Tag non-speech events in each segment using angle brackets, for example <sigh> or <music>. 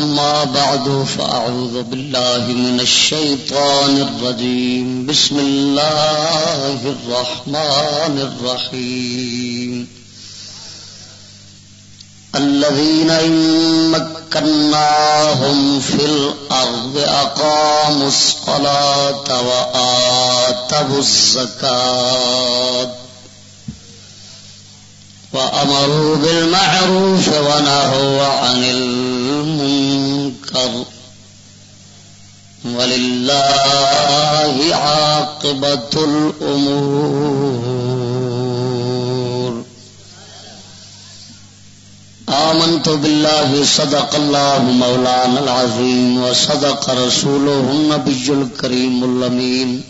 أما بعد، فأعوذ بالله من الشيطان الرجيم. بسم الله الرحمن الرحيم. الذين إن مكناهم في الأرض أقاموا الصلاة وآتوا الزكاة وأمروا بالمعروف ونهوا عن المنكر. المنكر ولله عاقبة الأمور. آمنت بالله صدق الله مولانا العظيم وصدق رسوله النبي الكريم اللمين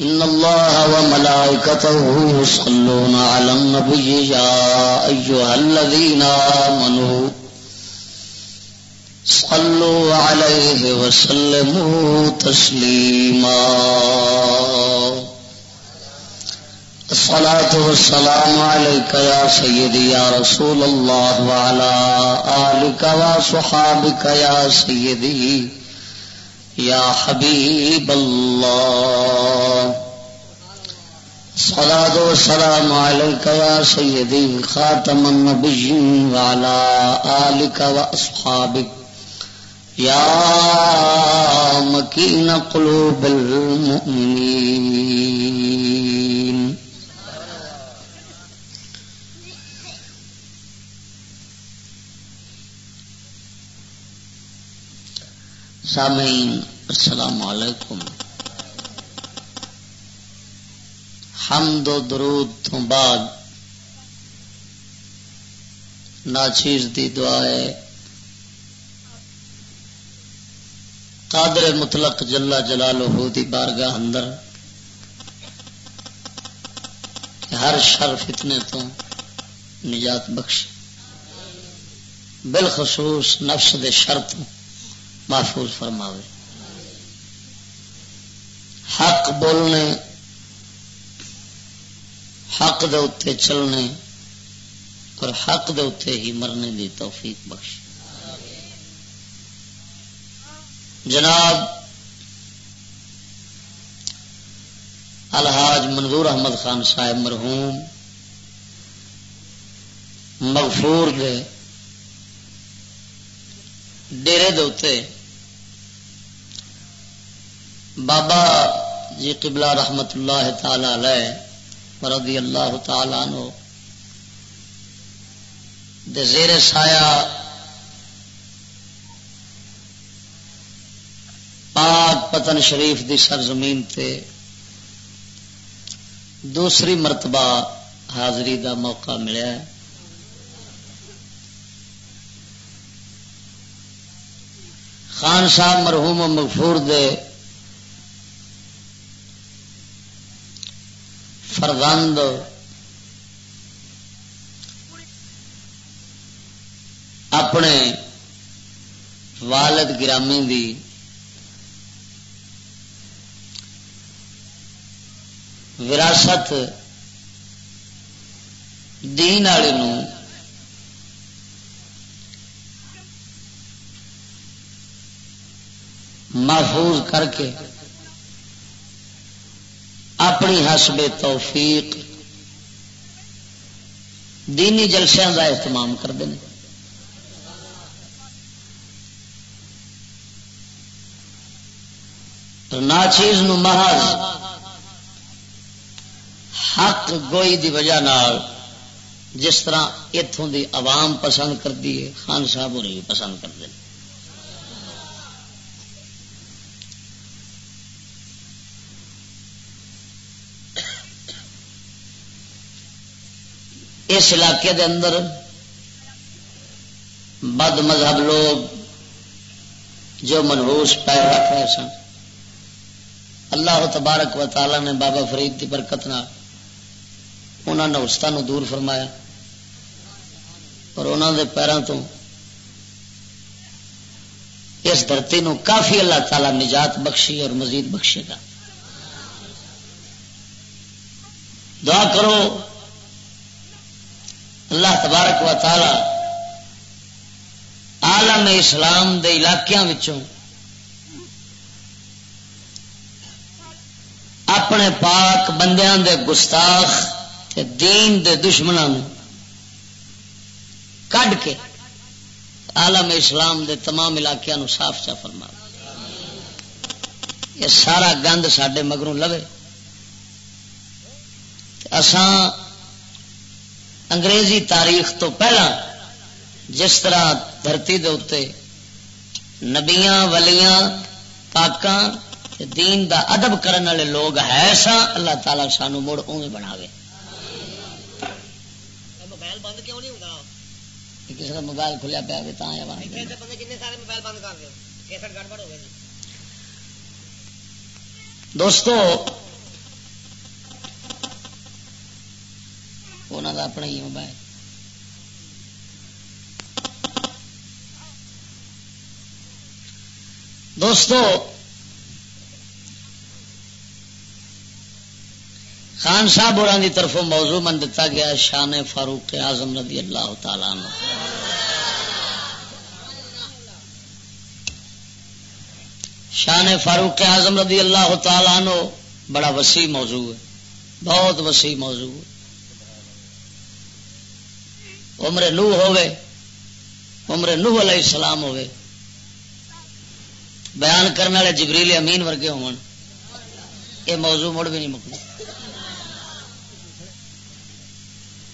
إن الله وملائكته يصلون على النبي يا أيها الذين آمنوا صلوا عليه وسلموا تسليما الصلاة والسلام عليك يا سيدي يا رسول الله وعلى آلك وصحابك يا سيدي يا حبيب الله. صلاة والسلام عليك يا سيدي خاتم النبي وعلى آلك وأصحابك. يا مكين قلوب المؤمنين سامعین، السلام علیکم۔ حمد و درود تو بعد، ناچیز دی دعا قادر مطلق جلا جلالہ دی بارگاہ اندر ہر شر فتنے تو نجات بخش بالخصوص نفس دے شر تو محفوظ فرماوے۔ حق بولنے، حق دے چلنے، اور حق دے اتے ہی مرنے دی توفیق بخش جناب الحاج منظور احمد خان صاحب مرحوم مغفور دے ڈیرے دے بابا جی قبلہ رحمت اللہ تعالی علیہ رضی اللہ تعالی عنہ دے زیر سایہ پاک پتن شریف دی سرزمین تے دوسری مرتبہ حاضری دا موقع ملیا ہے۔ خان صاحب مرحوم مغفور دے فرزند اپنے والد گرامی دی وراثت دین والے محفوظ کر کے اپنی حسب توفیق دینی جلسوں کا اہتمام کرتے ہیں نہ چیز محض حق گوئی دی وجہ نال جس طرح اتوں دی عوام پسند کرتی ہے، خان صاحب بھی پسند کرتے ہیں۔ اس علاقے دے اندر بد مذہب لوگ جو منہوس پیر رکھ رہے سن، اللہ تبارک و تعالی نے بابا فرید کی برکت انہوں نے استا دور فرمایا اور انہوں دے پیروں تو اس دھرتی نو کافی اللہ تعالی نجات بخشی اور مزید بخشے گا۔ دعا کرو، اللہ تبارک و تعالی عالم اسلام دے علاقوں اپنے پاک بندیاں دے گستاخ تے دین دے دشمنوں کڈ کے عالم اسلام دے تمام علاقوں صاف چا فرما یہ سارا گند سڈے مگروں لوے۔ اسان انگریزی تاریخ تو پہلا جس طرح دھرتی دے اتنے نبیاں، ولیاں، پاکاں دین دا ادب کرنے والے لوگ ہے سا، اللہ تعالیٰ سانو مڑ اوے بنا موبائل بند کیوں نہیں ہوگا کسی کا موبائل کھلیا پیا دوستو انہوں کا اپنا ہی موبائل۔ دوستو خان صاحب اور طرفوں موضوع من دتا گیا شان فاروق اعظم رضی اللہ تعالی عنہ۔ شان فاروق اعظم رضی اللہ تعالی عنہ بڑا وسیع موضوع ہے، بہت وسیع موضوع ہے۔ عمر نو ہوئے، عمر نوح علیہ السلام ہوئے۔ بیان کرنے والے جبریل امین ورگے ہون۔ یہ موضوع مڑ بھی نہیں مکنا۔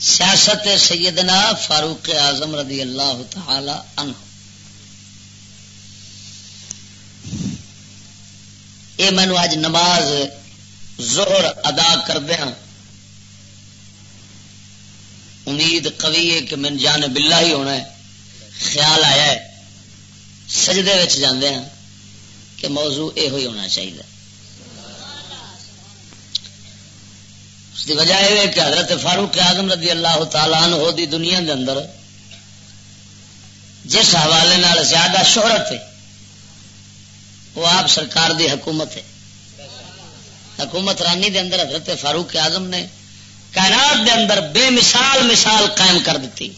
سیاست سیدنا فاروق اعظم رضی اللہ تعالی عنہ۔ یہ مینو اج نماز زہر ادا کردیا ہاں۔ امید قوی ہے کہ من جان بلا ہی ہونا ہے۔ خیال آیا ہے۔ سجدے جاندے ہیں کہ موضوع یہ ہونا چاہیے۔ اس کی وجہ یہ ہے کہ حضرت فاروق اعظم رضی اللہ تعالیٰ عنہ دی دنیا دے اندر جس حوالے نال زیادہ شہرت ہے، وہ آپ سرکار دی حکومت ہے۔ حکومت رانی دے اندر حضرت فاروق اعظم نے کائنات دے اندر بے مثال مثال قائم کر دیتی۔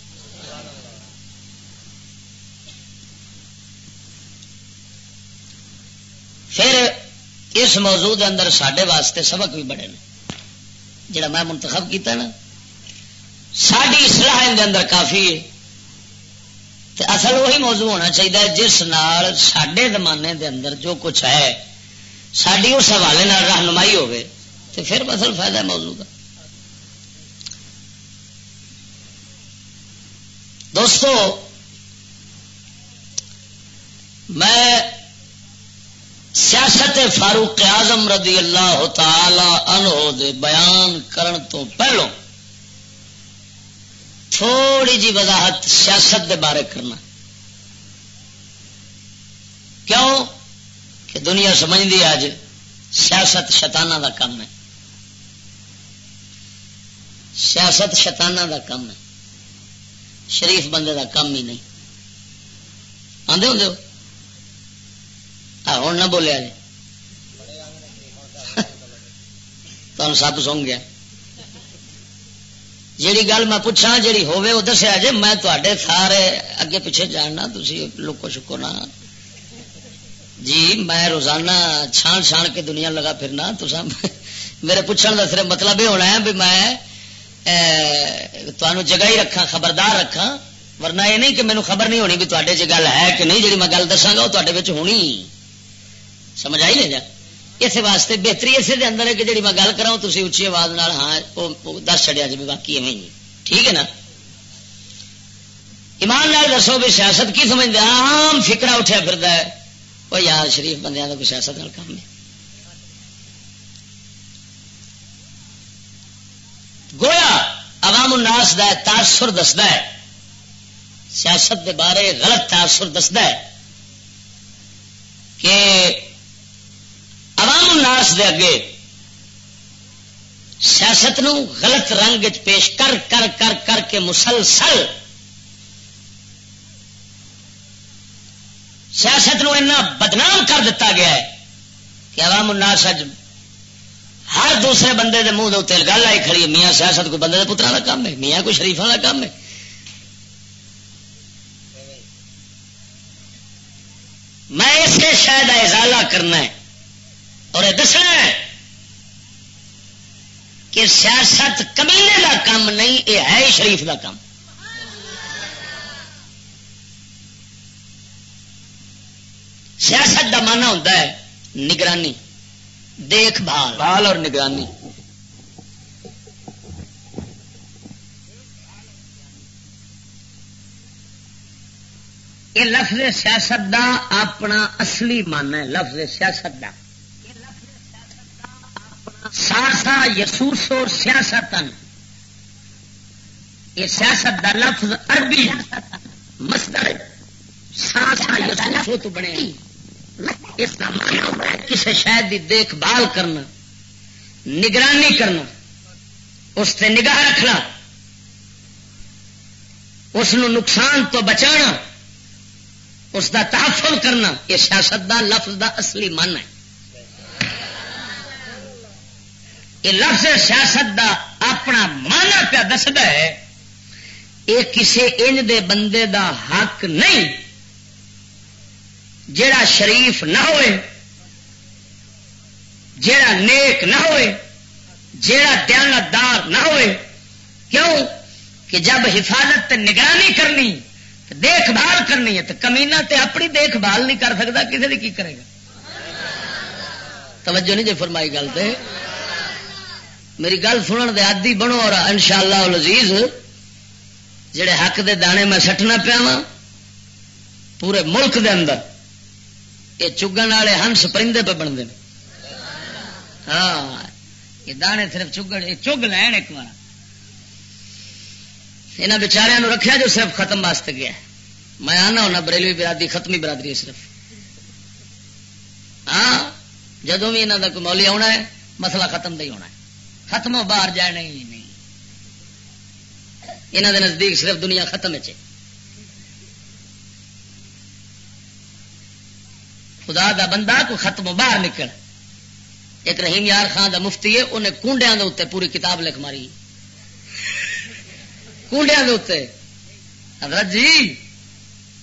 پھر اس موضوع دے اندر سڈے واسطے سبق بھی بڑے ہیں جڑا میں منتخب کیتا نا ساری اصلاح اندر کافی ہے۔ اصل وہی موضوع ہونا چاہیے جس نال سڈے زمانے دے اندر جو کچھ ہے ساری اس حوالے رہنمائی ہوگی تو پھر اصل فائدہ موضوع کا دوستو، میں سیاست فاروق اعظم رضی اللہ تعالی عنہ دے بیان کرن تو پہلو تھوڑی جی وضاحت سیاست دے بارے کرنا۔ کیوں؟ کہ دنیا سمجھتی اج سیاست شتانہ دا کام ہے۔ سیاست شتانہ دا کام ہے۔ شریف بندے دا کام ہی نہیں۔ آدھے ہوں ہوں نہ بولیا جی تمہیں سب سن گیا۔ جیڑی گل میں پوچھا جیڑی ہوے وہ دسیا جی میں تے سارے اگے پیچھے جاننا تھی لکو شکو نہ۔ جی میں روزانہ چھان چھان کے دنیا لگا پھرنا تو میرے پوچھنے کا صرف مطلب یہ ہونا ہے بھی میں تمہوں جگہ ہی رکھا خبردار رکھا ورنہ یہ نہیں کہ مینو خبر نہیں ہونی بھی تے گل ہے کہ نہیں جی میں گل دساگا وہ تے ہونی۔ سمجھ آئی نہیں جا؟ اس واسطے بہتری اسے دے اندر ہے کہ جی میں گل کرا تھی اچھی آواز ہاں وہ دس چڑیا جی باقی ایویں ٹھیک ہے نا؟ ایمان دسو بھی سیاست کی سمجھتے آم فکرا اٹھا پھر وہ یار شریف بندے کا کوئی سیاست کام ہے گویا عوام الناس دا تاثر دستا ہے۔ سیاست دے بارے غلط تاثر دستا ہے کہ عوام الناس دے اگے سیاست نو غلط رنگ پیش کر کر کر کر کے مسلسل سیاست نو اینا بدنام کر دیتا گیا ہے کہ عوام الناس اج ہر دوسرے بندے دے منہ دے گل آئی کھڑی ہے، میاں سیاست کوئی بندے دے پترا کا کام ہے، میاں کوئی شریفا کا کام ہے۔ میں اسے شاید ازالہ کرنا ہے۔ اور یہ دسنا ہے کہ سیاست کمینے کا کام نہیں، یہ ہے شریف کا کام سیاست کا مانا ہوتا ہے نگرانی، دیکھ بھال۔ بھال اور نگرانی۔ یہ لفظ سیاست دا اپنا اصلی من ہے، لفظ سیاست دا۔ ساسا یسوس اور سیاست یہ سیاست دا لفظ عربی مسئلہ ساسا یسوسو تو بنے۔ اس کا مانا کسی شہر کی دیکھ بھال کرنا، نگرانی کرنا۔ اس سے نگاہ رکھنا۔ اس نقصان تو بچانا۔ اس کا تحفظ کرنا۔ یہ سیاست دا لفظ دا اصلی من ہے۔ یہ لفظ سیاست دا اپنا مانا پیا دستا ہے، یہ کسی انج دے بندے دا حق نہیں جڑا شریف نہ ہوئے جڑا نیک نہ ہوئے جڑا دیانتدار نہ ہوئے۔ کیوں؟ کہ جب حفاظت نگرانی کرنی دیکھ بھال کرنی ہے تو کمینا تے اپنی دیکھ بھال نہیں کر سکتا کسی کی کرے گا؟ توجہ نہیں جی فرمائی گل تے۔ میری گل سنن دے آدی بنو اور ان شاء اللہ جڑے حق دے دانے میں سٹنا پیا پورے ملک دے اندر، یہ چگن والے ہنس پرندے پہ بنتے ہیں۔ ہاں یہ دانے صرف چگن، یہ چگ لین ایک بار یہاں بچاروں رکھا جو صرف ختم واسطے گیا میں آنا ہونا، بریلوی برادری ختمی برادری صرف۔ ہاں جدو بھی یہاں کا کوئی مولی آنا ہے، مسئلہ ختم نہیں ہونا ہے۔ ختم ہو، باہر جانے ہی نہیں۔ یہاں کے نزدیک صرف دنیا ختم ہے خدا دا بندہ کو ختم باہر نکل۔ ایک رحیم یار خان دا مفتی ہے، انہیں کنڈیا اتنے پوری کتاب لکھ ماری۔ کنڈیا حضرت جی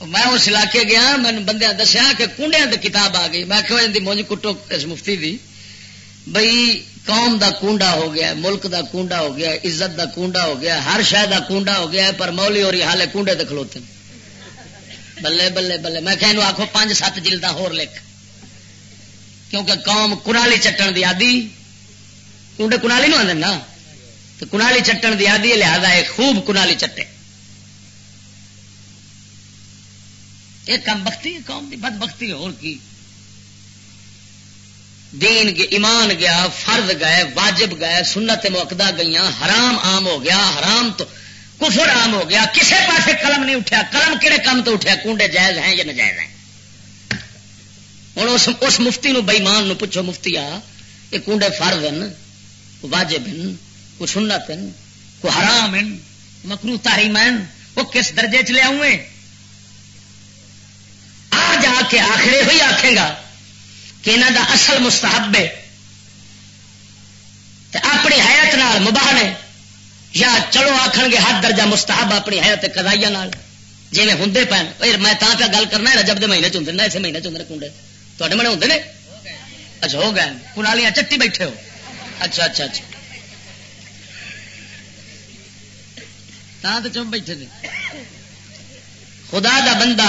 میں اس علاقے گیا، میں بندے دسیا کہ کنڈیا کتاب آ گئی۔ میں کہ مونج کٹو، اس مفتی دی۔ بھائی قوم دا کنڈا ہو گیا ملک دا کنڈا ہو گیا عزت دا کنڈا ہو گیا ہر شہ دا کنڈا ہو گیا پر مولی اور حالے کنڈے دکھلوتے ہیں۔ بلے بلے بلے۔ میں کہ آخو پانچ سات جلدا ہور لکھ۔ کیونکہ قوم کنالی چٹن دی آدی کنڈے کنالی نو آدھے نا؟ تو کنالی چٹن دی آدی لہذا ہے خوب کنالی چٹے۔ یہ کم بختی ہے، قوم دی بد بختی اور کی؟ دین ایمان گیا فرض گئے واجب گئے سنت موقع گئی حرام عام ہو گیا حرام تو کفر عام ہو گیا کسے پاسے قلم نہیں اٹھا قلم کہڑے کام تو اٹھا کنڈے جائز ہیں یا نجائز ہیں؟ ہوں اس, اس مفتی نو بئیمان نو پوچھو مفتی آ یہ کنڈے فرد ہیں واجب ہیں کو سنت ہیں کو حرام ہیں مکرو تاریم ہیں وہ کس درجے چ لیا ہوئے آ جا کے آخری ہوئی آخے گا کہ انہوں دا اصل مستحب ہے۔ اپنی حیات نال مباہ نے، یا چلو آخر گے ہر درجہ مستحب اپنی ہے کدائی جی ہوں پہ میں تا پہ گل کرنا رجب کے مہینے چند اسے مہینے چند کنڈے تے من ہوں نے؟ اچھا ہو گئے۔ کنالیاں چٹی بیٹھے ہو۔ اچھا اچھا اچھا۔ تو چپ بیٹھے تھے خدا دا بندہ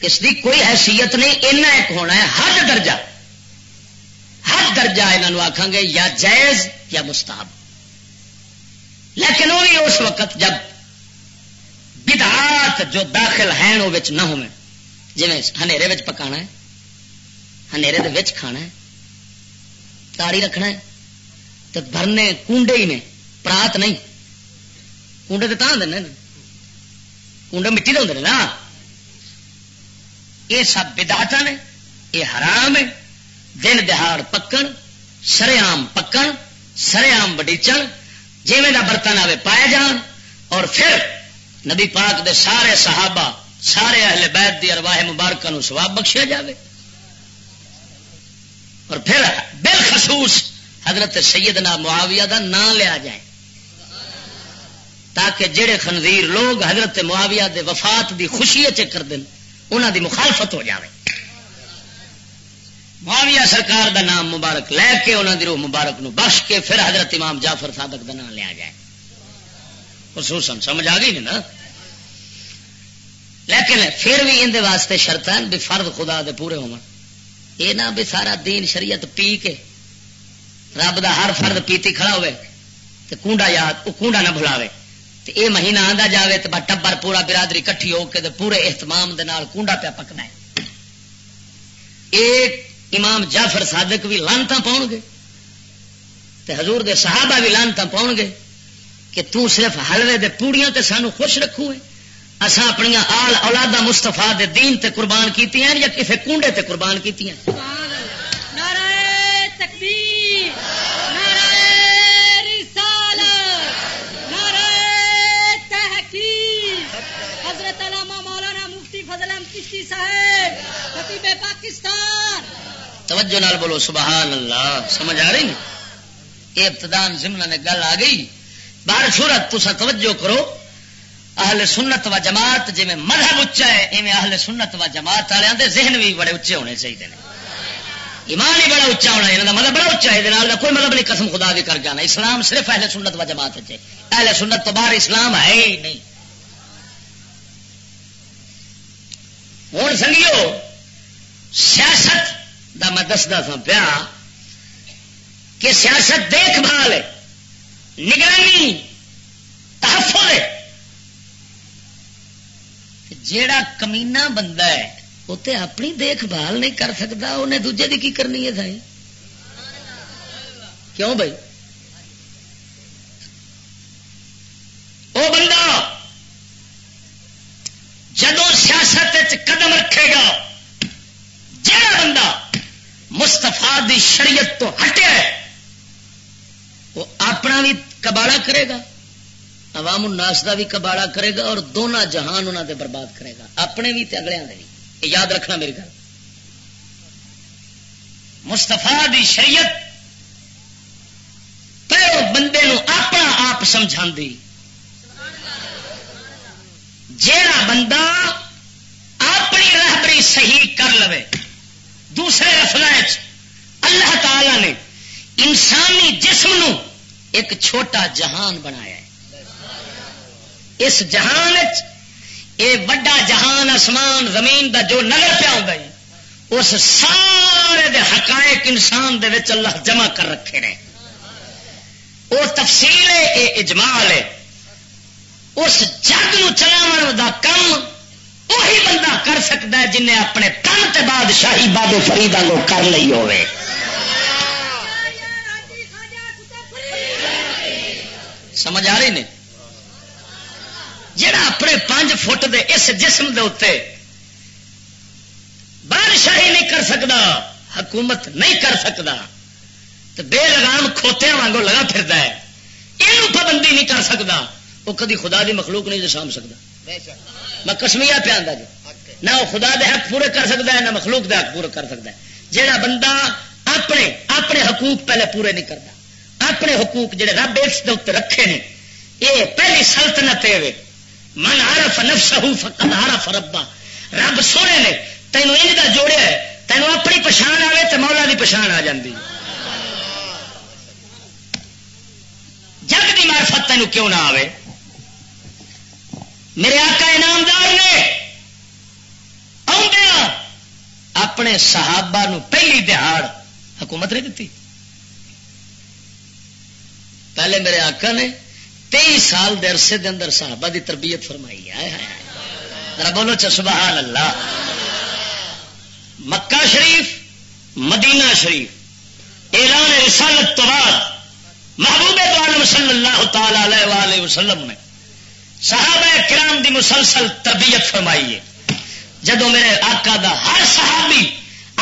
اس کی کوئی حیثیت نہیں اینا ایک ہونا ہے ہر درجہ۔ ہر درجہ یہاں آخان گے یا جائز یا مستحب۔ لیکن وہ بھی اس وقت جب بدعات جو داخل ہیں وہ نہ ہو جی ہنیرے پکانا ہے، ہنیرے کھانا ہے، تاری رکھنا ہے تو بھرنے کنڈے ہی نے، پرات نہیں۔ کنڈے تو دینا کنڈے مٹی دے ہوں نا۔ یہ سب بدعت نے، یہ حرام ہے۔ دن دہاڑ پکن سریام پکن سریام بڈیچن جیویں کا برتن آئے پائے جان۔ اور پھر نبی پاک دے سارے صحابہ، سارے اہل بیت دی ارواہ مبارکہ نو سواب بخشیا جاوے۔ اور پھر بالخصوص حضرت سیدنا معاویہ دا نام لیا جائے۔ تاکہ جڑے خنزیر لوگ حضرت معاویہ دے وفات دی خوشی کر دیں انہوں دی مخالفت ہو جاوے۔ معاویہ سرکار دا نام مبارک لے کے انہوں دی روح مبارک نو بخش کے پھر حضرت امام جعفر صادق دا نام لیا جائے خصوصاً سمجھ آ گئی نا لیکن پھر بھی اندر واسطے شرط ہیں بھی فرد خدا دے پورے ہو یہ نہ بھی سارا دین شریعت پی کے رب دا ہر فرد پیتی کھڑا ہوئے تو کنڈا یاد وہ کنڈا نہ بھلاوے۔ تو یہ مہینہ آندا جاوے تو ٹبر پورا برادری کٹھی ہو کے پورے اہتمام دے نال کنڈا پیا پکنا ہے۔ ایک امام جعفر صادق بھی لانتا پاؤ گے تے حضور دے صحابہ بھی لانتا پاؤ گے کہ تو صرف حلوے دے پوڑیاں تے سانو خوش رکھو ہے۔ اسا اپنی آل اولادا مستفا دے دین تے قربان کیتی ہیں یا کسے کنڈے تے قربان کیتی ہیں۔ چشتی صاحب، خطیب پاکستان۔ توجہ نال بولو، سبحان اللہ، سمجھ آ رہی نا یہ ابتدان زمنا نے گل آ گئی۔ بار صورت تسا توجہ کرو۔ اہل سنت و جماعت جی مذہب اچا ہے، ایویں اہل سنت و جماعت والے دے ذہن بھی بڑے اچے ہونے چاہیے ایمان ہی بڑا اچا ہونا یہاں کا مطلب بڑا اچا ہے یہ کوئی مطلب نہیں، قسم خدا بھی کر جانا۔ اسلام صرف اہل سنت و جماعت ہے۔ اہل سنت تو باہر اسلام ہے ہی نہیں۔ ہوں سنگیو سیاست دا میں دستا سا پیا کہ سیاست دیکھ بھال نگرانی تحفظ جیڑا کمینا بندہ ہے وہ تو اپنی دیکھ بھال نہیں کر سکتا انہیں دوجے دی کی کرنی ہے سائی کیوں بھائی وہ بندہ جدو سیاست قدم رکھے گا جہاں بندہ مستفا دی شریعت تو ہٹیا ہے وہ اپنا بھی کباڑا کرے گا، عوام الناس کا بھی کباڑا کرے گا اور دونوں جہان انہوں دے برباد کرے گا۔ اپنے بھی اگلے بھی۔ یاد رکھنا میری گل۔ مستفا دی شریعت پہلو بندے نو اپنا آپ سمجھا جیڑا بندہ اپنی رہبری صحیح کر لو دوسرے رفل اللہ تعالی نے انسانی جسم نو ایک چھوٹا جہان بنایا ہے۔ اس جہان یہ وڈا جہان آسمان، زمین دا جو نظر پیا ہوں اس سارے دے حقائق انسان دے وچ اللہ جمع کر رکھے نے۔ وہ تفصیل ہے، یہ اجمال ہے۔ اس جگ چلاو دا کم وہی بندہ کر سکتا ہے جنہیں اپنے تن تے بادشاہی بابو فریدا کو کر لی ہوئے۔ سمجھ آ رہی نے جڑا اپنے پانچ فٹ دے اس جسم دے اتنے بادشاہی نہیں کر سکتا، حکومت نہیں کر سکتا تو بے لگام کھوتیا وانگو لگا پھر یہ پابندی نہیں کر سکتا۔ وہ کدی خدا دی مخلوق نہیں سام سکتا۔ میں کسمیا پہ آتا جی۔ نہ وہ خدا دے حق پورے کر سکتا ہے نہ مخلوق دے حق پورے کر سکتا ہے۔ جہاں بندہ اپنے اپنے حقوق پہلے پورے نہیں کرتا اپنے حقوق جڑے رب اس رکھے نے یہ پہلی سلطنت ہے من عرف نفسہ فقد عرف ربا رب سونے نے تینوں کا جوڑیا ہے تینوں اپنی پچھان آئے تو مولا کی پچھان آ جاتی جگ کی مارفت تینوں کیوں نہ آئے میرے آقا انعامدار نے آدھا اپنے صحابہ نو پہلی دہاڑ حکومت نہیں دیتی۔ پہلے میرے آقا نے تئی سال دے عرصے دے اندر صحابہ دی تربیت فرمائی۔ ہے ذرا بولو چ سبحان اللہ۔ مکہ شریف، مدینہ شریف۔ اعلان رسالت تو بعد محبوب صلی اللہ تعالی علیہ وسلم نے صحابہ کرام دی مسلسل تربیت فرمائی ہے۔ جدو میرے آقا دا ہر صحابی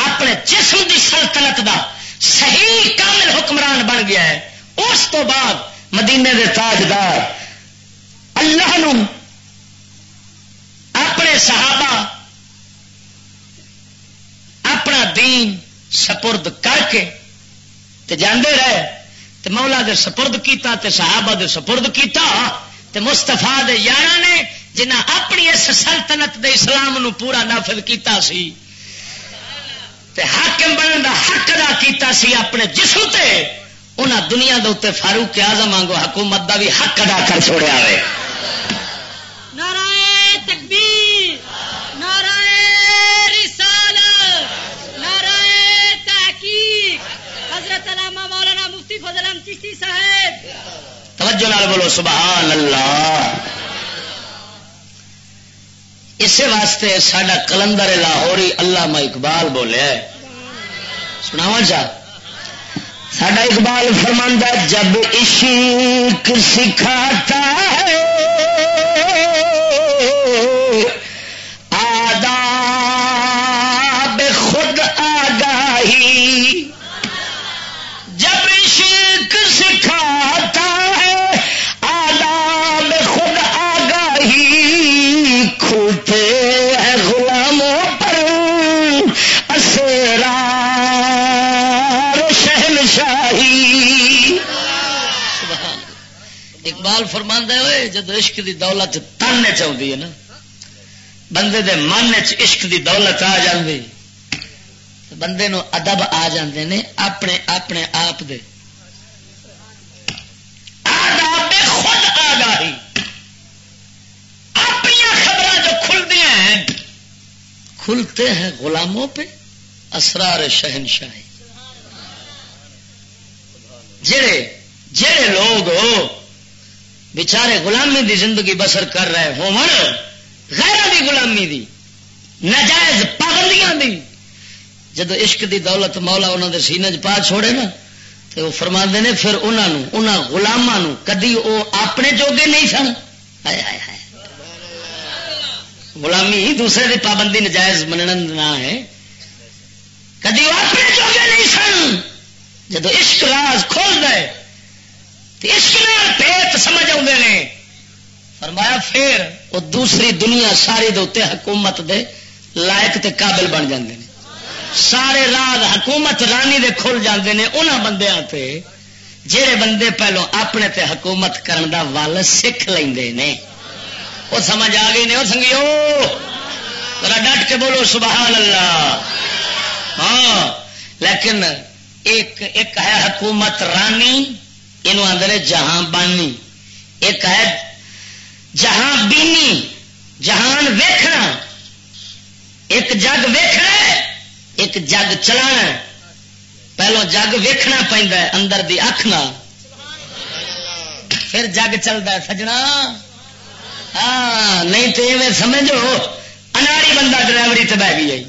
اپنے جسم دی سلطنت دا صحیح کامل حکمران بن گیا ہے، اس تو بعد مدینے دے تاجدار اللہ نو اپنے صحابہ اپنا دین سپرد کر کے تے جاندے رہے، تے مولا دے سپرد کیتا تے صحابہ دے سپرد کیتا تے مستفا یار نے جنہ اپنی اس سلطنت دے اسلام نو پورا نافذ کیتا سی، تے حاکم بننے دا حق ادا کیتا سی اپنے جسم تے، انہاں دنیا دے اتنے فاروق اعظم آنگو حکومت دا بھی حق ادا کر چھوڑیا ہوئے۔ توجہ نال بولو، سبحان اللہ۔ اسی واسطے سڈا کلندر لاہوری اللہ اقبال بولے۔ سناوا چاہ سڈا اقبال فرماندہ جب عشق سکھاتا ہے فرماندہ ہوئے جب عشق دی دولت تننے چاہتی ہے نا، بندے دے من عشق دی دولت آ جاندی۔ بندے نو ادب آ جاندے نے اپنے اپنے آپ دے۔ خود آگاہی۔ اپنی خبر جو کھلتی ہیں، کھلتے ہیں غلاموں پہ، اسرار شہنشاہی۔ جڑے جڑے لوگ ہو بچارے غلامی دی زندگی بسر کر رہے ہو غیر دی غلامی دی نجائز پابندیاں دی۔ جدو عشق دی دولت مولا انہوں دے سینے پا چھوڑے نا تو وہ فرما نے پھر انہوں انہوں گلاموں کدی وہ اپنے جوگے نہیں سن۔ آئے آئے آئے غلامی دوسرے دی پابندی نجائز منن نہ ہے۔ کدی وہ اپنے جوگے نہیں سن۔ جدو عشق راز کھول دے پیت سمجھ آتے فرمایا، پھر وہ دوسری دنیا ساری دے حکومت دے لائق تے قابل بن جاندے ہیں سارے راز حکومت رانی دے کھل جاندے ہیں انہاں بندیاں تے جہے بندے پہلو اپنے تے حکومت کرن دا ول سکھ لیندے نے। وہ سمجھ آ گئی نے وہ سنگیو، ذرا ڈٹ کے بولو سبحان اللہ। ہاں لیکن ایک ایک ہے حکومت رانی یہ آدھے جہاں بانی ایک ہے جہاں بینی جہان ویکھنا ایک جگ ویکھنا ایک جگ چلا پہلو جگ ویکھنا پہنتا ہے اندر دی اکھ نہ پھر جگ چلتا ہے سجنا ہاں نہیں تو یہ سمجھو اناڑی بندہ ڈرائیوری سے بہ گئی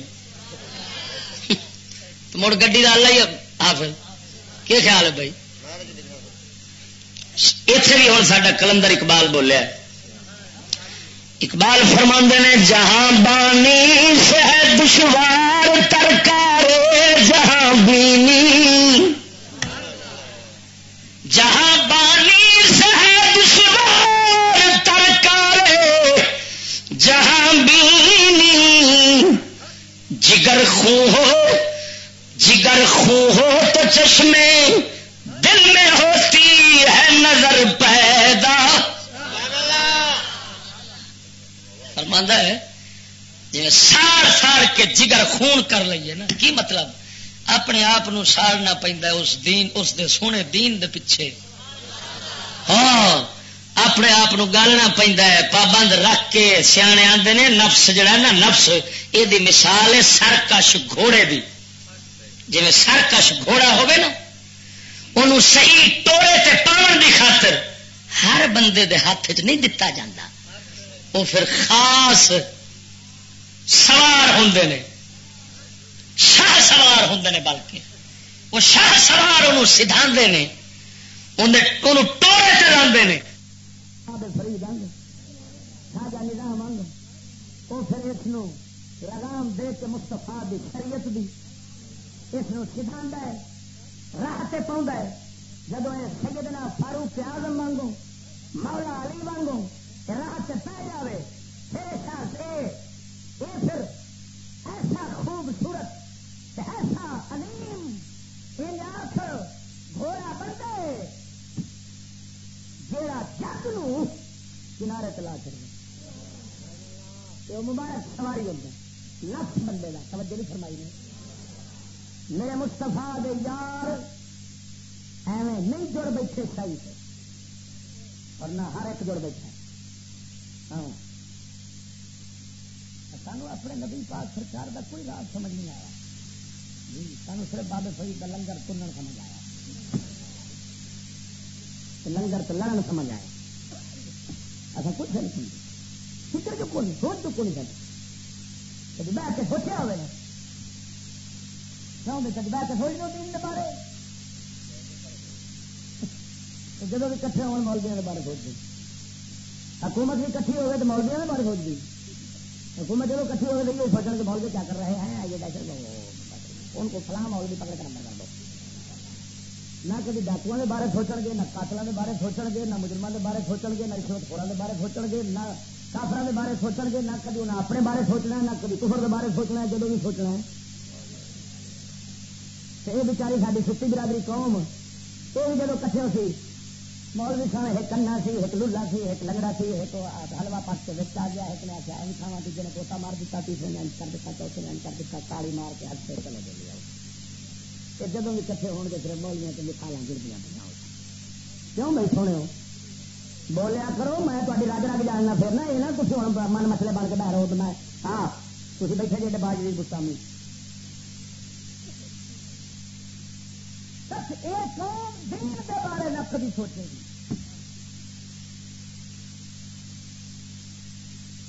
مڑ گی کا اللہ ہی آپ کیا خیال ہے بھائی اتنے بھی ہوں سا کلندر اقبال بولیا اقبال فرما نے، جہاں بانی سے دشوار، ترکارے جہاں بینی۔ جہاں بانی سے دشوار، ترکارے جہاں بینی۔ جگر خو ہو، جگر خو ہو تو چشمے دل میں ہوتی ہے نظر پیدا۔ فرماندہ ہے جی ساڑ سار کے جگر خون کر لئیے نا، کی مطلب؟ اپنے آپ ساڑنا ہے، اس دین، اس دے سونے دین دے پیچھے۔ ہاں اپنے آپ گالنا پہنتا ہے، پابند رکھ کے سیانے آتے نے، نفس جڑا ہے نا، نفس، یہ مثال ہے سرکش گھوڑے دی۔ جی سرکش گھوڑا ہوگے نا انہوں صحیح ٹوڑے تے پاون دی خاطر ہر بندے دے ہاتھ چ نہیں دتا جاتا وہ پھر خاص سوار ہوں نے۔ شاہ سوار ہوں نے بلکہ۔ وہ شاہ سوار انہوں سدھا نے۔ انہوں ٹوڑے سے لاندے نے۔ وہ پھر اس لگام دے کے مستفا دی شریعت دی اس سدھا ہے۔ راہ سے پاؤں ہے۔ جب سیدنا فاروق آزم مانگو مولا علی مانگو راہ سے پہ جائے پھر احساس اے اے پھر ایسا خوبصورت ایسا علیم آخ گھوڑا بندے جا جگ نو کنارے تلا کر مبارک سواری ہوتا لکھ بندے کا توجہ نہیں فرمائی نے۔ میرے مستفا دے یار، ایویں نہیں جڑ بیٹھے سائی سے اور نہ ہر ایک جڑ بیٹھا ہاں۔ سانو اپنے نبی پاک سرکار کا کوئی راز سمجھ نہیں آیا۔ جی سانو صرف بابے فرید کا لنگر تنن سمجھ آیا۔ لنگر تو لڑن سمجھ آیا۔ ایسا کچھ نہیں۔ سمجھ فکر جو کون سوچ تو کون کرتا کبھی بہ کے سوچا ہوئے۔ کیوں بھی کبھی بہ کے سوچ دین بارے جب بھی کٹھے ہونے مولدیا کے بارے سوچ دی۔ حکومت بھی کٹھی ہوئے تو مولدیا کے بارے سوچ دی۔ حکومت جب کٹھی ہو رہی ہے سوچنے کے مولوی کیا کر رہے ہیں؟ یہ دہشت ان کو فلاں مولوی پکڑ کر اندر کر دو۔ نہ کبھی ڈاکو کے بارے سوچن گے، نہ قاتلوں کے بارے سوچن گے، نہ مجرمان کے بارے سوچن گے، نہ رشوت خوروں کے بارے سوچن گے، نہ کافر کے بارے سوچن گے، نہ کبھی انہیں اپنے بارے سوچنا ہے، نہ کبھی کفر کے بارے سوچنا ہے جب بھی سوچنا ہے۔ تو یہ بچاری ساری ستی برادری قوم یہ بھی جب کٹھے سی مولوی صاحب ایک کنا سی ایک لولا سی ایک لگڑا سی ایک حلوا پک کے بچ آ گیا ایک نے آخیا این کھاوا تیجے نے پوتا مار دیتا تیسرے نے کر دیتا چوتھے نے کر دیتا تاڑی مار کے ہاتھ سے چلے دے لیا جب بھی کٹھے ہو گے پھر مولویا تو مثالاں گر دیا کیوں بھائی سونے ہو بولیا کرو میں تاری رج رگ جاننا پھر نا یہ نہ کچھ ہوں من مسلے بن کے بہ رہو تو میں ہاں تھی بیٹھے جی باج بھی گسا میں بس یہ قوم دین کے بارے نہ کبھی سوچے گی۔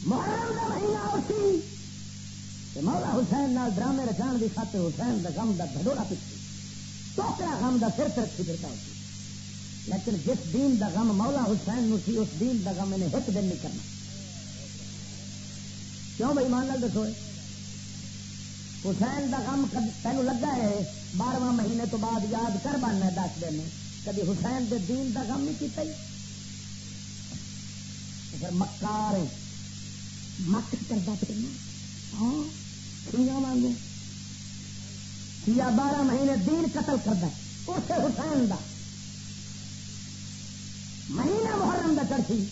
محرم کا مہینہ اسی مولا حسین نال ڈرامے رچان کی خاطر حسین کا غم کا دھڑوڑا پیچھے ٹوکرا غم کا سر سے رکھی پھرتا ہوتی۔ لیکن جس دین دا غم مولا حسین نو سی، اس دین دا غم انہیں ایک دن نہیں کرنا۔ کیوں بھائی مان لگ دسو؟ حسین دا غم تینوں لگا ہے بارہواں مہینے تو بعد یاد کر بننا دس دن۔ کبھی حسین دے دین دا غم نہیں کیتا پھر مکار مک کرتا پھرنا ہاں سیا مانگو سیا بارہ مہینے دین قتل کرتا اسے حسین دا۔ مہینہ محرم دا چڑھی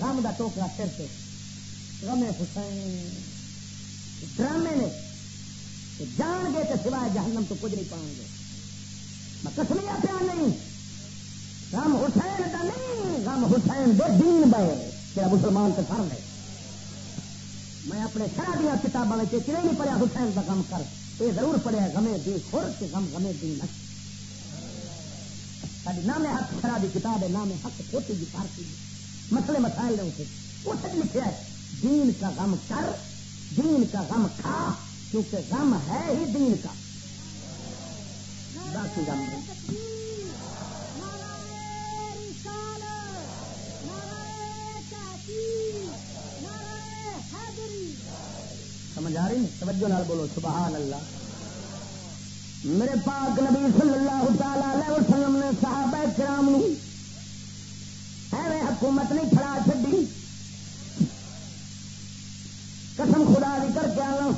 غم دا ٹوکرا سر سے۔ غم حسین۔ ڈرامے نے جان گے کہ سوائے جہنم تو کچھ نہیں پاؤں گے۔ میں کسمیا پیا نہیں۔ غم حسین کا نہیں، غم حسین دے دین بے تیرا مسلمان تو فرد ہے میں اپنے شرح دیا کتابوں میں چلے نہیں پڑھیا حسین کا کام کر؟ یہ ضرور پڑھیا گمے دی خور کے غم گمے دی نہ نام حق خرا دی کتاب ہے نام حق چھوٹی جی پارسی مسئلے مسائل نے اسے اس لکھا ہے، دین کا غم کر، دین کا غم کھا۔ کیونکہ غم ہے ہی دین کا۔ باقی غم نہیں سمجھ آ رہی توجہ نال بولو، سبحان اللہ۔ میرے پاک نبی صلی اللہ تعالی وسلم نے صحابہ کرام نو ایویں حکومت نہیں کھڑا چڈی قسم خدا بھی کر کے آنا۔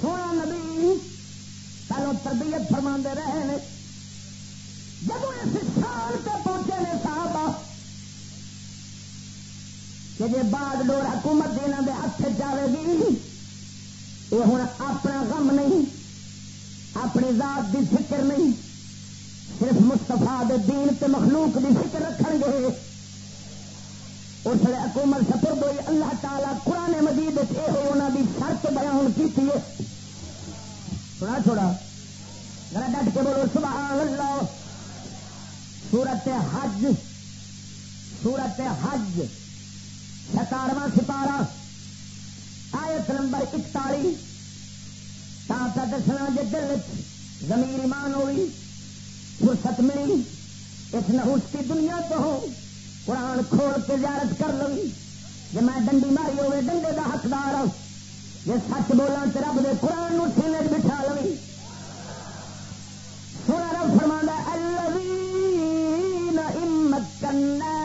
سونا نبی پہلو تربیت فرما رہے ہیں۔ جب اس سال سے پہنچے نے صحابہ، کہ جی باغ ڈور حکومت یہاں کے ہاتھ جائے گی، یہ ہوں اپنا غم نہیں، اپنی ذات دی فکر نہیں، صرف مستفا دین تے مخلوق دی فکر رکھ گے۔ اس لیے حکومت سپرد ہوئی اللہ تعالیٰ قرآن مجید یہ انہوں کی شرط بیان کی تھوڑا تھوڑا ذرا ڈٹ کے بولو، سبحان اللہ۔ سورت حج۔ سورت حج۔ ستارواں سپارہ۔ آیت نمبر اکتالی۔ تا دسنا جی دل زمین ایمان ہوئی، فرصت ملی۔ اس نحوس کی دنیا تو ہو قرآن کھول کے زیارت کر لو جی میں ڈنڈی ماری ہوئے، ڈنڈے کا حقدار ہوں۔ جی سچ بولا تو رب دے قرآن سینے بٹھا لو سونا رب فرما اللہ إن مكناهم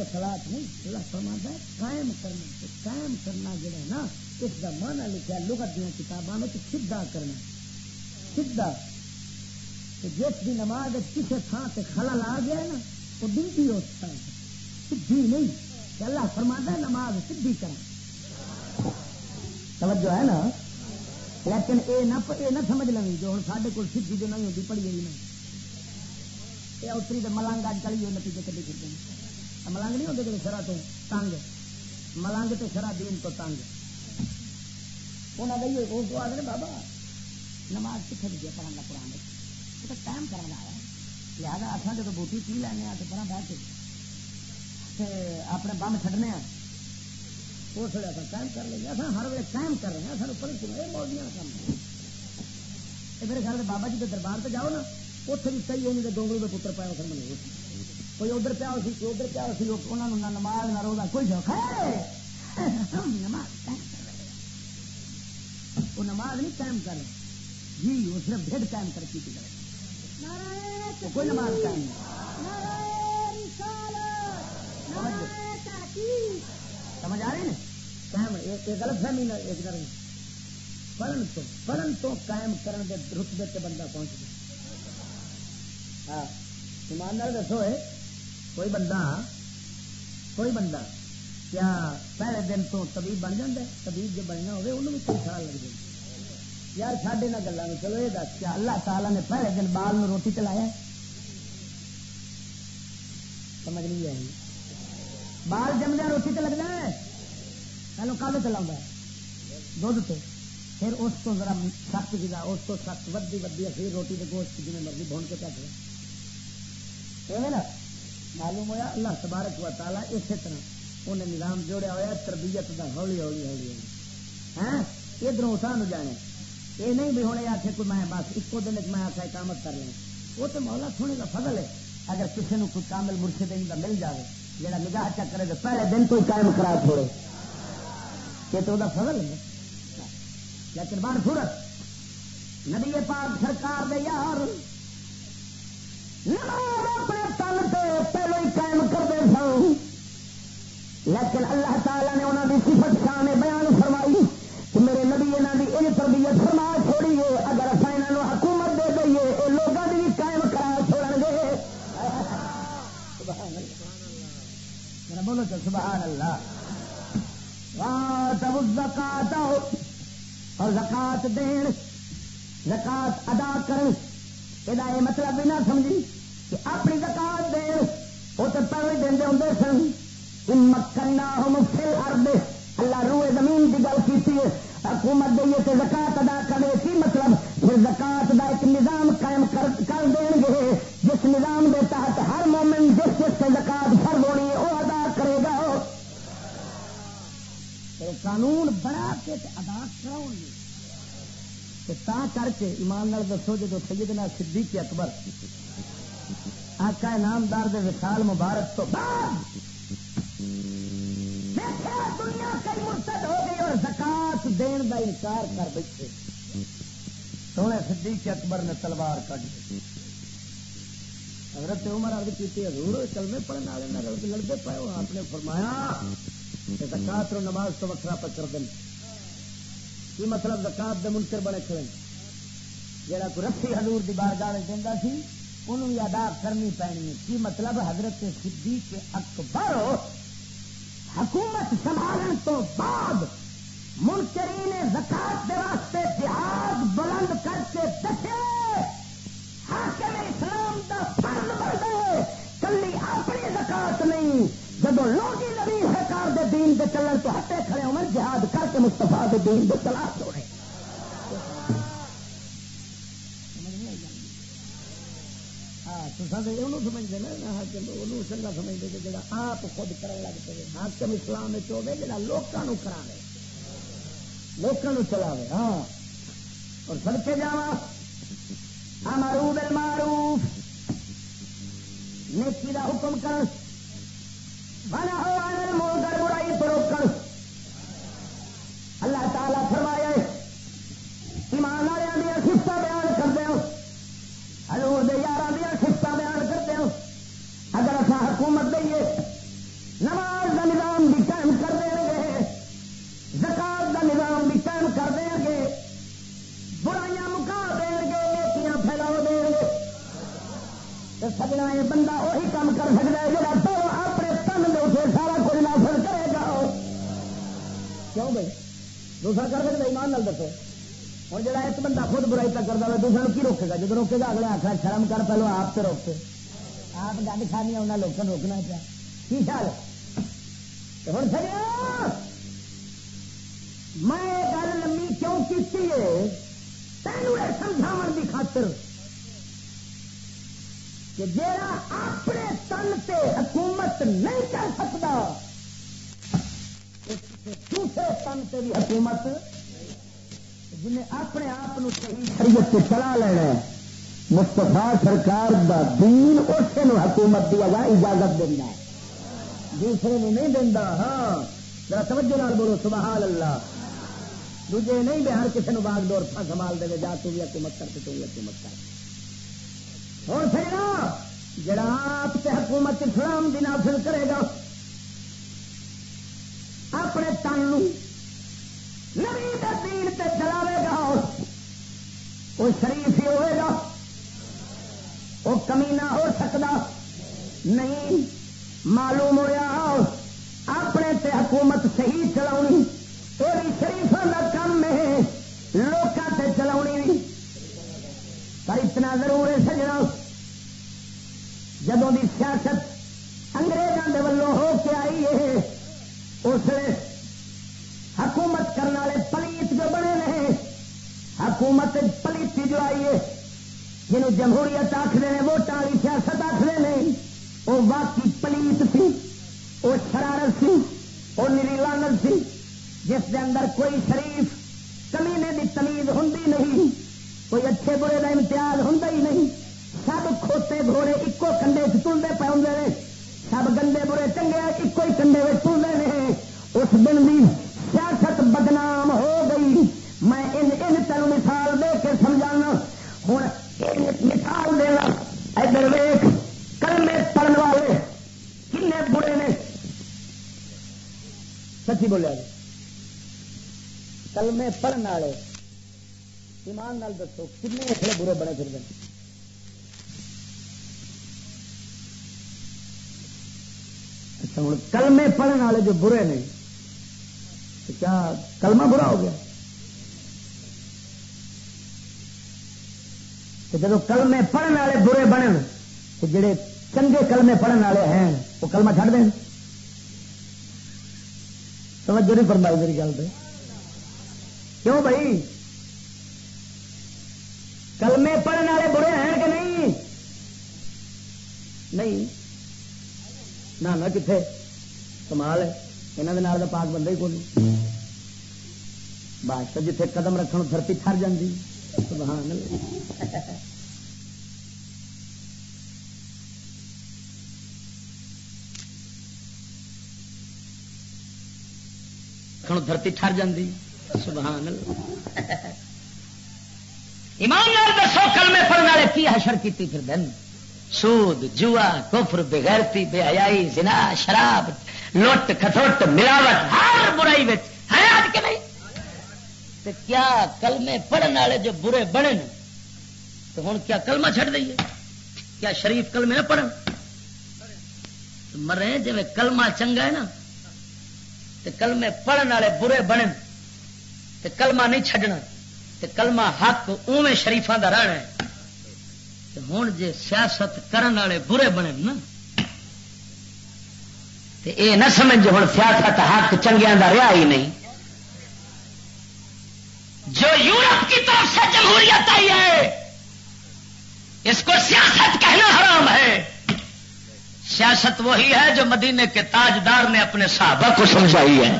یہ کام ہے سلاح نہیں اللہ فرماتا ہے، قائم کرنا قائم کرنا جڑا ہے نا، اس کا مانا لکھا لغت دیا کتابوں میں سیدا کرنا۔ سیدا جس کی نماز کسی تھان سے خلل آ گیا نا، وہ دلتی ہوتا ہے۔ سدھی نہیں، کہ اللہ فرماتا ہے، نماز سدھی کرنا۔ توجہ ہے نا؟ لیکن اے نہ اے نہ سمجھ لیں جو ہوں سارے کو سدھی جو نہیں ہوتی پڑھی گئی نہیں۔ یہ اتری تو ملنگ اج کل نتیجے کدی کرتے ہیں ملنگ نہیں ہوتے کہ شرح تو تنگ، ملنگ تو شرح دین تو تنگ۔ انہوں نے آدھے بابا، نماز کتنے دی پڑھنے کا قرآن تو ٹائم کرنا ہے۔ لہٰذا اصل جب بوٹی پی لینا تو پڑھا بہ کے اپنے بم چڈنے ہیں اس وقت اصل قائم کر لیں اصل ہر ویل قائم کر رہے ہیں۔ سر اوپر یہ موڑیاں کام میرے خیال بابا جی کے دربار سے جاؤ نا اتنے بھی صحیح ہونے کے ڈونگلو کے پتر پایا سر ملے کوئی ادھر پیا سی کوئی ادھر پیا سی انہوں نہ نماز نہ روزہ کوئی شوق ہے؟ نماز وہ نماز نہیں قائم کر جی وہ صرف بھیڑ قائم کر کی کرے کوئی نماز قائم سمجھ آ رہی نا قائم ایک غلط فہمی نہ ایک نہ پڑھن تو پڑھن تو قائم کرن دے رتبے تے بندہ پہنچ گیا۔ ہاں ایماندار دسو ہے کوئی بندہ کوئی بندہ کیا پہلے دن تو طبیب بن جاتا ہے طبیب جو بننا ہوگا انہوں بھی کئی سال لگ جائے یار ساڈے نہ گلا چلو یہ دس کیا اللہ تعالیٰ نے پہلے دن بال میں روٹی چلایا سمجھ نہیں آئی بال جمدیا روٹی تو لگنا ہے پہلو کل چلا دھد تو پھر اس کو ذرا سخت جگہ اس کو سخت ودی ودی پھر روٹی کے گوشت جی مرضی بھون کے چک نا معلوم ہوا اللہ تبارک و تعالیٰ اسی طرح انہیں نظام جوڑیا ہوا تربیت کا ہولی ہولی ہولی ہولی۔ ہاں؟ ادھر سانو جانے۔ یہ نہیں بھی ہونے آخر کوئی میں بس ایک دن میں آخر کامت کر لیں وہ تو مولا سونے کا فضل ہے۔ اگر کسی نے کوئی کامل مرشد کا مل جائے جا نگاہ چکرے تو پہلے دن کوئی قائم کرا چھوڑے۔ یہ تو فضل ہے۔ لیکن بار صورت نبی پاک سرکار دے یار اپنے تن سے پہلے ہی قائم کرتے سن لیکن اللہ۔ تعالیٰ نے انہوں کی صفت شاہ نے بیان فرمائی کہ میرے نبی یہاں کی یہ تربیت فرما چھوڑیے اگر اصل یہاں حکومت دے دئیے یہ لوگوں کی بھی قائم کرا چھوڑ گے بولو تو سبحان اللہ زکات اور زکات دین زکات ادا کر یہ مطلب بھی نہ سمجھی کہ اپنی زکات دین وہ تو پہلے دے ہوں سن مکنا ہو مفل ارد اللہ روئے زمین کی گل کی حکومت دئیے تو زکات ادا کرے کی مطلب پھر زکات کا ایک نظام قائم کر دیں گے جس نظام کے تحت ہر مومن جس جس سے زکات فرض ہونی ہے وہ ادا کرے گا قانون بنا کے ادا کراؤ تا کر کے ایمان نال دسو جب سیدنا صدیق اکبر آقا نامدار دے وسال مبارک تو بعد دنیا کئی مرتد ہو گئی اور زکات دین کا انکار کر بیٹھے۔ سونے صدیق اکبر نے تلوار کٹ حضرت عمر عرض کی حضور، کلمے پڑھنے والے نہ لڑتے پائے آپ نے فرمایا زکات رو نماز تو وکرا پکڑ دیں کی مطلب زکات دے منکر بڑے کھڑے جہاں کوئی رسی حضور دی بارگاہ دینا سی، انہوں ادا کرنی پینی کی مطلب حضرت صدیق اکبر حکومت سنبھالنے تو بعد منکرین زکات کے واسطے جہاد بلند کر کے دسے، حاکم اسلام کا فرض بن گئے کلی اپنی زکات نہیں جب لوگ نبی سرکار دے دین دے چلن تو ہٹے کھڑے ہوئے جہاد کر کے مستفا دے دین دے چلا چھوڑے ہاں، سمجھتے نا ہاں، چنگا سمجھتے جا آپ خود کرنے لگ پے حاکم ہاں، اسلام ہوگی جا لوگوں کرا لوگوں چلا ہاں۔ اور سڑکے جا معروف معروف نیکی کا حکم کر برائی تو روکن اللہ تعالیٰ فرمایا ایمان والوں دیا سفت بیان کرتے ہو۔ ہلور دے یار دیا سفت بیان کرتے ہو۔ اگر اصا حکومت دئیے نماز کا نظام بھی قائم کر دیں گے، زکات کا نظام بھی قائم کر دیں گے، برائیاں مکا دیں گے نیتیاں پھیلا دیں گے۔ سجنا یہ بندہ وہی کام کر سکتا ہے جا کیوں بھائی؟ دوسرا کر سکتا ایمان نال دسو۔ اور جڑا ایک بندہ خود برائی تک کرتا ہے، دوسرا کی روکے گا؟ جب روکے گا، اگلے آخر شرم کر، پہلو آپ سے روکتے آپ گند کھانی انہیں لوگوں روکنا پیا۔ کی خیال ہوں سر میں گل لمبی کیوں کی تینوں سمجھاو کی خاطر کہ جا اپنے تن سے حکومت نہیں کر سکتا دوسرے تن سے بھی حکومت؟ جنہیں اپنے آپ شریعت سے چلا لینا مستفا سرکار دا دین اسے حکومت دیا گا اجازت دینا دوسرے نو نہیں دینا ہاں۔ ذرا توجہ نال بولو، سبحان اللہ۔ دوجے نہیں دے، ہر کسی نے باغ دور تھا سنبھال دے جا تو بھی حکومت کر تو بھی حکومت کر۔ اور پھر جڑا آپ سے حکومت اسلام دی نافذ کرے گا اپنے تن نبی دین تے چلاوے گا وہ شریف ہی ہوئے گا وہ کمی نہ ہو سکتا، نہیں معلوم ہوا اپنے تے حکومت صحیح چلا شریفوں کا کام ہے لوگ تے چلا پر اتنا ضرور ہے سجنا، جدوں کی سیاست انگریزوں کے ولوں ہو کے آئی ہے اس حکومت کرنے والے پلیت جو بنے رہے، حکومت پلیتی جو آئی ہے، جنہوں جمہوریت آخر نے والی سیاست آخر نے، وہ واقعی پلیت سی، وہ شرارت سی، وہ نیری لانت سی، جس کے اندر کوئی شریف کمینے کی تمیز ہوں نہیں، کوئی اچھے برے کا امتیاز ہوں ہی نہیں، سب کھوتے گھوڑے ایکو کنڈے چلتے پہ ہوں سب گندے برے چنگے ایکو ہی کنڈے چلتے ہیں اس دن بھی سیاست بدنام ہو گئی۔ میں ان ان تین مثال دے کے سمجھانا۔ ہوں مثال دینا ادھر ویخ کلمے پڑھنے والے کن برے نے۔ سچی بولیا جی۔ کلمے پڑھنے والے، ایمان نال دسو کن تھوڑے برے بنے پھر ہوں کلمے پڑھنے والے جو برے نے کیا کلمہ برا ہو گیا؟ جب کلمے پڑھنے والے برے بنے، تو جڑے چنگے کلمے پڑھنے والے ہیں، وہ کلمہ چڑھ دیں سمجھ نہیں فرمائی میری گل پہ کیوں بھائی؟ کلمے پڑھنے والے برے ہیں کہ نہیں؟ نہیں۔ نہ کتنے کمال ہے یہاں کے پاک بندے ہی کو بادشاہ جتنے قدم رکھن دھرتی تھر جاتی سبحان دھرتی ٹر جاتی سبحان ایمان دسو کل میں پڑھنے والے کی حشر کی پھر دن سود، جوا، کفر، بغیرتی، بے حیائی، زنا، شراب، لٹ کھتوٹ ملاوٹ، ہر برائی حیات کے نہیں؟ تو کیا کلمے پڑھنے والے جو برے بنے تو ہوں کیا کلمہ چھڑ دئیے؟ کیا شریف کلمے نہ پڑھن؟ مرے جی کلمہ چنگا ہے نا تو کلمے پڑھنے والے برے بنے تو کلمہ نہیں چھڈنا تو کلمہ حق اوے شریفان کا رہنا ہے۔ ہوں جی سیاست کرنے والے برے بنے نا تو یہ نہ سمجھ ہوں سیاست حق چنگیا کا رہا ہی نہیں۔ جو یورپ کی طرف سے جمہوریت آئی ہے، اس کو سیاست کہنا حرام ہے۔ سیاست وہی ہے جو مدینے کے تاجدار نے اپنے صحابہ کو سمجھائی ہے۔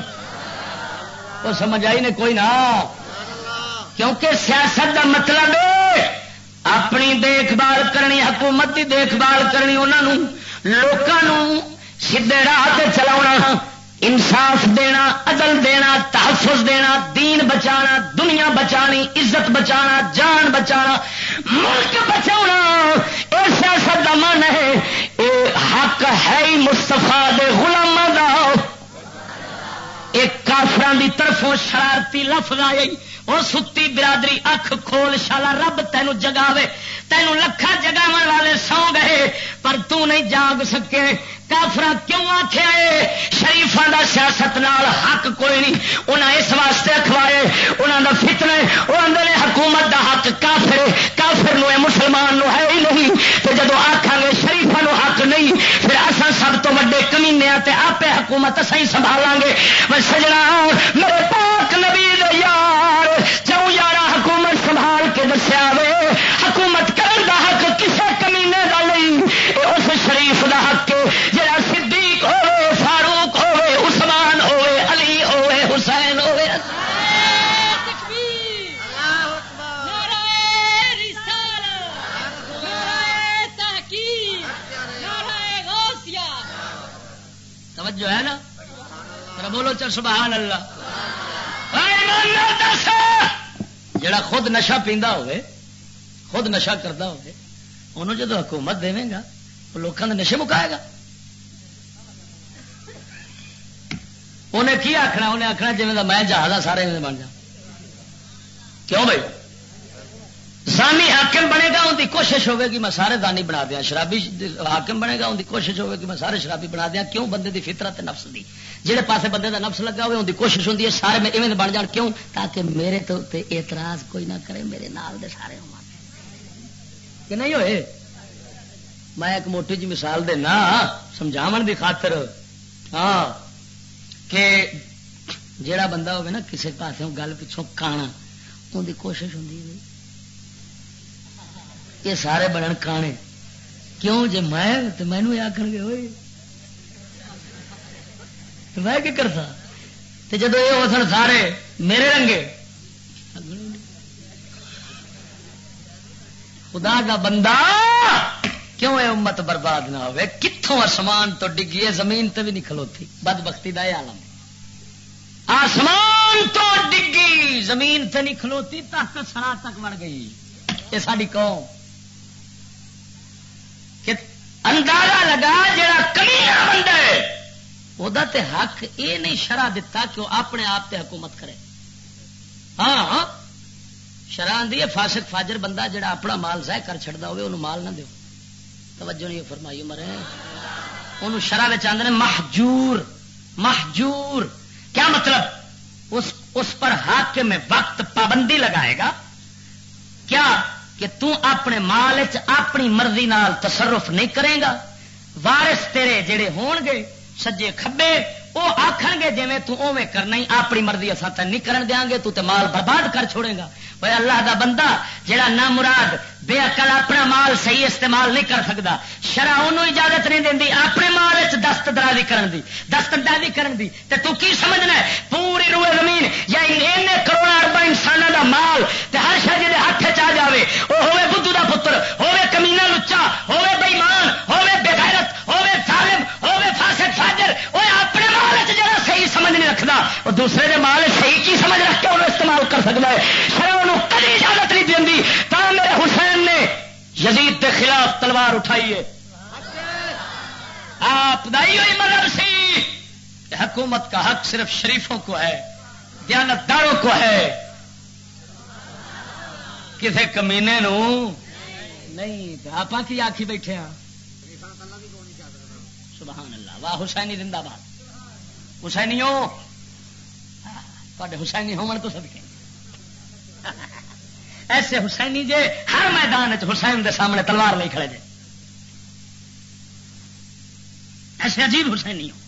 وہ سمجھ آئی نے کوئی نہ، کیونکہ سیاست کا مطلب اپنی دیکھ بھال کرنی، حکومت کی دیکھ بھال کرنی انہوں لوگوں سیدے راہ چلا انصاف دینا، عدل دینا، تحفظ دینا، دین بچانا، دنیا بچانی، عزت بچانا، جان بچانا، ملک بچا یہ سیاست کا من ہے یہ حق ہے ہی مستفا دے غلامہ دا۔ ایک کافران دی طرفوں شرارتی لفظ آئی وہ ستی برادری اکھ کھول، شالا رب تینوں جگاوے تینوں لکھا جگاو والے سو گئے پر تو نہیں جاگ سکے۔ کافر کیوں آخیا شریفان کا سیاست نال حق کوئی نہیں۔ انہیں اس واسطے اخوائے انہوں کا فتن وہ آدھے حکومت دا حق کافر کافر نو مسلمان نو ہے ہی نہیں۔ تو جدو آخان گے شریفا حق نہیں، پھر اصل سب تو وڈے کمینے آپ حکومت اصل ہی سنبھالا گے۔ میں سجنا میرے پاک نبی دے یار جوں یارا حکومت سنبھال کے دسیا وے۔ حکومت کرن دا حق کسے کمینے دا نہیں۔ اس شریف دا حق جڑا صدیق ہوے فاروق ہوے عثمان ہوے علی ہوے حسین ہوے توجہ ہے نا؟ بولو چل سبحان اللہ۔ جڑا خود نشا پیندا ہوئے خود نشا کرتا ہوئے انہوں جدو حکومت دے گا، وہ لوگوں کے نشے مکائے گا۔ انہیں کی آخنا انہیں آخنا جی میں جہاز سارے بن جا کیوں بھائی؟ زانی حاکم بنے گا ان کی کوشش ہوگی کہ میں سارے دانی بنا دیا شرابی حاکم بنے گا ان کی کوشش ہوگی کہ میں سارے شرابی بنا دیا کیوں؟ بندے دی فطرت نفس دی۔ جہے پاسے بندے دا نفس لگا ہوئے ان کی کوشش ہوتی ہے سارے میں ایویں بن جان۔ کیوں؟ تاکہ میرے تو اعتراض کوئی نہ کرے، میرے نال دے سارے ہو کہ نہیں ہوئے؟ میں ایک موٹی جی مثال دینا سمجھاو دی خاطر۔ ہاں کہ جیڑا بندہ ہوگا نا کسی پاس گل پچھوں کانا ان کی کوشش ہوں یہ سارے بنن کانے۔ کیوں؟ جی میں تو مینو آخر گے ہوئے میں کیا کرتا جدو یہ ہو سن سارے میرے رنگے۔ خدا کا بندہ! کیوں اے امت برباد نہ ہوئے؟ کتوں آسمان تو ڈگی؟ ہے زمین تے بھی نہیں کھلوتی۔ بد بختی کا عالم۔ آسمان تو ڈگی، زمین تے نہیں کھلوتی تک سڑا تک بڑھ گئی۔ یہ ساری قوم۔ اندازہ لگا جا کمی بندہ ہے وہ حق یہ نہیں شرح دتا کہ وہ اپنے آپ تے حکومت کرے۔ ہاں, ہاں، شرح آدھی ہے، فاسق، فاجر بندہ جڑا اپنا مال ضائع کر چڑتا ہوئے انہوں مال نہ دو توجہ نہیں فرمائی مرے۔ انہوں شرح آدھے محجور محجور۔ کیا مطلب؟ اس اس پر حاکم میں وقت پابندی لگائے گا؟ کیا کہ تو اپنے مال اپنی مرضی نال تصرف نہیں کرے گا۔ وارث تیرے جڑے ہون گے، سجے کھبے وہ آخ گے جی تمے کرنا ہی، اپنی مرضی اصل تین نہیں کرن دیا گے، تو تے مال برباد کر چھوڑے گا۔ بھائی اللہ دا بندہ جڑا نہ مراد، بے اکل اپنا مال صحیح استعمال نہیں کر سکتا شرح انہوں اجازت نہیں دینی، اپنے مال دست درازی کرن دی، دست درازی کرن دی۔ تے تو کی سمجھنا ہے؟ پوری روئے زمین، یا این کروڑا اربا انسانوں دا مال، تے ہر شہر جی ہاتھ چ جائے وہ ہوے بدھو دا پتر ہوے کمینا لچا ہوے بےمان ہوے بےغیرت وہ دوسرے دے مال صحیح کی سمجھ رکھ کے انہوں استعمال کر سکتا ہے۔ شرح انہوں کدی اجازت نہیں دینی تا میرے حسین نے یزید کے خلاف تلوار اٹھائی ہے۔ آپ دائی ہوئی مطلب سی۔ حکومت کا حق صرف شریفوں کو ہے دیانت داروں کو ہے۔ کسی کمینے نو نہیں آپ کی آخی بیٹھے ہیں سبحان اللہ، واہ، حسینی زندہ باد۔ حسینیوں تے حسینی ہومن تو سب ایسے حسینی جے ہر میدان حسین دے سامنے تلوار نہیں کھڑے جے۔ ایسے عجیب حسینی ہو۔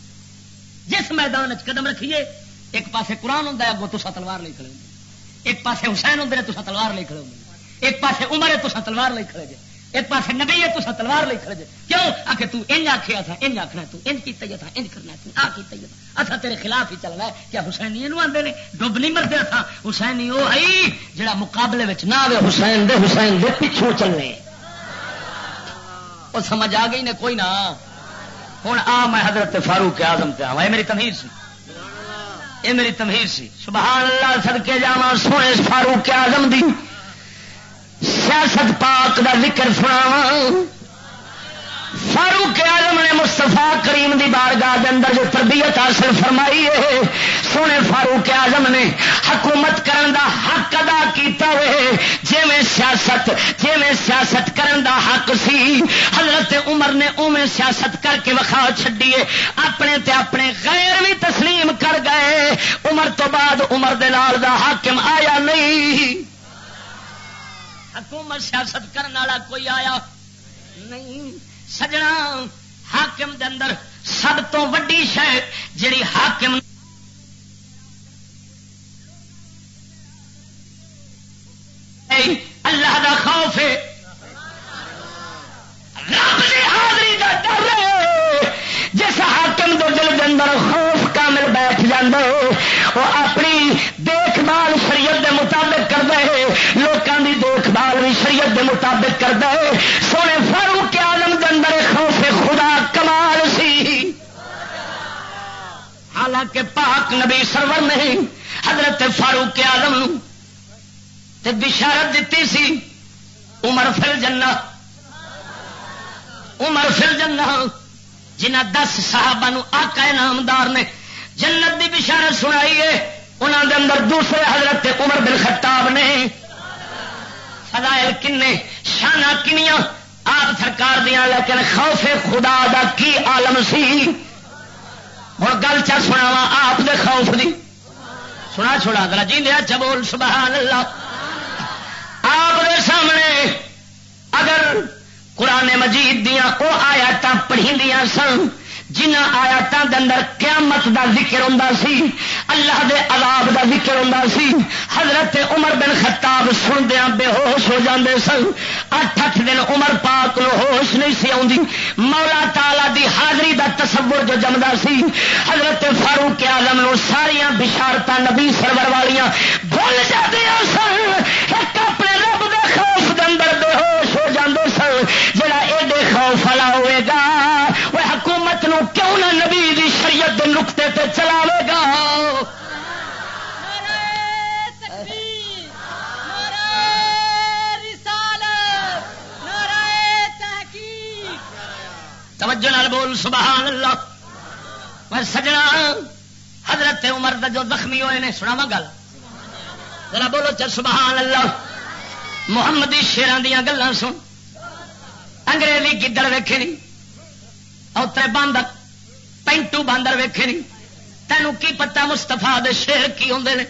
جس میدان قدم رکھیے، ایک پاسے قرآن ہوں اگوں تو تلوار نہیں کھڑے ایک پاسے حسین ہوں تو تلوار نہیں کھڑے ایک پاسے عمر ہے تو تلوار نہیں کھڑے جے۔ ایک پاس نبی ہے، تو تلوار لے کھڑے کیوں؟ آ کے تج آخیا تھا، انج آخنا تو انج کیتا تھا، انج کرنا تو آ کیتا تھا۔ اچھا تیرے خلاف ہی چل رہا ہے، کیا حسینی آتے ہیں ڈب نہیں مرد تھا حسینی وہ آئی، جڑا مقابلے میں نہ آئے حسین دے حسین دے پچھو چلنے۔ وہ سمجھ آ گئی نے کوئی نہ۔ ہوں آ، میں حضرت فاروق آزم پہ آ میری تمہیر سی۔ یہ میری تمہیر سی۔ سبحان اللہ سدکے جا سونے فاروق آزم دی۔ سیاست پاک دا ذکر سنا فاروق آلم نے مستفا کریم دی بارگاہ دے اندر جو تربیت حاصل فرمائی ہے، سونے فاروق آزم نے حکومت کرن دا حق ادا کیتا ہوئے جی میں سیاست جی میں سیاست کرن دا حق سی، حضرت عمر نے اوے سیاست کر کے وکھا چڈیے اپنے تے اپنے غیر بھی تسلیم کر گئے۔ عمر تو بعد عمر دلال دا حاکم آیا نہیں۔ حکومت سیاست کرنے والا کوئی آیا؟ نہیں. سجنا حاکم دے اندر سب تو ویڈی شہ جی حاکم اللہ دا خوف ہے. رب دی حاضری دا ڈر جس حاکم دو دل کے اندر خوف کامل بیٹھ جاندے وہ اپنی دیکھ بھال شریعت دے مطابق کر دے لوگوں دی بھی شریعت دے مطابق کر دے سونے فاروق آلم کے اندر خوف خدا کمال سی۔ حالانکہ پاک نبی سرور نہیں، حضرت فاروق آلم تے بشارت دیتی سی، عمر فل جنہ عمر فل جنہ جنہ دس صحابہ آقا نامدار نے جنت دی بشارت سنائی ہے انہوں دے اندر دوسرے حضرت عمر بن خطاب نے فضائل کنے، شانہ کنیاں آپ سرکار دیا لیکن خوف خدا دا کی عالم سی؟ ہوں گل چا سنا آپ دے خوف دی۔ سنا چھوڑا گلا جی دیا چبول سبحان اللہ۔ آپ دے سامنے اگر قرآن مجید دیا وہ آیات پڑھی سن جنہ آیاتوں کے اندر قیامت دا ذکر ہوں سی، اللہ دے عذاب دا ذکر ہوں سی، حضرت عمر بن خطاب سندیا بے ہوش ہو جاندے سن۔ اٹھ اٹھ دن عمر پاک نو ہوش نہیں سی آتی مولا تالا دی حاضری دا تصور جو جمدا سی، حضرت فاروق آلم نو ساریا بشارت نبی سرور والیاں بھول جاتے سن۔ ایک اپنے رب دے خوف دے اندر بے ہوش ہو جاندے سن۔ جڑا ایڈے خوف والا ہوئے گا دے نقطے تے چلاوے گا۔ توجہ نال بول، سبحان اللہ۔ میں سجنا، حضرت عمر دا جو زخمی ہوئے نے سنا گل۔ ذرا بولو چل، سبحان اللہ۔ محمدی شیران دیا گلان سن۔ انگریزی گدڑ ویکھے نہیں اوترے باندر۔ پینٹو باندر ویکھے نہیں۔ تینوں کی پتا مستفا دے شیر کی ہوں نے؟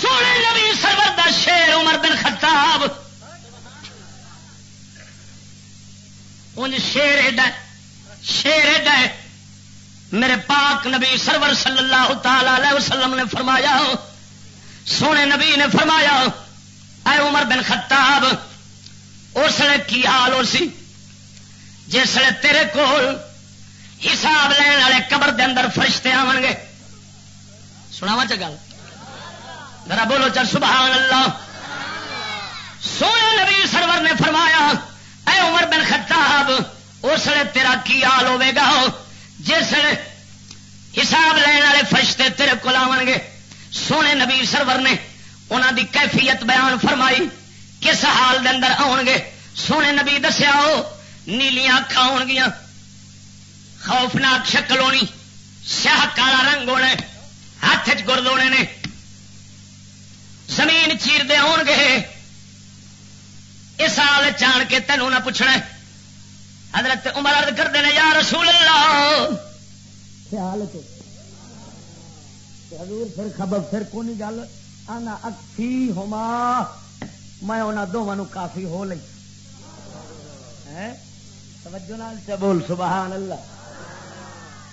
سونے نبی سرور دا شیر عمر بن خطاب۔ ان شیر ایڈا شیر ایڈا میرے پاک نبی سرور صلی اللہ تعالی وسلم نے فرمایا، سونے نبی نے فرمایا، اے عمر بن خطاب، اس نے کی حال ہو سی جس تیرے کول حساب لین والے قبر دے اندر فرشتے آن گے۔ سناوا چل ذرا بولو چل سبحان اللہ۔ سونے نبی سرور نے فرمایا، اے عمر بن خطاب، اس نے تیرا کی حال ہوے گا؟ جس حساب لین والے فرشتے تیرے کو آن گے۔ سونے نبی سرور نے انہوں دی کیفیت بیان فرمائی، کس حال دے اندر آن گے؟ سونے نبی دسیا نیلیاں اکھا ہون گیا خوفناک شکل ہونی۔ سیاہ کالا رنگ ہونا ہاتھ چ ہونے نے۔ زمین چیر دے آن گے۔ اس حال چان کے تینوں نہ پوچھنا حضرت عمر عرض کرتے ہیں، یا رسول اللہ۔ خیال حضور پھر خبر، پھر کونی گل؟ آنا اکھی ہوما میں انہوں دونوں کافی ہو لئی۔ توجہ بول، سبحان اللہ۔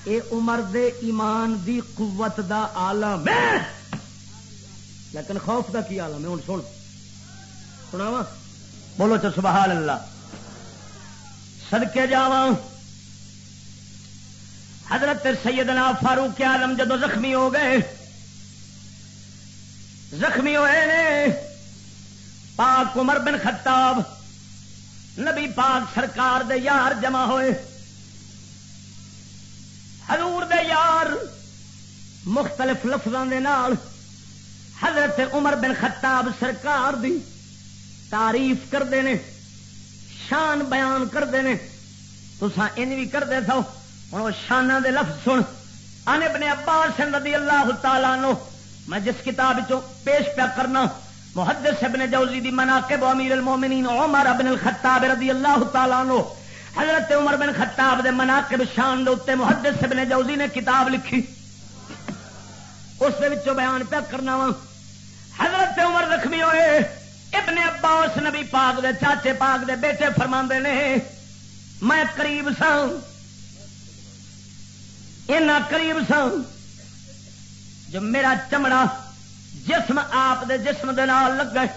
اے عمر دے ایمان دی قوت دا عالم ہے۔ لیکن خوف دا کی عالم ہے؟ ہوں سن۔ سنا بولو تو سبحان اللہ۔ سدکے جا حضرت سیدنا فاروق عالم جدو زخمی ہو گئے۔ زخمی ہوئے نے۔ پاک عمر بن خطاب، نبی پاک سرکار دے یار جمع ہوئے۔ حضور دے یار۔ مختلف لفظوں دے نال حضرت عمر بن خطاب سرکار دی تعریف کرتے ہیں شان بیان کرتے ہیں تو ان بھی کرتے سو ہوں شانہ دے لفظ سن۔ آنے اپنے عباس رضی اللہ تعالیٰ نو میں جس کتاب پیش پیا کرنا، محدث ابن جوزی دی مناقب امیر المومنین عمر ابن الخطاب رضی اللہ تعالیٰ عنہ۔ حضرت عمر بن خطاب دے مناقب شان دے اتنے محدث ابن جوزی نے کتاب لکھی۔ اس وچوں بیان پیا کرنا وا۔ حضرت عمر زخمی ہوئے۔ ابن عباس نبی پاک دے، چاچے پاک دے بیٹے فرما نے، میں قریب سا اینا قریب سا جو میرا چمڑا جسم آپ دے جسم دے نال لگ گئے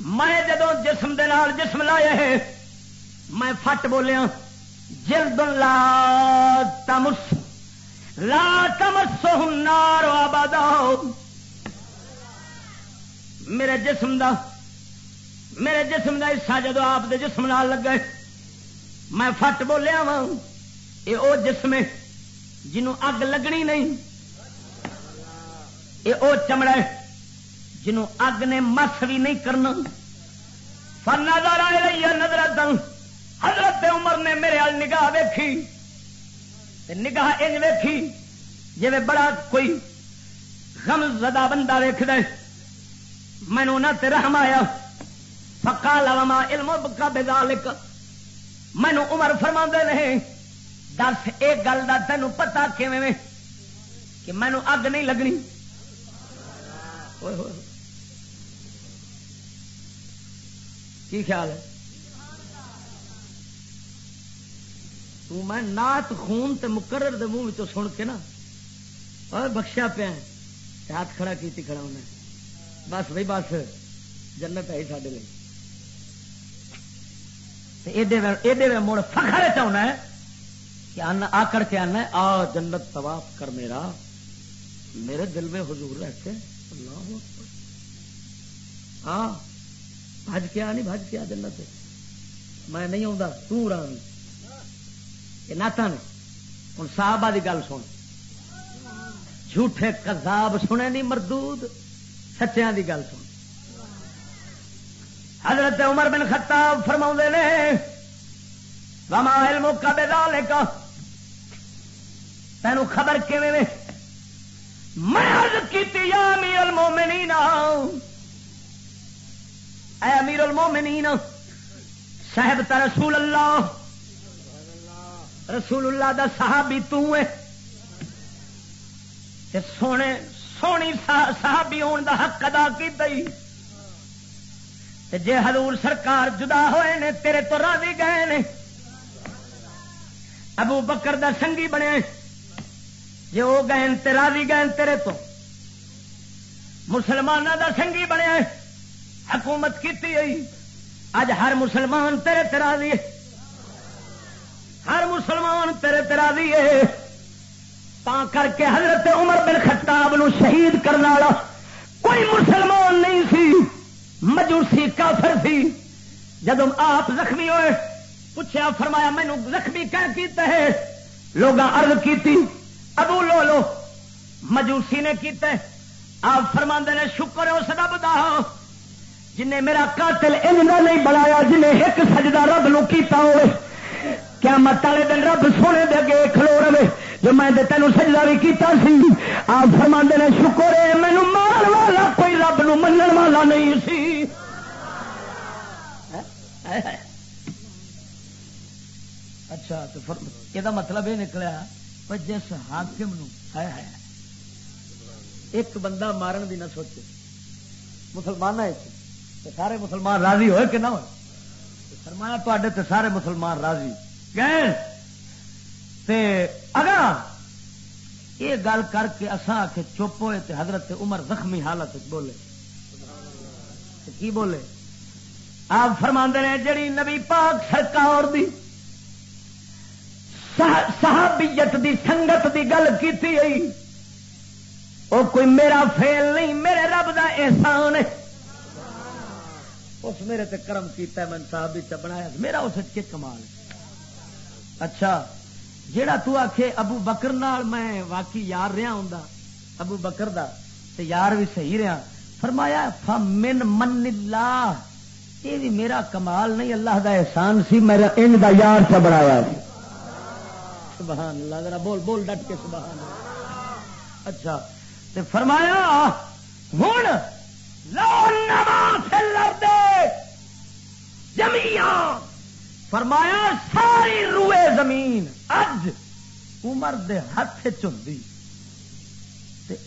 میں جدو جسم دے نال جسم لایا ہے میں فٹ بولیا جلد لا تمس لا تمس نار آباد میرے جسم دا، میرے جسم دا حصہ جدو آپ دے جسم نال لگ گئے میں فٹ بولیا وا یہ وہ جسم ہے جنوں اگ لگنی نہیں یہ وہ چمڑا ہے جنوں اگ نے مس بھی نہیں کرنا۔ نظر آئے رہی ہے نظر حضرت عمر نے میرے ہل نگاہ ویکھی نگاہ ان ویکھی جی بڑا کوئی غم زدہ بندہ ویخ دے مینو نہ رحم آیا۔ پکا لوا علم کا بےدالک مینو عمر فرما رہے۔ دس ایک گل کا تینوں پتا کہ مینو اگ نہیں لگنی۔ کی خیال ہے؟ میں نات خون تے مقرر دے منہ سن کے نا اور بخشیا پیا ہاتھ کھڑا کیتی کھڑا انہیں بس بھائی، بس جنت ہے سارے لیے۔ ایڈے مڑ فخر چاہنا ہے کہ آکڑ کے آنا آ جنت طواف کر میرا۔ میرے دل میں حضور رہتے۔ اللہ ہاں بج کیا نہیں بج کیا جنت۔ میں نہیں آؤں آتا تم یہ ناتا نے ہوں صاحبہ کی گل سن۔ جھوٹے کذاب سنے نہیں مردود۔ سچیا کی گل سن۔ حضرت عمر بن خطاب فرما نے، وما علم کا بے کا تینوں خبر کیویں میں عرض کیتی، یا امیر المومنین اے امیر المومنین، صاحب تا رسول اللہ رسول اللہ دا صحابی تو ہے۔ تے سونے سونی صحابی ہون دا حق ادا کی جے حضور سرکار جدا ہوئے نے، تیرے تو راضی گئے نے۔ ابو بکر دا سنگی بنے۔ جی وہ گئے تیرا بھی گئے تیرے تو۔ مسلمانوں دا سنگھی بنیا حکومت کی اج ہر مسلمان تیرے تیرا دی ہر مسلمان تیرے تیرا دی تا کر کے حضرت عمر بن خطاب نو شہید کرنے والا کوئی مسلمان نہیں سی مجوسی کافر سی۔ جب آپ زخمی ہوئے پوچھا فرمایا مینو زخمی کہتے ہیں لوگ ارد کی ابو لو لو مجوسی نے کیتا ہے۔ آپ فرما نے، شکر ہے اس رب دا۔ جنہیں میرا قاتل ان نہیں بنایا، جنہیں ایک سجدہ رب نو کیتا ہوئے کیا مت والے دن رب سونے دے گے کھلو رہے۔ جو میں تینوں سجدہ بھی کیتا سی، آپ فرما نے، شکر ہے مینو مار والا کوئی رب نو منن والا نہیں سی۔ اچھا تو یہ مطلب یہ نکلیا؟ جس حاکم نو ہے ہے ایک بندہ مارن دی نہ سوچے۔ مسلمان سارے مسلمان راضی ہوئے کہ نہ ہو فرمایا تے تے سارے مسلمان راضی۔ گئے۔ تے اگر یہ گل کر کے اساں آ کے چپ ہوئے تے حضرت عمر زخمی حالت بولے۔ کی بولے؟ آپ فرما نے جڑی نبی پاک سرکار دی صحابیت دی سنگت دی گل کی وہ کوئی میرا فیل نہیں، میرے رب دا احسان ہے۔ اس میرے تے کرم کیتا ہے، میں صحابی چ بنایا، میرا اس کے کمال اچھا جیڑا تو آکھے ابو بکر نال میں واقعی یار رہا ہوں ابو بکر دا، تے یار بھی صحیح رہا فرمایا، فمن من اللہ یہ بھی میرا کمال نہیں، اللہ دا احسان سی، میرا ان دا یار چ بنایا سبحان اللہ ذرا بول بول ڈٹ کے سبحان اللہ اچھا تے فرمایا ہوں لو دے جمیا فرمایا، ساری روئے زمین اج عمر دے ہاتھ چی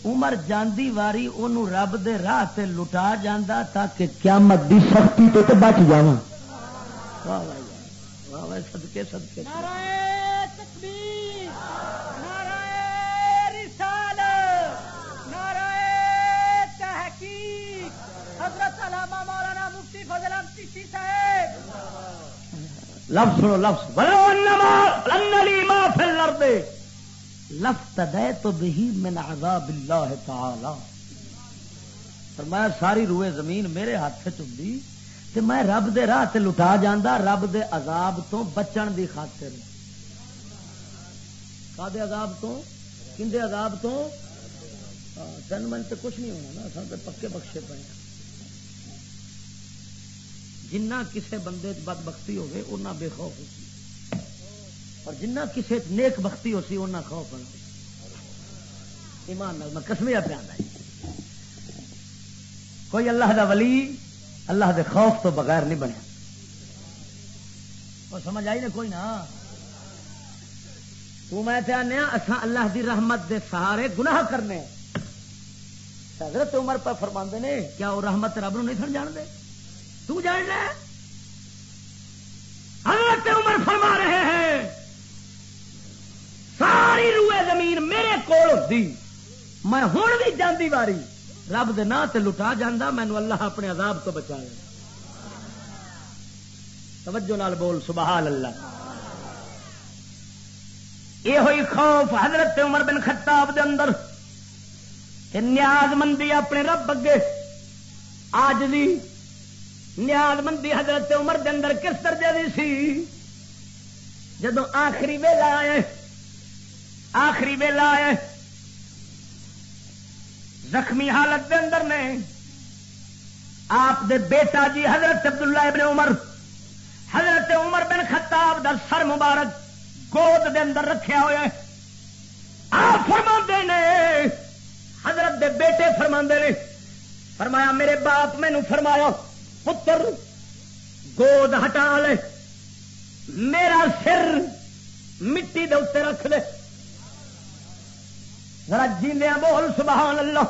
عمر جاندی واری ان رب دے راہ تے لٹا جاندا تاکہ قیامت دی سختی تو بچ جاواں۔ واہ واہ واہ صدقے صدقے۔ نعرہ لفظ سنو، لفظ۔ لفظ دے تو بھی من عذاب اللہ تعالی فرمایا، ساری روئے زمین میرے ہاتھ چی تے میں رب دے راہ تے لٹا جانا رب دے عذاب تو بچن دی خاطر۔ کا عذاب تو؟ کندے عذاب تو؟ تین من کچھ نہیں ہونا نا سب پکے بخشے پے جنہ کسے بندے بد بختی ہوگی اُنہ بے خوف ہو اور جنہ کسے نیک بختی ہو سی اُنہ خوف ہونا ایمان میں کسمیا پہ آنا کوئی اللہ دا ولی، اللہ دے خوف تو بغیر نہیں بنیا۔ اور سمجھ آئی نا کوئی نہ تو میں آنے اساں اللہ دی رحمت دے سہارے گناہ کرنے۔ حضرت عمر پہ فرما نے، کیا وہ رحمت رب نو نہیں سن جان دے تو جان حضرت عمر فرما رہے ہیں، ساری روئے زمین میرے کول ہوتی۔ میں ہوں بھی جاندی واری۔ رب دے نا تے لٹا جانا مینو اللہ اپنے عذاب تو بچا لیا توجہ نال بول، سبحان اللہ۔ یہ ہوئی خوف حضرت عمر بن خطاب دے اندر کہ نیاز مندی اپنے رب اگے۔ آج دی نیاز مندی حضرت عمر دے اندر کس درجے دی سی۔ جدو آخری ویلا آئے، آخری ویلا آئے، زخمی حالت دے اندر نے آپ دے بیٹا جی حضرت عبداللہ ابن عمر، حضرت عمر بن خطاب دا سر مبارک گود دے اندر رکھیا ہوا آپ فرما نے، حضرت دے بیٹے فرما نے، فرمایا میرے باپ مینو فرمایا پتر، گود ہٹا لے، میرا سر مٹی دے اتنے رکھ دے ذرا جیندیا بول، سبحان اللہ۔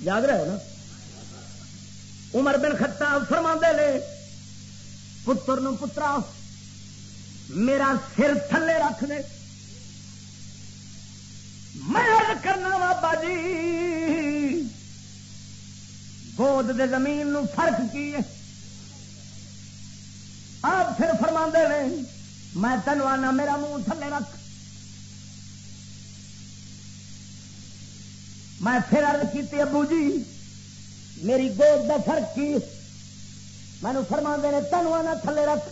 یاد رہو نا، عمر بن خطاب فرما لے پتر نو پترا، میرا سر تھلے رکھ دے۔ میں کرنا بابا جی گود دے زمین نو فرق کی ہے؟ آپ پھر فرما دے میں تینوں آنا میرا منہ تھلے رکھ۔ میں پھر ارد کی ابو جی میری گود کا فرق کی مینو فرما دے تینوں آنا تھلے رکھ۔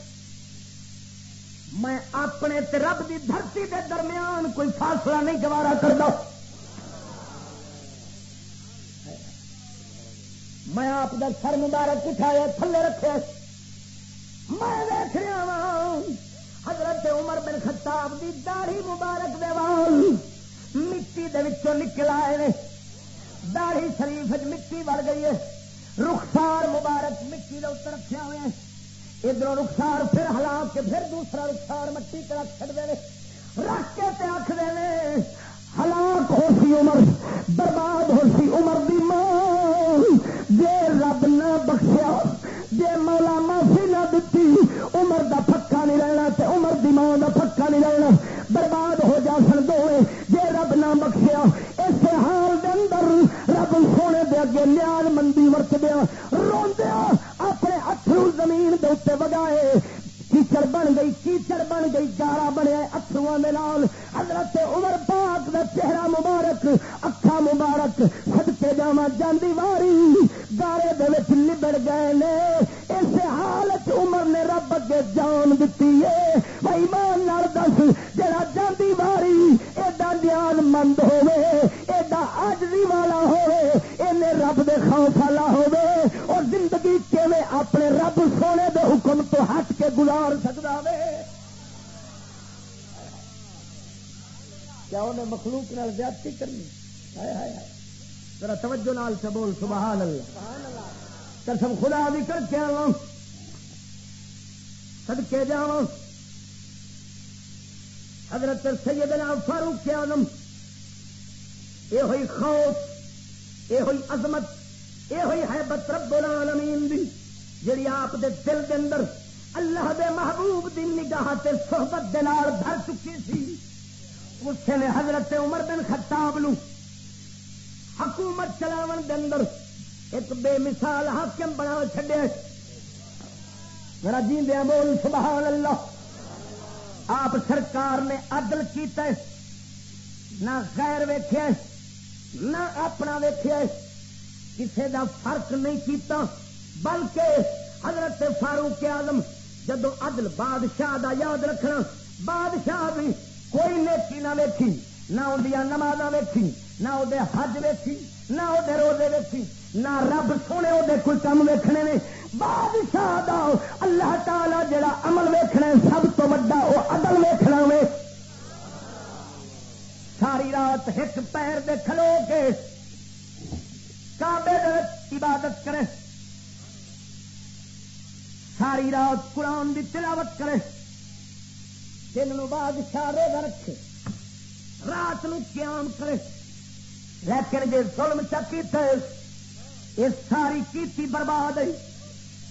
میں اپنے رب دی دھرتی دے درمیان کوئی فاصلہ نہیں گوارا کرتا میں آپ کا سر مبارک اٹھایا تھلے رکھے۔ میں دیکھ رہا وا حضرت عمر بن خطاب دی داڑھی مبارک دے وال مٹی دے وچوں نکل آئے داڑھی شریف مٹی بڑھ گئی ہے۔ رخسار مبارک مٹی دے اتر رکھے ہوئے ادھر رخسار پھر ہلا کے پھر دوسرا رخسار مٹی کے رکھ چڑ دے رکھ کے آخ دے ہلاک ہو سی عمر۔ سے بول سبحان اللہ۔ قسم خدا بھی کر کے آؤ سدکے جا حضرت سیدنا فاروق کے آدم یہ ہوئی خوف یہ ہوئی عظمت یہ ہوئی حیبت رب العالمین دی، جڑی آپ دے دل دے اندر اللہ دے محبوب دی نگاہ تے صحبت دے نال بھر چکی سی۔ اس نے حضرت عمر بن خطاب بے مثال حاکم بنا چڈیا میرا جیندیا بول سبحان اللہ آپ سرکار نے عدل کیتا ہے۔ نہ غیر ویخیا نہ اپنا ویخیا کسی دا فرق نہیں کیتا، بلکہ حضرت فاروق آدم جدو عدل بادشاہ دا یاد رکھنا، بادشاہ بھی کوئی نیکی نہ ویکھی، نہ اندیا نماز ویکھی، نہ وہ حج ویکھی، نہ وہ روزے ویکھی۔ نہ رب سونے وہ کوئی کام ویکھنے نے۔ بادشاہ دا، اللہ تعالی جڑا عمل ویکھنا سب تو وا وہ عدل ویکھنا وے۔ ساری رات ایک پیر دے کھلو کے کعبے دے عبادت کرے۔ ساری رات قرآن دی تلاوت کرے۔ دن نو بادشاہ روزہ رکھے۔ رات نو قیام کرے۔ لیکن جی ظلم چکی تھے یہ ساری کیتی برباد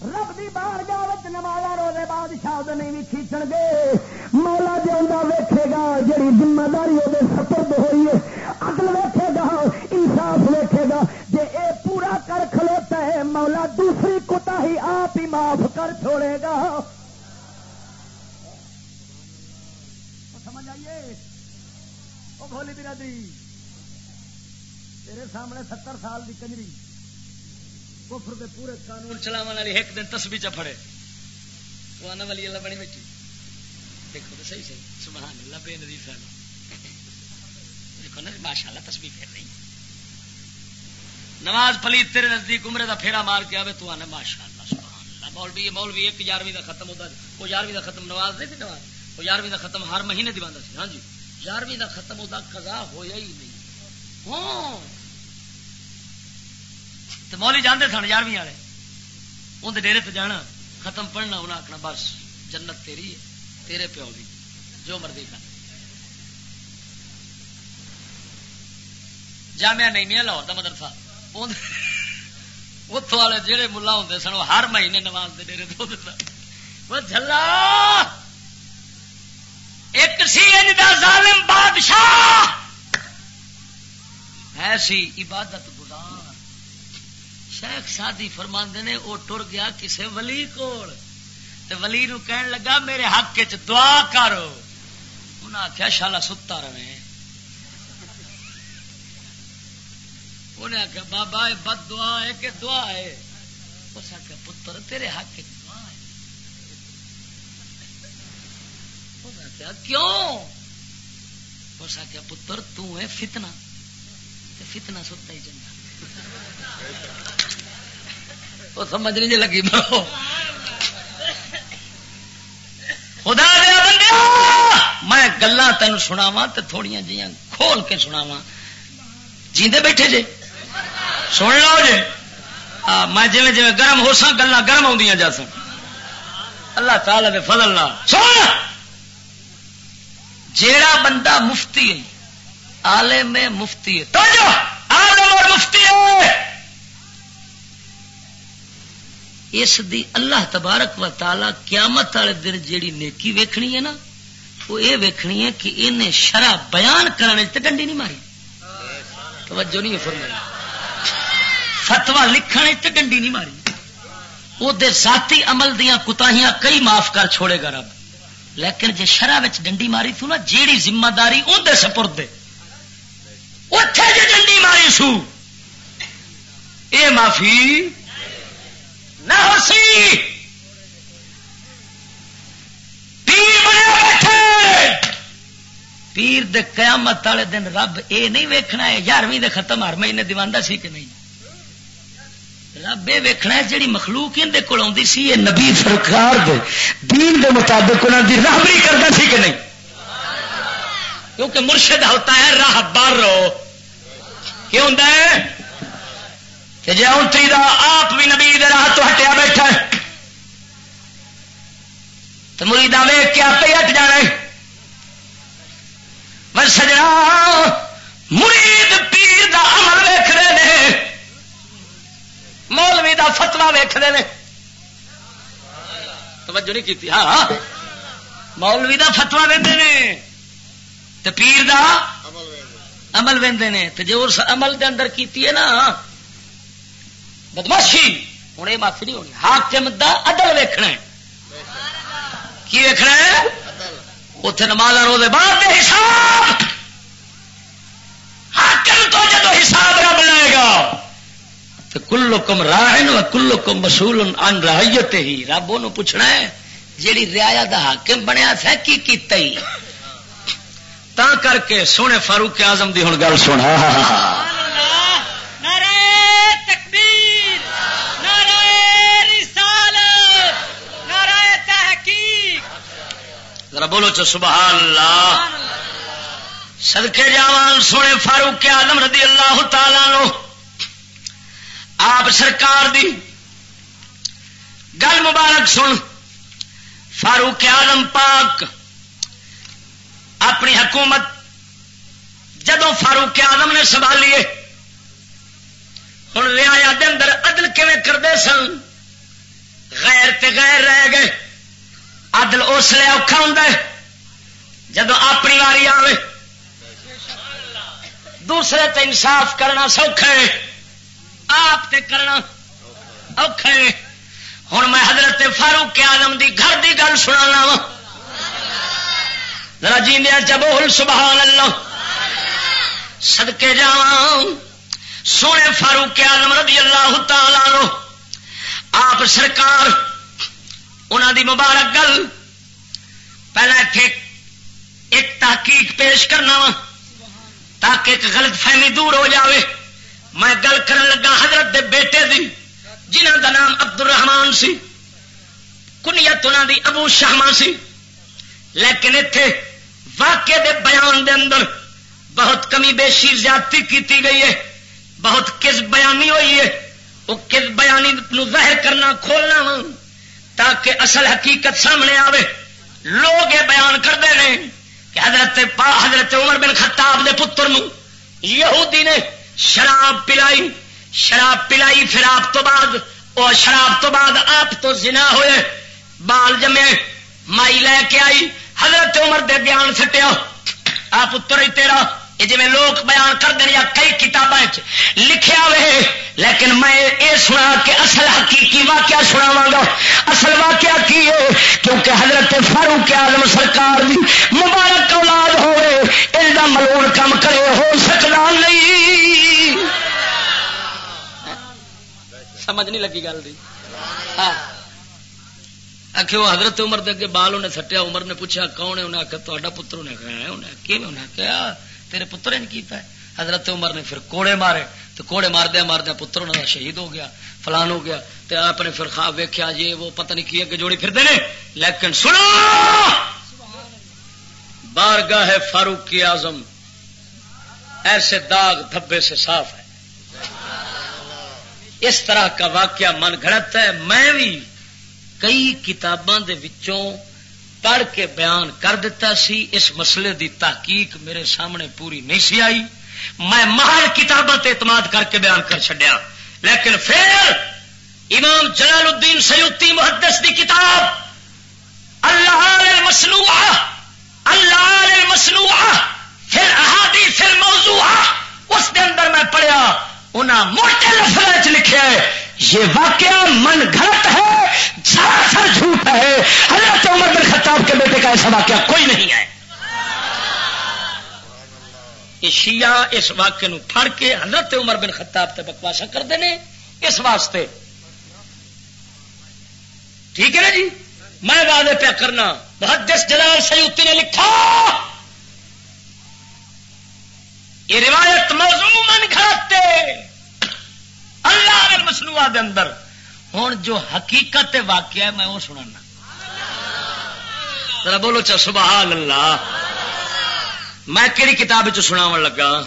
رب دی بار گاہ نماز روزے بادشاہ نہیں بھی کھینچن گے۔ مولا جی ویکھے گا جی ذمہ داری وہ سپرد ہوئی ہے اگل ویکھے گا، انصاف ویکھے گا۔ جی اے پورا کر کھلوتا ہے، مولا دوسری کتا ہی آپ ہی معاف کر چھوڑے گا۔ سمجھ آئیے؟ وہ بولی برادری، تیرے سامنے ستر سال کی کنجری۔ کفر دے پورے قانون چلاو والی ایک دن تسبی چ پڑے وہ آنا والی اللہ بنی بیٹھی دیکھو تو صحیح صحیح۔ سبحان اللہ، بے نظیر صاحب دیکھو نا ماشاء اللہ تسبی پھیر رہی نماز پلیت تیرے نزدیک عمرے دا پھیرا مار کے آوے تو آنے ماشاء اللہ سبحان اللہ۔ مولوی مولوی ایک یارویں دا ختم ہوتا وہ یارویں دا ختم نماز نہیں تھی نماز۔ وہ یارویں دا ختم ہر مہینے دی دیوانا سی۔ ہاں جی یارویں دا ختم ہوتا، قضا ہویا ہی نہیں۔ ہاں۔ تو مولی جانے سن یارویں والے۔ اندر ڈیری تو جانا، ختم پڑھنا انہیں آخنا بس، جنت تیری ہے، تیرے پیو بھی جو مرضی کر۔ جامع نہیں میا لاہور کا مدرسہ۔ اتوں والے جہے ملا ہوں سن وہ ہر مہینے نماز دے ڈیری تو وہ جلا ایک سی ظالم بادشاہ! ایسی عبادت شیخ سادی فرما نے وہ ٹر گیا کسے ولی کول۔ ولی نو کہن لگا، میرے حق چ دعا کرو انہیں آخیا شالا ستا رہے۔ انہیں آخیا بابا بد دعا ہے کہ دعا ہے؟ اس آخیا پتر، تیرے حق دعا ہے۔ آخیا کیوں؟ اس آخیا پتر تے فتنا فتنا ستا ہی چاہتا وہ سمجھ نہیں جی لگی برو خدا بندے، میں گلا تین سناوا تو تھوڑی جہاں کھول کے سناوا جیندے بیٹھے جے۔ سن لو جے۔ میں جی جی گرم ہو سا گلا گرم آدی جا سن۔ اللہ تعالی دے فضل اللہ سن! جیڑا بندہ مفتی ہے، عالم مفتی ہے۔ تو جو عالم اور مفتی ہے۔ اس دی اللہ تبارک و تعالی قیامت والے دن جیڑی نیکی ویکھنی ہے نا، وہ یہ ویکھنی ہے کہ انہیں شرح بیان کرنے ڈنڈی نہیں ماری۔ توجہ نہیں فرمائی۔ فتوا لکھنے ڈنڈی نہیں ماری۔ وہ ذاتی عمل دیا کتاہیاں کئی معاف کر چھوڑے گا رب۔ لیکن جی شرح ڈنڈی ماری تھی نا، جیڑی ذمہ داری اندر سپرد اتے جی ڈنڈی ماری سو۔ اے معافی نہ ہو سی پیر بنے بیٹھے۔ پیر دے قیامت والے دن رب اے نہیں ویکھنا ہے یارویں دے ختم ہر مہینے دیواندا سی کہ نہیں۔ رب یہ ویکھنا ہے جیڑی مخلوق اندر کول آتی سی یہ نبی سرکار دے، دین دے مطابق انہوں دی راہبری کرتا سی کہ نہیں۔ کیونکہ مرشد ہوتا ہے راہ بار رو کیوں ہوتا ہے؟ کہ جی اونتری دا آپ بھی نبی راہ تو ہٹیا بیٹھا تو مریدا ویگ کے آپ ہی ہٹ جانا بس سجنا، مرید پیر دا عمل ویختے ہیں مولوی دا فتوا ویختے ہیں توجہ نہیں کی ہاں،, ہاں مولوی دا فتوا ویتے ہیں تو پیر دا عمل وے تو جو عمل دے اندر کیتی ہے نا بدماشی! ہوں یہ معافی نہیں ہونی۔ حاکم دا عدل ویکھنا کی ویکھنا ہے؟ اتنے نماز روزے بعد حساب۔ حاکم تو جب حساب رب لے گا تو کلو کم راہن و کلو کم مسول ان رہیت ہی رب وہ پوچھنا ہے، جیڑی ریا دا حاکم بنیا تھا، کی کیتا ہی؟ تا کر کے سونے فاروق اعظم دی ہوں گل سنا ذرا بولو چو سبحان اللہ سدکے جاوان سونے فاروق آدم رضی اللہ تعالی لو آپ سرکار دی گل مبارک سن۔ فاروق آدم پاک اپنی حکومت جدو فاروق آدم نے سنبھالیے ہوں ریا اندر عدل کیون کرتے سن؟ غیر تے غیر رہ گئے۔ عدل اس لیے اوکھا ہوں جب اپنی واری آئے دوسرے تے انصاف کرنا سوکھا ہے۔ آپ تے کرنا اوکھا ہے۔ ہوں میں حضرت فاروق آدم دی گھر دی گل سنا وا ذرا جیندیا چبول سبحان اللہ سدکے جا سونے فاروق آدم رضی اللہ تعالی آپ سرکار انہوں دی مبارک گل پہلے اتنے ایک تحقیق پیش کرنا وا تاکہ ایک غلط فہمی دور ہو جاوے۔ میں گل کرن لگا حضرت دے بیٹے دی جنہ دا نام عبد الرحمان سی، کنیت انہوں دی ابو شہما سی۔ لیکن اتے واقع دے بیان دے اندر بہت کمی بیشی زیادتی کیتی گئی ہے، بہت کس بیانی ہوئی ہے۔ وہ کس بیانی نو ظاہر کرنا کھولنا وا۔ تاکہ اصل حقیقت سامنے آوے۔ لوگ یہ بیان کرتے ہیں کہ حضرت پا حضرت عمر بن خطاب دے پتر نو یہودی نے شراب پلائی۔ شراب پلائی پھر آپ تو بعد اور شراب تو بعد آپ تو زنا ہوئے۔ بال جمے، مائی لے کے آئی۔ حضرت عمر دے بیان سٹیا۔ آپ پتر ہی تیرا۔ یہ جی لوگ بیان کر دیں یا کئی کتابیں لکھیا ہوئے لیکن میں یہ سنا کہ اصل حقیقی واقعہ سناوا گا۔ اصل واقعہ کی ہے؟ کیونکہ حضرت فاروق آلم سرکار بھی مبارک اولاد ہوئے اس کا ملون کم کرے ہو سکتا نہیں۔ سمجھ نہیں لگی گل دی۔ ہاں۔ آخو حضرت عمر دے اگے بال انہیں سٹیا، عمر نے پوچھا کون ہے؟ انہیں آخر تا پتر، انہیں کہا انہیں کہ انہیں کہا تیرے پتر نے کیتا ہے۔ حضرت عمر نے پھر کوڑے مارے۔ تو کوڑے ماردیا ماردیا پتر انہوں کا شہید ہو گیا، فلان ہو گیا۔ تو آپ نے پھر خواب ویکیا جی وہ پتہ نہیں کی اگے جوڑی پھرتے ہیں لیکن سنو! بارگاہ ہے فاروق اعظم ایسے داغ دھبے سے صاف ہے۔ اس طرح کا واقعہ من گھڑت ہے۔ میں بھی کئی کتاباں دے وچوں پڑھ کے بیان کر دیتا سی، اس مسئلے دی تحقیق میرے سامنے پوری نہیں سی آئی۔ میں مہار کتابوں سے اعتماد کر کے بیان کر چڈیا لیکن پھر امام جلال الدین سیوتی محدث دی کتاب، اللہ مسلو اللہ مسلو پھر احادی پھر موضوع اس دے اندر میں پڑھیا۔ انہیں موٹے لفظ لکھے یہ واقعہ من گھٹ ہے سراسر جھوٹ ہے حضرت عمر بن خطاب کے بیٹے کا ایسا واقعہ کوئی نہیں ہے۔ یہ شیعہ اس واقعے نو پھڑ کے حضرت عمر بن خطاب تے بکواسا کرتے ہیں۔ اس واسطے۔ ٹھیک ہے نا جی؟ میں وعدے پیا کرنا۔ بہت جس جلال سیوتی نے لکھا۔ یہ روایت موضوع من گھاتے اللہ مسنوا دے اندر۔ ہوں جو حقیقت واقعہ ہے، میں وہ سننا ذرا بولو چا سبحان اللہ۔ میں کہڑی کتاب سنا لگا؟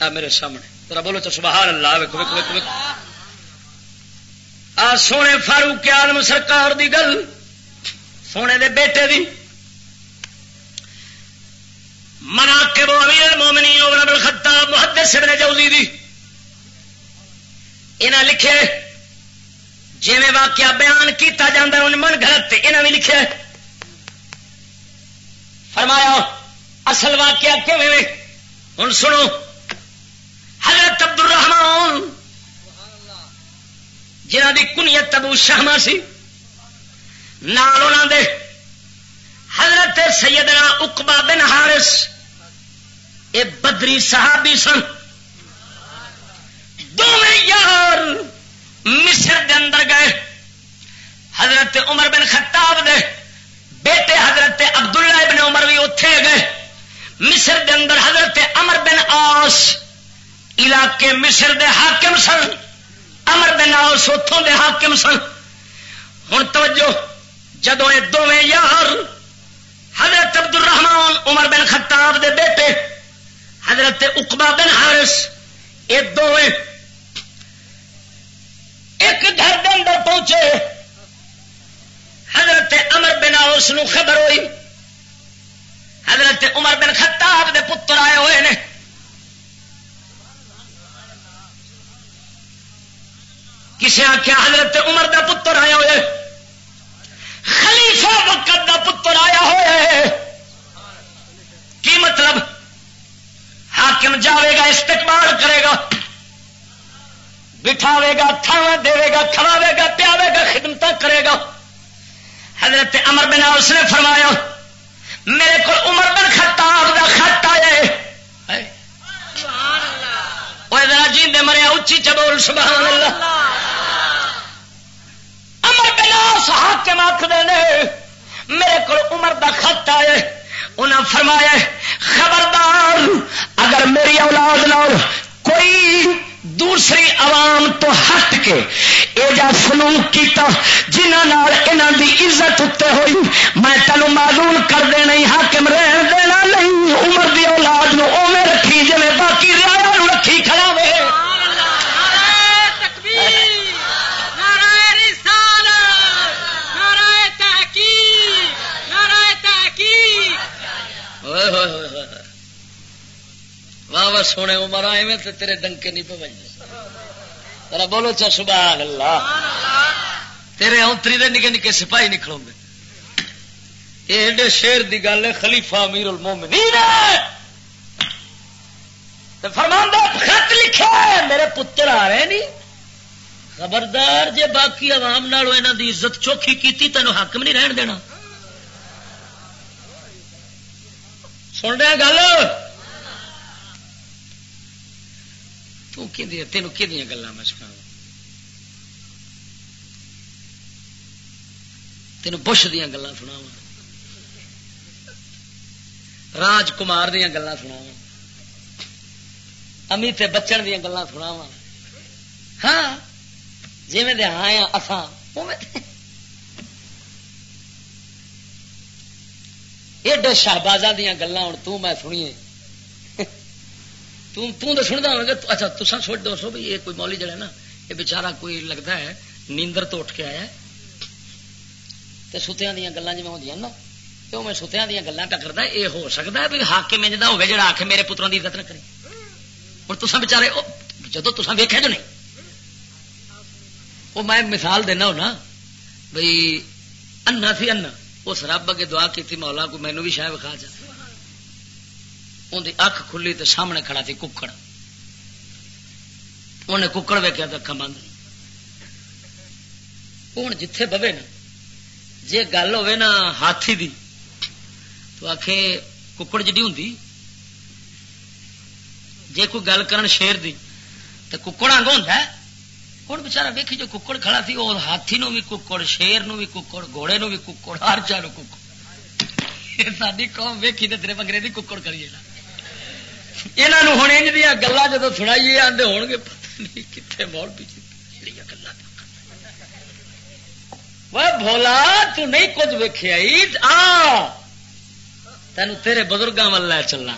آ میرے سامنے۔ ذرا بولو چا سبحان اللہ۔ ویکو ویکو ویکو ویکو آ سونے فاروق آدم سرکار دی گل۔ سونے دے بیٹے دی۔ منا کے وہ امیر مومنی عمر خطاب محدث ابن جوزی دی۔ انہیں لکھے جی واقعہ بیان کیتا جاتا ان من گلت انہیں بھی لکھے۔ فرمایا، اصل واقعہ کیون ہوں سنو۔ حضرت عبد الرحمان جنہ کی کنیت ابو شہما سی، نال انہوں دے حضرت سیدنا اقبا بن حارس یہ بدری صحابی سن۔ دونوں یار مصر دے اندر گئے، حضرت عمر بن خطاب دے۔ بیٹے حضرت عبداللہ ابن عمر بھی اتے گئے۔ مصر دے اندر حضرت امر بن آس علاقے مصر دے حاکم سن۔ امر بن آس اتوں دے حاکم سن۔ ہوں توجہ جدو یہ دونوں یار، حضرت عبد الرحمان عمر بن خطاب دے بیٹے، حضرت اقبا بن حارس یہ دونوں ایک گھر دے اندر پہنچے۔ حضرت امر بنا اس خبر ہوئی۔ حضرت عمر بن خطاب دے پتر آئے ہوئے نے۔ کسے آخیا حضرت عمر دا پتر آیا ہوئے۔ خلیفہ وقت دا پتر آیا ہوئے۔ کی مطلب؟ حاکم جاوے گا، استقبال کرے گا۔ بٹھاوے گا تھاوا دے گا، کھواوے گا، پیاوے گا خدمت کرے گا۔ حضرت امر بنا اس نے فرمایا میرے کو عمر بن خطاب دا خط آئے جی مریا اچھی چبول سبحان اللہ۔ امر بنا کے مکھ دے میرے کو عمر دا خط آئے انہیں فرمایا خبردار اگر میری اولاد نال کوئی دوسری عوام تو ہٹ کے یہ جا سلوک کیتا جنہ یہاں دی عزت اتنے ہوئی میں تینوں معلوم کر دینا حاکم رہن دینا نہیں عمر دی اولاد نو اوے رکھی جی باقی ریا رکھی کھڑا وے۔ واہ واہ سونے عمر، آئے تو تیرے ڈنکے نہیں پہ بجنے بولو چا سبحان اللہ تیرے اونتری دے نکے نکے سپاہی نکلوں گے۔ یہ ایڈے شیر دی گل ہے، خلیفہ امیر المومنین۔ فرماندہ، خط لکھا میرے پتر آ رہے نہیں۔ خبردار، جے باقی عوام نالوں یہاں دی عزت چوکھی کیتی، تینوں حاکم نہیں رہن دینا۔ سن رہا گل؟ تین کہ گلا میں سنا تین بش دیا گلا سنا راج کمار دیا گلا سنا امیت بچن دیا گلا سنا ہاں جی میں ہاں اسان ایڈے شہبازا دیا گلا ہوں تو میں سنیے۔ تو سنتا ہوگا اچھا تسا سوچ دو سو بھی یہ کوئی مولی جڑا نا، یہ بچارا کوئی لگتا ہے نیندر تو اٹھ کے آیا تو ستیا دیا گلیں جی ہوں نا تو میں ستیا دیا گلیں پہ کرتا یہ ہو سکتا ہے بھی ہاک میں جا ہوگا جا آ کے میرے پتروں کی عزت نہ کرے۔ ہوں تسا بچارے جدو تسا ویخیا جو نہیں۔ وہ میں مثال دینا ہونا بھائی انا سی انا اس رب اگے دعا کی مولا کو مینو بھی شاید وکھا جائے اندی اکھ کھلی تو سامنے کھڑا تھی ککڑ۔ انہیں ککڑ ویکیا تو اکا بند۔ ہوں جتھے بوے نا جی گل ہوے نا ہاتھی دی، تو آخ ککڑ جی ہوں جی کوئی گل کرن شیر دی تو ککڑ آگ ہوں ہوں بچارا ویکھی جو ککڑ کھڑا تھی وہ ہاتھی نو بھی ککڑ، شیر نو بھی ککڑ، گھوڑے نو بھی ککڑ، ہر چارو ککڑ۔ ساری قوم ویکھی تو تیرے بگرے ککڑ کریے نا۔ یہاں ہوں انج دیا گلا جب سنائیے آدھے ہو گے پتہ نہیں کتنے مول پیچھے بولا تو نہیں کچھ ویخیا آ تین تیرے بزرگوں وال لے چلنا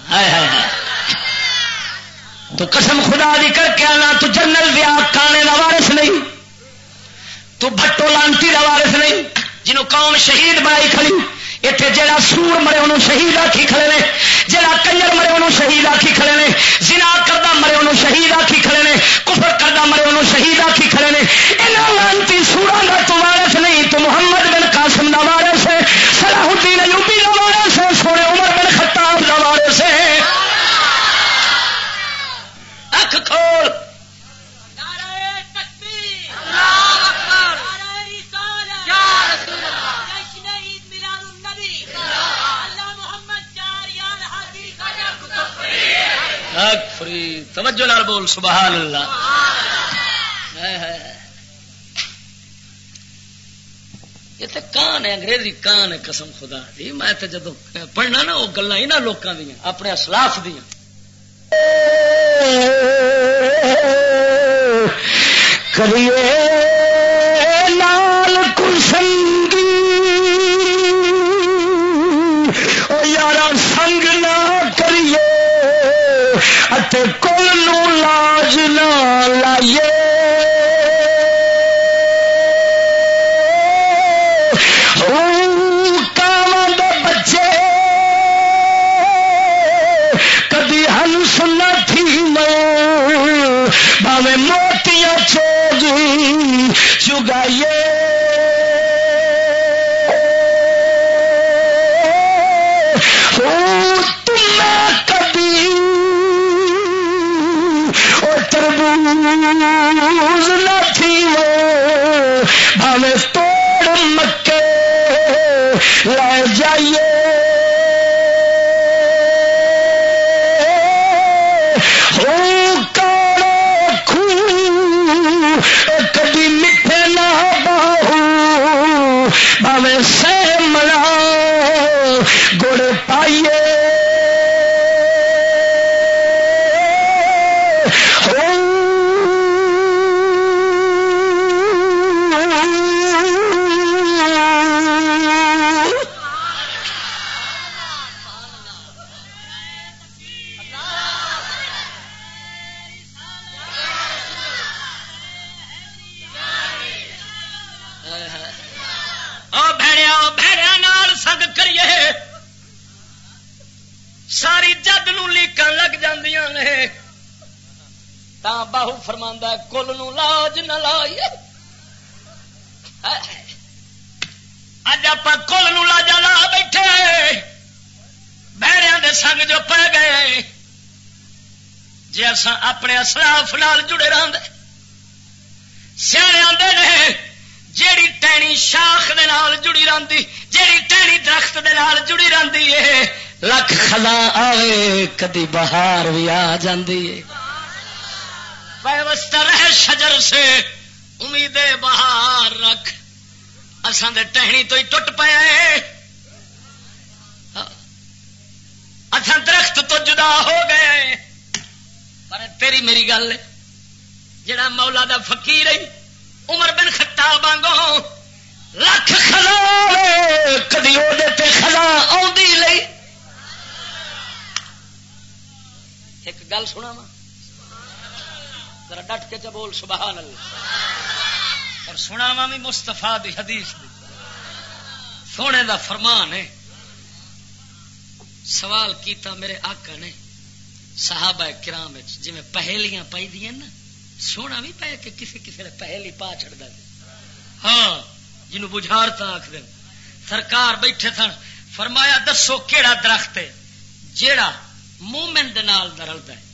تو قسم خدا دی کر کے آنا تو جنرل دیا کانے کا وارس نہیں تو بھٹو لانتی کا وارس نہیں جنہوں قوم شہید بنائی کھڑی اتنے جہاں سور مرے انہوں شہید آخی کھڑے نے جہاں کنجر مرے انہوں شہید آخی کھڑے نے زنا کردہ مرے انہوں شہید آخی کھڑے نے کفر کردہ مرے انہوں شہید آخی کھڑے نے یہاں لانتی سورا کا تو وارس نہیں تو محمد بن قاسم کا وارس ہے صلاح الدین ایوبی کا وارس ہے سونے عمر بن خطاب کا وارس ہے اکھ کھول فری. توجہ لال بول، سبحان اللہ. یہ تو کان ہے، انگریزی کان ہے قسم خدا دی. میں تو جدو پڑھنا نا، وہ گلا یہاں لوگوں دیا اپنے اسلاف دیا کریے لال کسنگی یار سنگ نہ کریے. کل لاج نہ لائیے بچے کدی ہنس نہ تھی میں باوے موتیاں چوگی چگائیے مفروض نہ توڑ مکے لے جائیے۔ فرمان کل نو لاج نہ لا اج اپنا لاجا لا بیٹھے۔ بہریا اپنے اسلاف نال جڑے رہتے سیانے آتے نے، جیڑی ٹہنی شاخ دے نال جڑی رہتی جیڑی ٹہنی درخت دے نال جڑی رہتی ہے، لکھ خلا آئے کدی بہار بھی آ جاندی ہے۔ رہ شجر سے امید بہار رکھ۔ اسان دے ٹہنی تو ہی ٹوٹ پائے اسان درخت تو جدا ہو گئے پر تیری میری گل جڑا مولا دا فقیر ہے، عمر بن خطاب وانگو لکھ خلا کدی وہ خلا آدھی لئی ایک گل سنا وا ذرا ڈٹ کے بول سبحان اللہ۔ اور سنا وا بھی مستفا دی حدیث دی۔ سونے دا فرمان ہے۔ سوال کیتا میرے آقا نے۔ صحابہ کرام جی پہلیاں پائی دیا نا سونا بھی پہ کہ کسی کسی نے پہلی پا چڑھتا ہاں جنوب بجھارتا آخ دن سرکار بیٹھے سن فرمایا، دسو کیڑا درخت ہے جیڑا مومن دے دال درلتا ہے۔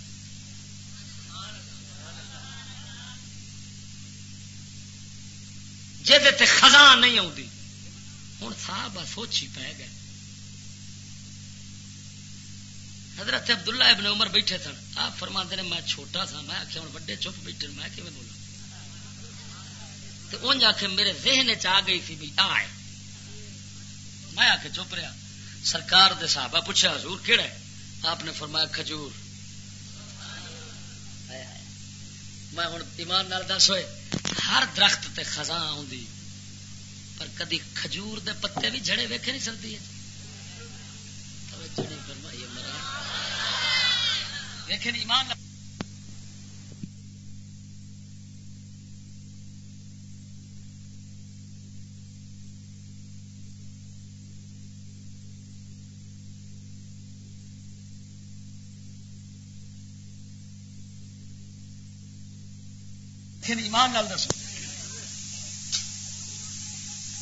جی خزان نہیں آتی ہوں صاحب سوچی پی گئے۔ حضرت عبداللہ ابن عمر بیٹھے سن آپ فرما نے میں چھوٹا تھا میں آخیا ہوں وڈے چپ بیٹھے میں کہ بولا تو انج آخ میرے ذہن چ آ گئی تھی بھی آئے میں آ کے چپ رہا سرکار دے صحابہ پوچھا حضور کہڑا ہے؟ آپ نے فرمایا، کھجور۔ میں ہوں ایمان نال دس ہوئے، ہر درخت تے خزاں آدھی پر کدی کھجور دے پتے بھی جڑے ویکھے نہیں سکتی ہے۔ فرمائی لیکن ایمان ایمان نال دسو۔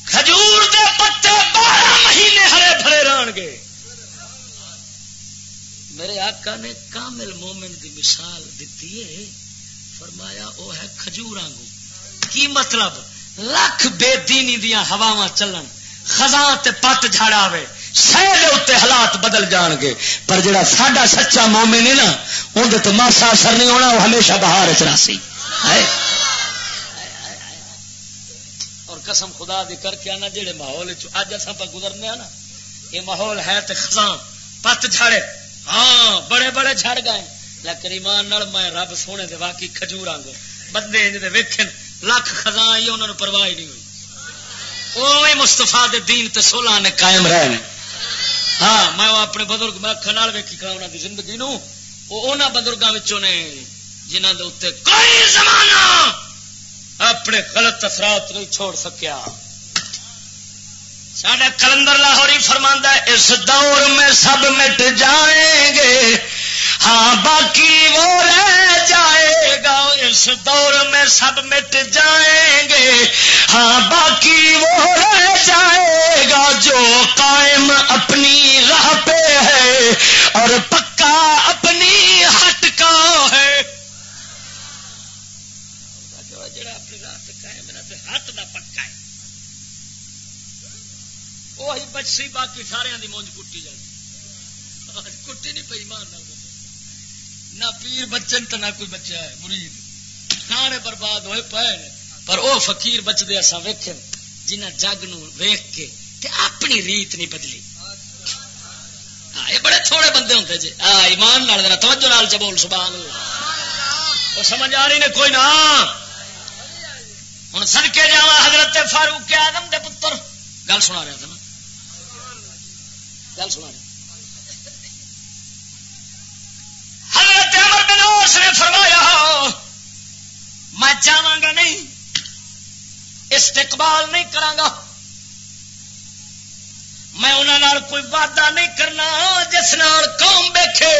کھجور دے پتے بارہ مہینے ہرے بھرے رہن گے۔ میرے آقا نے کامل مومن کی مثال دیتی ہے۔ فرمایا وہ ہے کھجور آنگو۔ کی مطلب؟ لکھ بے دینی دیا ہوا چلن۔ خزاں پت جھاڑا آئے سہ حالات بدل جان گے۔ پر جڑا ساڈا سچا مومن ہے نا اندر تو ماسا اثر نہیں ہونا وہ ہمیشہ بہار چراسی اور قسم خدا دی کر کے آنا، جڑے ماحول اج اصا گزرنے نا یہ ماحول ہے تو خزاں، پت جھاڑے۔ ہاں بڑے بڑے جھڑ گئے۔ لیکن ایمان نال میں رب سونے دے واقعی کھجور آنگو۔ بندے دے ویکھن لکھ خزاں آئی انہوں نے پرواہ نہیں ہوئی۔ وہ مستفا دے دین تے سولہ نے قائم رہے ہاں میں وہ اپنے بزرگ، میں اکھا نال ویکھی کھڑا، انہاں دی زندگی نو۔ وہ انہاں بزرگاں وچوں نے، جنہاں دے اوتے کوئی زمانہ اپنے غلط اثرات نہیں چھوڑ سکیا۔ سڈا کلندر لاہوری فرماندہ اس دور میں سب مٹ جائیں گے ہاں باقی وہ رہ جائے گا۔ اس اس دور میں سب مٹ جائیں گے ہاں باقی وہ رہ جائے گا۔ جو قائم اپنی راہ پہ ہے اور پکا اپنی ہٹ کا ہے جڑا اپنی راہ پہ قائم ہٹ کا پکا ہے وہی بچی باقی سارے دی مونج کٹی جائے کٹی نہیں پی مان نہ پیر بچن تو نہ کوئی بچہ ہے، مرید۔ کھانے برباد ہوئے پے پر وہ فقیر بچتے اصا ویک جنہ جگ نو نیک کے تے اپنی ریت نہیں بدلی۔ ہاں، یہ بڑے تھوڑے بندے ہوتے جی ہاں ایمان نال دینا توجہ نال چبول سبحان اللہ۔ وہ سمجھ آ رہی نے کوئی نہ۔ ہوں سڑکے جا حضرت فاروق آدم دے پتر۔ گل سنا رہا تھا نا گل سنا حضرت عمر بن اوس نے فرمایا، میں جاگا نہیں، استقبال نہیں کرا میں انہوں کوئی وعدہ نہیں کرنا، جس نال قوم بیٹھے۔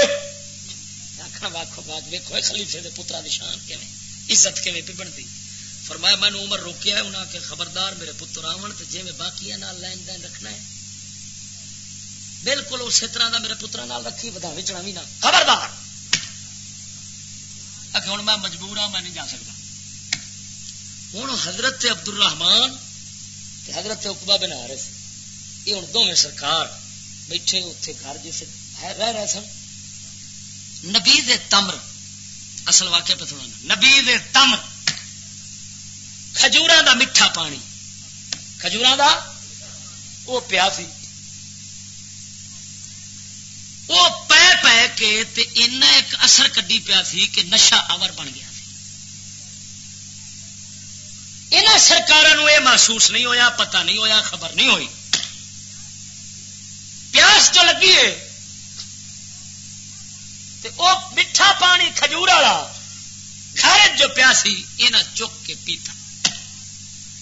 آخر واقو بات ویکو خلیفے دے پترا کی شان کی عزت کی بنتی۔ فرمایا، میں عمر روکیا انہوں کے خبردار میرے پتر آن تو جی میں باقی لین دین رکھنا ہے۔ بالکل اسی طرح کا میرے پترا رکھی بدا چڑھا بھی نہ خبردار ہوں میں مجبور ہوں میں نہیں جا سکتا ہوں حضرت عبد الرحمان حضرت اقبا بنا رہے تھے یہ ہوں دونوں سرکار بیٹھے اتنے گھر جس رہ رہے سن۔ نبی تمر، اصل واقعہ پہ تھوڑا نبی تمر کھجورا دا میٹھا پانی۔ کھجورا دا، وہ پیا سی۔ وہ پہ پہ کے تے ایک اثر کڈی پیا سی کہ نشا آور بن گیا یہاں سرکار یہ محسوس نہیں ہویا، پتہ نہیں ہویا، خبر نہیں ہوئی۔ پیاس جو لگی ہے وہ میٹھا پانی کھجور والا خارج جو پیاسی یہاں چک کے پیتا۔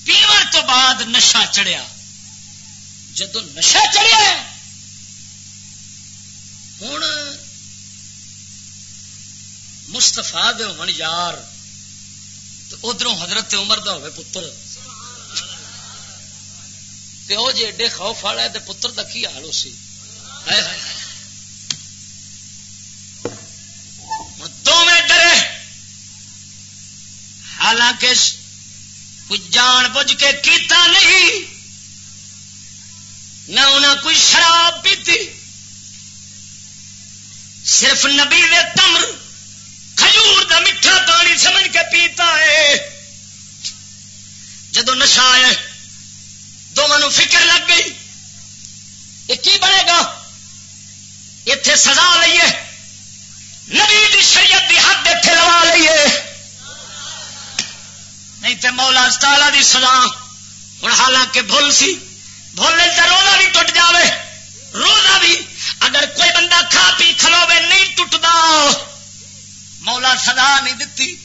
پیو تو بعد نشا چڑھیا۔ جدو نشا چڑھیا ہوں مستفا دے ہون یار ادھر حضرت عمر دا ہوئے پتر تے او جی ایڈے خوف والا ہے تے پتر دا کی حال اسی دونوں ڈرے حالانکہ جان بوجھ کے کیتا نہیں نہ انہیں کوئی شراب پیتی صرف نبی دے تمر، کھجور دا میٹھا پانی سمجھ کے پیتا ہے۔ جدو نشا ہے دونوں فکر لگ گئی، یہ کی بنے گا؟ اتے سزا لئیے، نبی دی شریعت دی حد اتے لوا لئیے۔ نہیں تے مولا تالا دی سزا۔ ہوں حالانکہ بھول سی بھول تو روزہ بھی ٹوٹ جاوے، روزہ بھی اگر کوئی بندہ کھا پی کھلوے نہیں ٹوٹتا مولا سدا نہیں دتی۔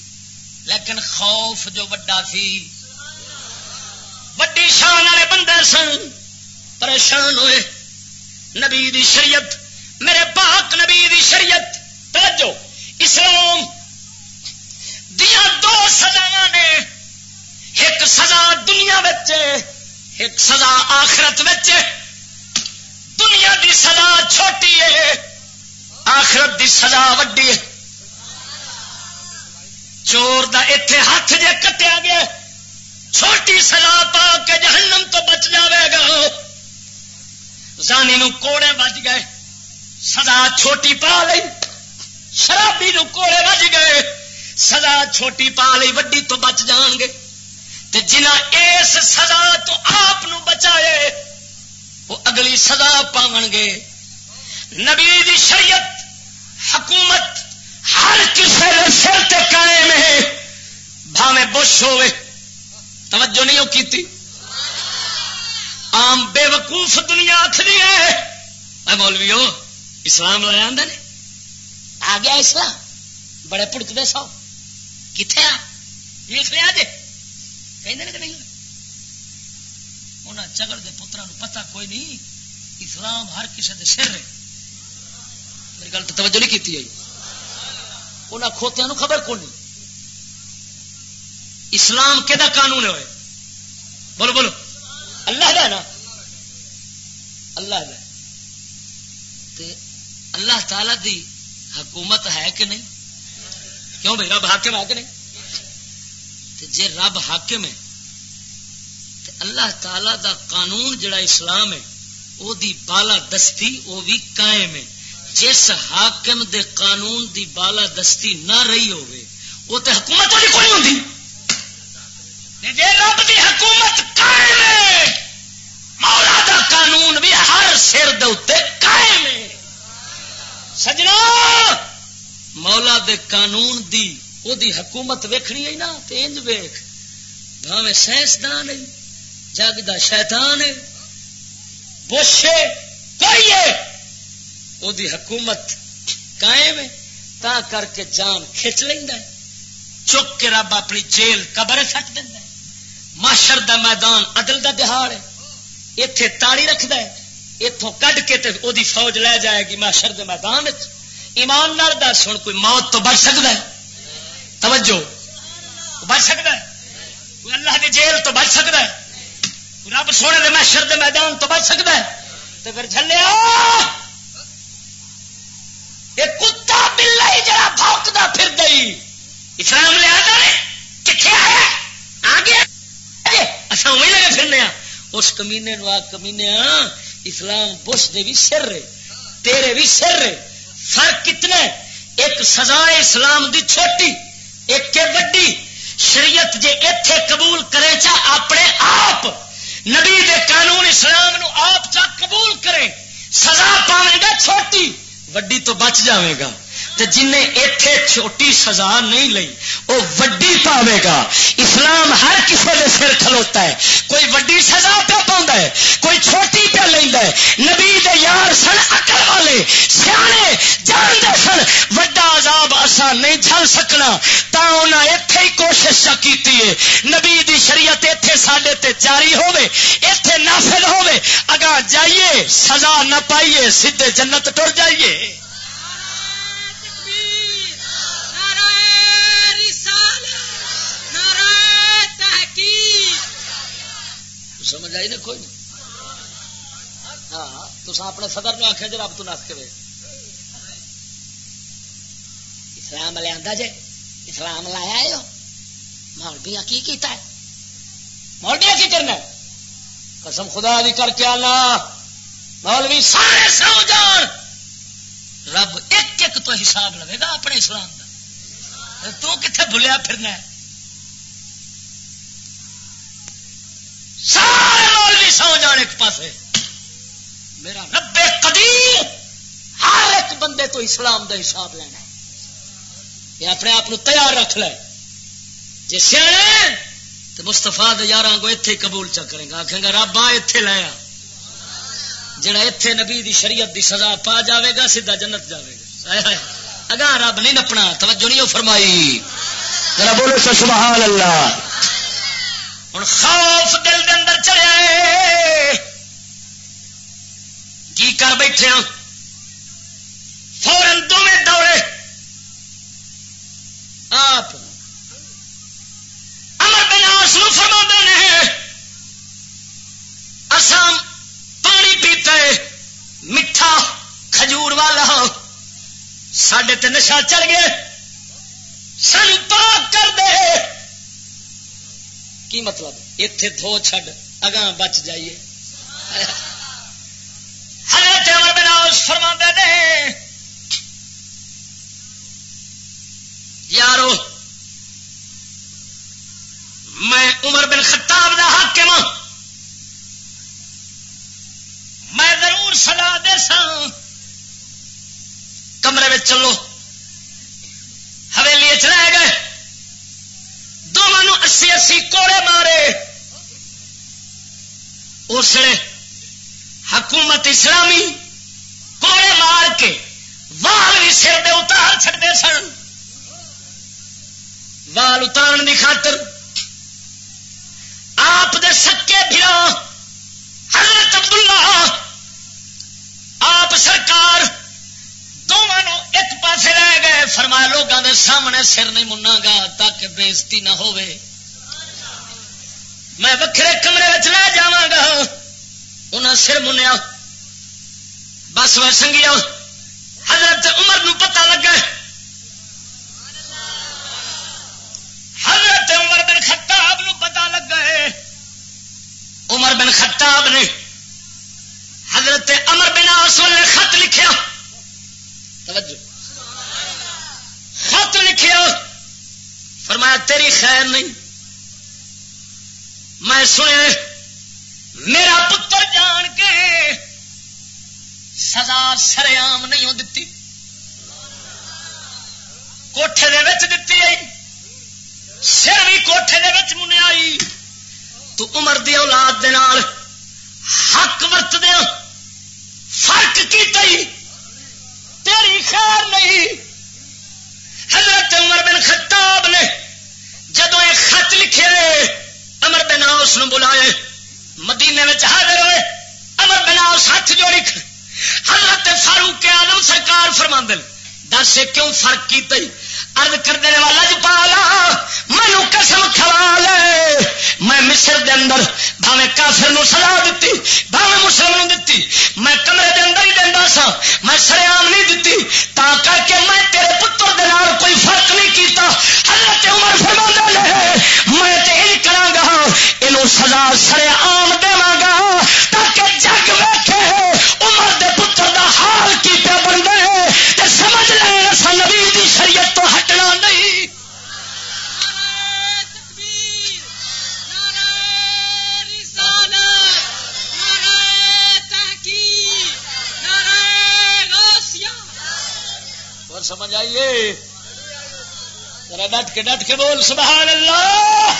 لیکن خوف جو وڈا سی، وڈی شان والے بندے سن۔ پریشان ہوئے۔ نبی دی شریعت، میرے پاک نبی دی شریعت۔ توجہ، اسلام دیا دو سزا نے۔ ایک سزا دنیا ایک سزا آخرت دنیا دی سزا چھوٹی ہے، آخرت دی سزا وڈی ہے۔ چور دا اتے ہاتھ جے کٹیا گیا، چھوٹی سزا پا کے جہنم تو بچ جاوے گا۔ زانی نو کوڑے بج گئے، سزا چھوٹی پا لی شرابی نو کوڑے بج گئے، سزا چھوٹی پا لی وڈی تو بچ جان گے۔ جنہ اس سزا تو آپ بچائے وہ اگلی سزا پاؤ گے۔ نبی دی شریعت، حکومت ہر کسی سر تے قائم ہے۔ بھاوے بش ہوے توجہ نہیں وہ کی آم بے وقوف دنیا آخری ہے۔ مولوی ہو اسلام لے آدھے نے۔ آ گیا اسلام۔ بڑے پڑکتے سو۔ کتنے آ؟ لکھ لیا جی کہ نہیں؟ انہیں چگڑ کے پترا پتا کوئی نہیں اسلام ہر کسی کے سر ہے۔ میری گل تو توجہ نہیں کی انہیں کھوتیا خبر کون نہیں؟ اسلام کہ قانون ہوئے بولو بولو۔ اللہ دا نا؟ اللہ دا اللہ تعالی دی حکومت ہے کہ نہیں؟ کیوں بھائی رب حاکم ہے کہ نہیں؟ جی رب حاکم ہے اللہ تعالی دا قانون جڑا اسلام ہے وہ دی بالا دستی وہ بھی قائم ہے۔ جس حاکم دے قانون دی بالا دستی نہ رہی ہوئے وہ تو حکومت والی کوئی ہوتی جی رب دی حکومت قائم ہے، مولا دا قانون بھی ہر سر دے قائم ہے۔ سجنا، مولا دے قانون دی، او دی حکومت ویکھنی ہے نا، تے انج ویکھ، بھاویں سائنسدان ہے جگ دا شیطان ہے بوشے کوئی ہے۔ او دی حکومت قائم ہے، تا کر کے جان کھچ لینا ہے۔ چک کے رب اپنی جیل قبر سٹ دینا ہے۔ ماشر دا میدان عدل دا دہاڑ ہے۔ اتے تاڑی رکھد ہے۔ اتوں کڈ کے تے او دی فوج لے جائے گی ماشر دے میدان ایمان نال دس ہوں کوئی موت تو بچ سکتا ہے؟ توجہ۔ بچ سکتا ہے؟ کوئی اللہ دی جیل تو بچ سکتا ہے؟ رب سونے دے محشر دے میدان تو بچ سکتا ہے؟ تو پھر جلیا یہ کتا بلا ہی جڑا بھوکتا پھر گئی اسلام لیا کتنے آیا آ گیا اچھا وہی لگے پھرنے ہاں۔ اس کمینے نو آ، کمینے ہاں۔ اسلام بش دے بھی سر رہے تیرے بھی سر رہے فرق کتنا ایک سزا اسلام دی چھوٹی، ایک کے وڈی۔ شریعت جے ایتھے قبول کرے چا، اپنے آپ نبی دے قانون اسلام نو آپ چا قبول کرے، سزا پاوے گا چھوٹی، وڈی تو بچ جاوے گا۔ جن ایتھے چھوٹی سزا نہیں لئی وہ وڈی پاوے گا۔ اسلام ہر کسی کے سر کھلوتا ہے۔ کوئی وڈی سزا پہ پاؤں ہے، کوئی چھوٹی پہ لینا ہے۔ نبی دے یار سن اکل والے، سیانے جانتے سن۔ وڈا عذاب اسا نہیں جھل سکنا۔ تا انہاں ایتھے ہی کوشش کیتی ہے۔ نبی دی شریعت ایتھے ساڈے تے جاری ہوے ایتھے نافذ ہوے اگا جائیے، سزا نہ پائیے، سیدھے جنت ٹر جائیے۔ سمجھ آئی نا کوئی؟ ہاں تو اپنے صدر نے آخیا جی رب تو نس کے اسلام لے آتا جی اسلام لایا ہے مولبیا کی کیتا ہے؟ مولبیا کی کرنا قسم خدا بھی کر کے آنا۔ مولوی سارے سو جان۔ رب ایک ایک تو حساب لگے گا اپنے اسلام کا تو کتنے بھولیا پھرنا ہے؟ سارے سو جان ایک پاس میرا رب قدیم ہر ایک بندے تو اسلام دا حساب لینا یہ اپنے آپ تیار رکھ لے۔ جی سیاح تو مستفا یار کو اتے قبول چکرے گا آخے گا رب آ اتے لایا جڑا اتے نبی دی شریعت دی سزا پا جاوے گا، سیدھا جنت جاوے گا۔ اگاں رب نہیں نپنا۔ توجہ نہیں فرمائی۔ ذرا بولو سبحان اللہ۔ ہوں خوف دل کے اندر چلے کی کر بیٹھے ہاں فورن دونوں دوڑے آپ امر بناس فرما نے اسام پانی پیتا ہے، میٹھا کھجور والا۔ سڈے تے نشا چل گئے سن پاک کر دے۔ کی مطلب؟ اتے دھو چھڈ، اگاں بچ جائیے۔ حضرت عمر بن عوف فرما دے یارو، میں عمر بن خطاب دا حاکم ہاں۔ میں ضرور سلا دے سا کمرے میں چلو۔ حویلی چلے گئے۔ دونوں اسی اسی کوڑے مارے اس حکومت اسلامی کوڑے مار کے وال بھی سر دے اتار چڑتے سن وال اتار کی خاطر آپ دے سکے بھرا حضرت عبداللہ آپ سرکار ایک پاس رہ گئے، فرمایا لوگوں کے سامنے سر نہیں منا گا تاکہ بےزتی نہ میں وکرے کمرے لے جا گا۔ انہیں سر منیا۔ بس و سنگیا۔ حضرت عمر نو پتا لگا۔ حضرت عمر بن خطاب نو پتا لگا۔ ہے عمر بن خطاب نے حضرت امر بن آسول نے خط لکھیا۔ خط لکھیا، فرمایا تیری خیر نہیں۔ میں سنے میرا پتر جان کے سزا سریام نہیں ہو دتی۔ کوٹھے دے دتی آئی۔ سر بھی کوٹھے دے منیا آئی۔ تو عمر دی اولاد دے نال حق ورت دیا فرق کی تئی تیری خیر نہیں۔ حضرت عمر بن خطاب نے جدو یہ خط لکھے رہے امر بن اس بلائے، مدینے میں حاضر ہوئے امر بن اس ہاتھ جو لکھ، حضرت فاروق آلم سرکار فرما دس کیوں فرق کی تھی ارد کر دینے والا جو پالا مینو قسم کھوا لے۔ میں مصر دے اندر بھاوے کافر نو سزا دیتی بھاوے مسلم نو دیتی میں کمرے دے اندر ہی دینا سا، میں سریام نہیں دیتی تا کر کے میں تیرے پتر دے نال کوئی فرق نہیں کیتا۔ حضرت عمر فرما لے میں تے یہ کرا گا یہ سزا سر عام گا۔ تاکہ جگ ویکھے عمر دے پتر دا حال کی پہ بن گئے سمجھ لیں نبی دی شریعت تو سمجھ آئیے ذرا ڈٹ کے ڈٹ کے بول، سبحان اللہ!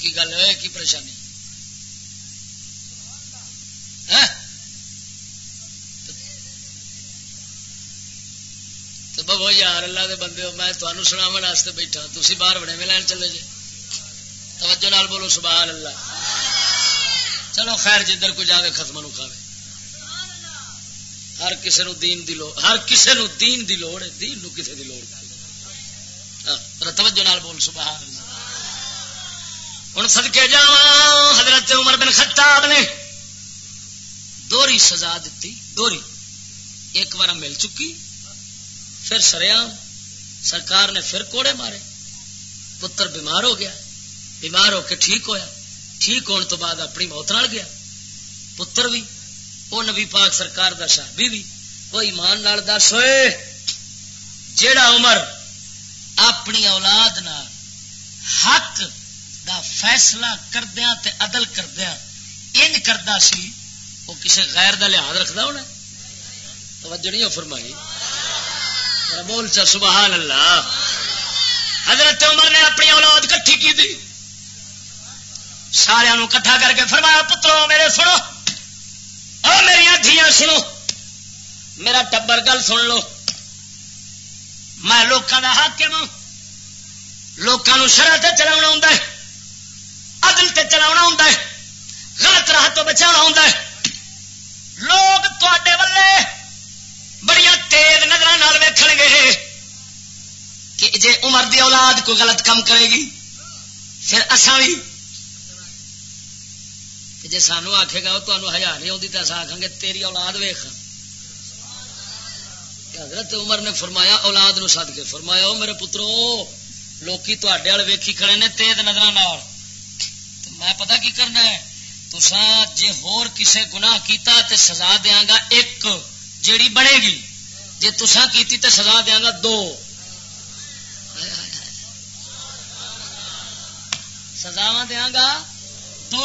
کی گل ہے، کی پریشانی؟ ہاں؟ تو ببو یار، اللہ دے بندے ہو میں تمہیں سناو واسطے بیٹھا تھی باہر بڑے میں لین چلے جی توجہ نال بولو، سبحان اللہ۔ چلو خیر جدھر کو جائے ختم نو کھاوے۔ ہر کسی نو دین دی لوڑ ہر کسی نو دین دی لوڑ ہے دین نو کسی دی لوڑ ہاں، توجہ نال بول سبحان اللہ۔ ہوں سدکے جا حضرت عمر بن خطاب نے دوری سزا دیتی دوری ایک بار مل چکی پھر سریام سرکار نے پھر کوڑے مارے۔ پتر بیمار ہو گیا بیمار ہو کے ٹھیک ہویا۔ ٹھیک ہونے تو بعد اپنی موت نال گیا۔ پتر بھی وہ نبی پاک سرکار دا صحابی بھی وہ ایمان نال دس ہوئے۔ جیڑا عمر اپنی اولاد نال حق دا فیصلہ کردیا تے عدل کردیا ان کردا سی وہ کسی غیر دا لحاظ رکھدا ہونا۔ توجہ نہیں فرمائی۔ بول چا، سبحان اللہ۔ حضرت عمر نے اپنی اولاد کٹھی کی دی۔ سارا کٹھا کر کے فرمایا، پترو، میرے سنو۔ اور میری دھیاں سنو۔ میرا ٹبر گل سن لو۔ میں لوگوں کا حاکم ہوں۔ لوگوں شرح سے چلا ہوں عدل تے چلا ہوں غلط راہ تو بچا ہوں لوگ تے ولے بڑی تیز نظر ویکھ گے کہ جے عمر دی اولاد کو غلط کم کرے گی، پھر اصا بھی جی سانو آخے گا وہ تمہیں ہزار نہیں آتی تو اصل آخان گے تیری اولاد ویخ حضرت عمر نے فرمایا، اولاد نو سد کے۔ فرمایا، او میرے پترو، لوکی تے وال ویکھی کھڑے نے تیز نظر میں پتا کی کرنا ہے؟ تسا جے ہور کسے گناہ کیتا تے سزا دیا گا ایک، جیڑی بنے گی۔ جے تسا کیتی تے سزا دیا گا دو۔ سزاوا دیا گا تو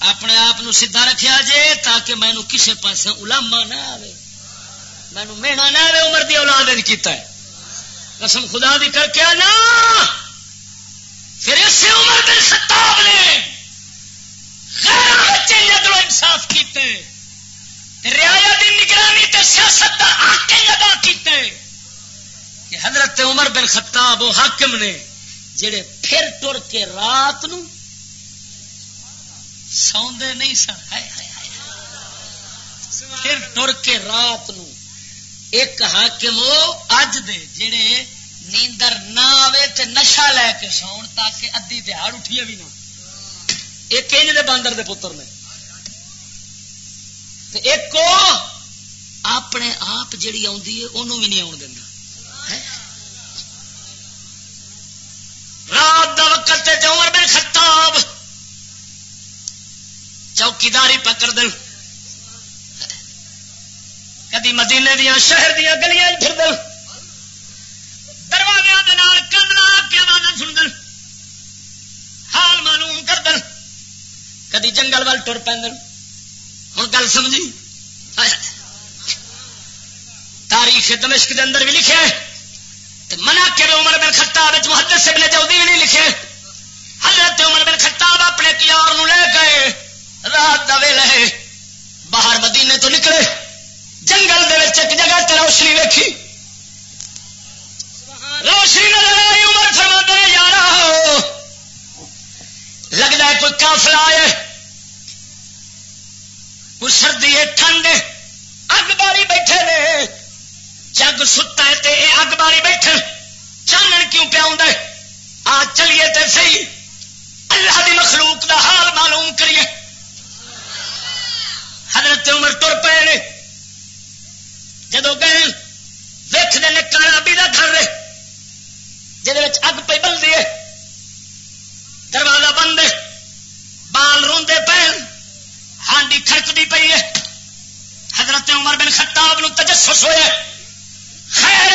اپنے آپ سیدا رکھا جے تاکہ مینو کسی پاس الاما نہ آئے مینو مہنا نہ آئے عمر دی اولاد کیتا ہے۔ قسم خدا دی کر کے نا پھر اسے عمر دن خطاب نے ادھر انصاف کیتے رعایا دی نگرانی تے سیاست کا آکے ادا کیتے کہ حضرت عمر بن خطاب وہ حاکم نے جڑے پھر ٹر کے رات نو سوندے نہیں سن۔ پھر ٹر کے رات نو ایک حاکم وہ اج دے جڑے نیندر نہ آوے تے نشا لے کے سون تاکہ ادی دہاڑ اٹھیے بھی نہ۔ ایک انج دے باندر دے پتر نے۔ تے ایک کو اپنے آپ جڑی آندی ہے انہوں بھی نہیں آن دینا رات دا وقت تے عمر بن خطاب چوکیداری پکڑ دل کدی مدینے دیا شہر دیا گلیاں پھر دل دروازے کنڈا کے آواز سن دل حال معلوم کر دل کدی جنگل وال ٹر پہ ہوں گل سمجھی؟ تاریخ دمشق کے اندر بھی لکھے منا کے عمر بن خطاب محدت سے بنے جلدی بھی نہیں لکھے حضرت عمر بن خطاب اپنے پیار لے گئے۔ رات دے لے باہر مدینے تو نکلے، جنگل دے ایک جگہ تے روشنی ویکھی۔ روشنی نظر آئی عمر فرما دے یار لگتا ہے کوئی کافلا ہے۔ کوئی سردی ہے، ٹھنڈ اگ باری بیٹھے نے۔ جگ ستا ہے تے اگ باری بیٹھے چانن کیوں پیا آ چلیے تے صحیح۔ اللہ دی مخلوق دا حال معلوم کریے۔ حضرت عمر تر پے جدو گئے ویچ دے کارابی کا گھر رہے جہد اگ پہ بلدی ہے دروازہ بند بال روندے پے، ہانڈی کھڑکتی پی ہے حضرت عمر بن خطاب نو تجسس ہوئے خیر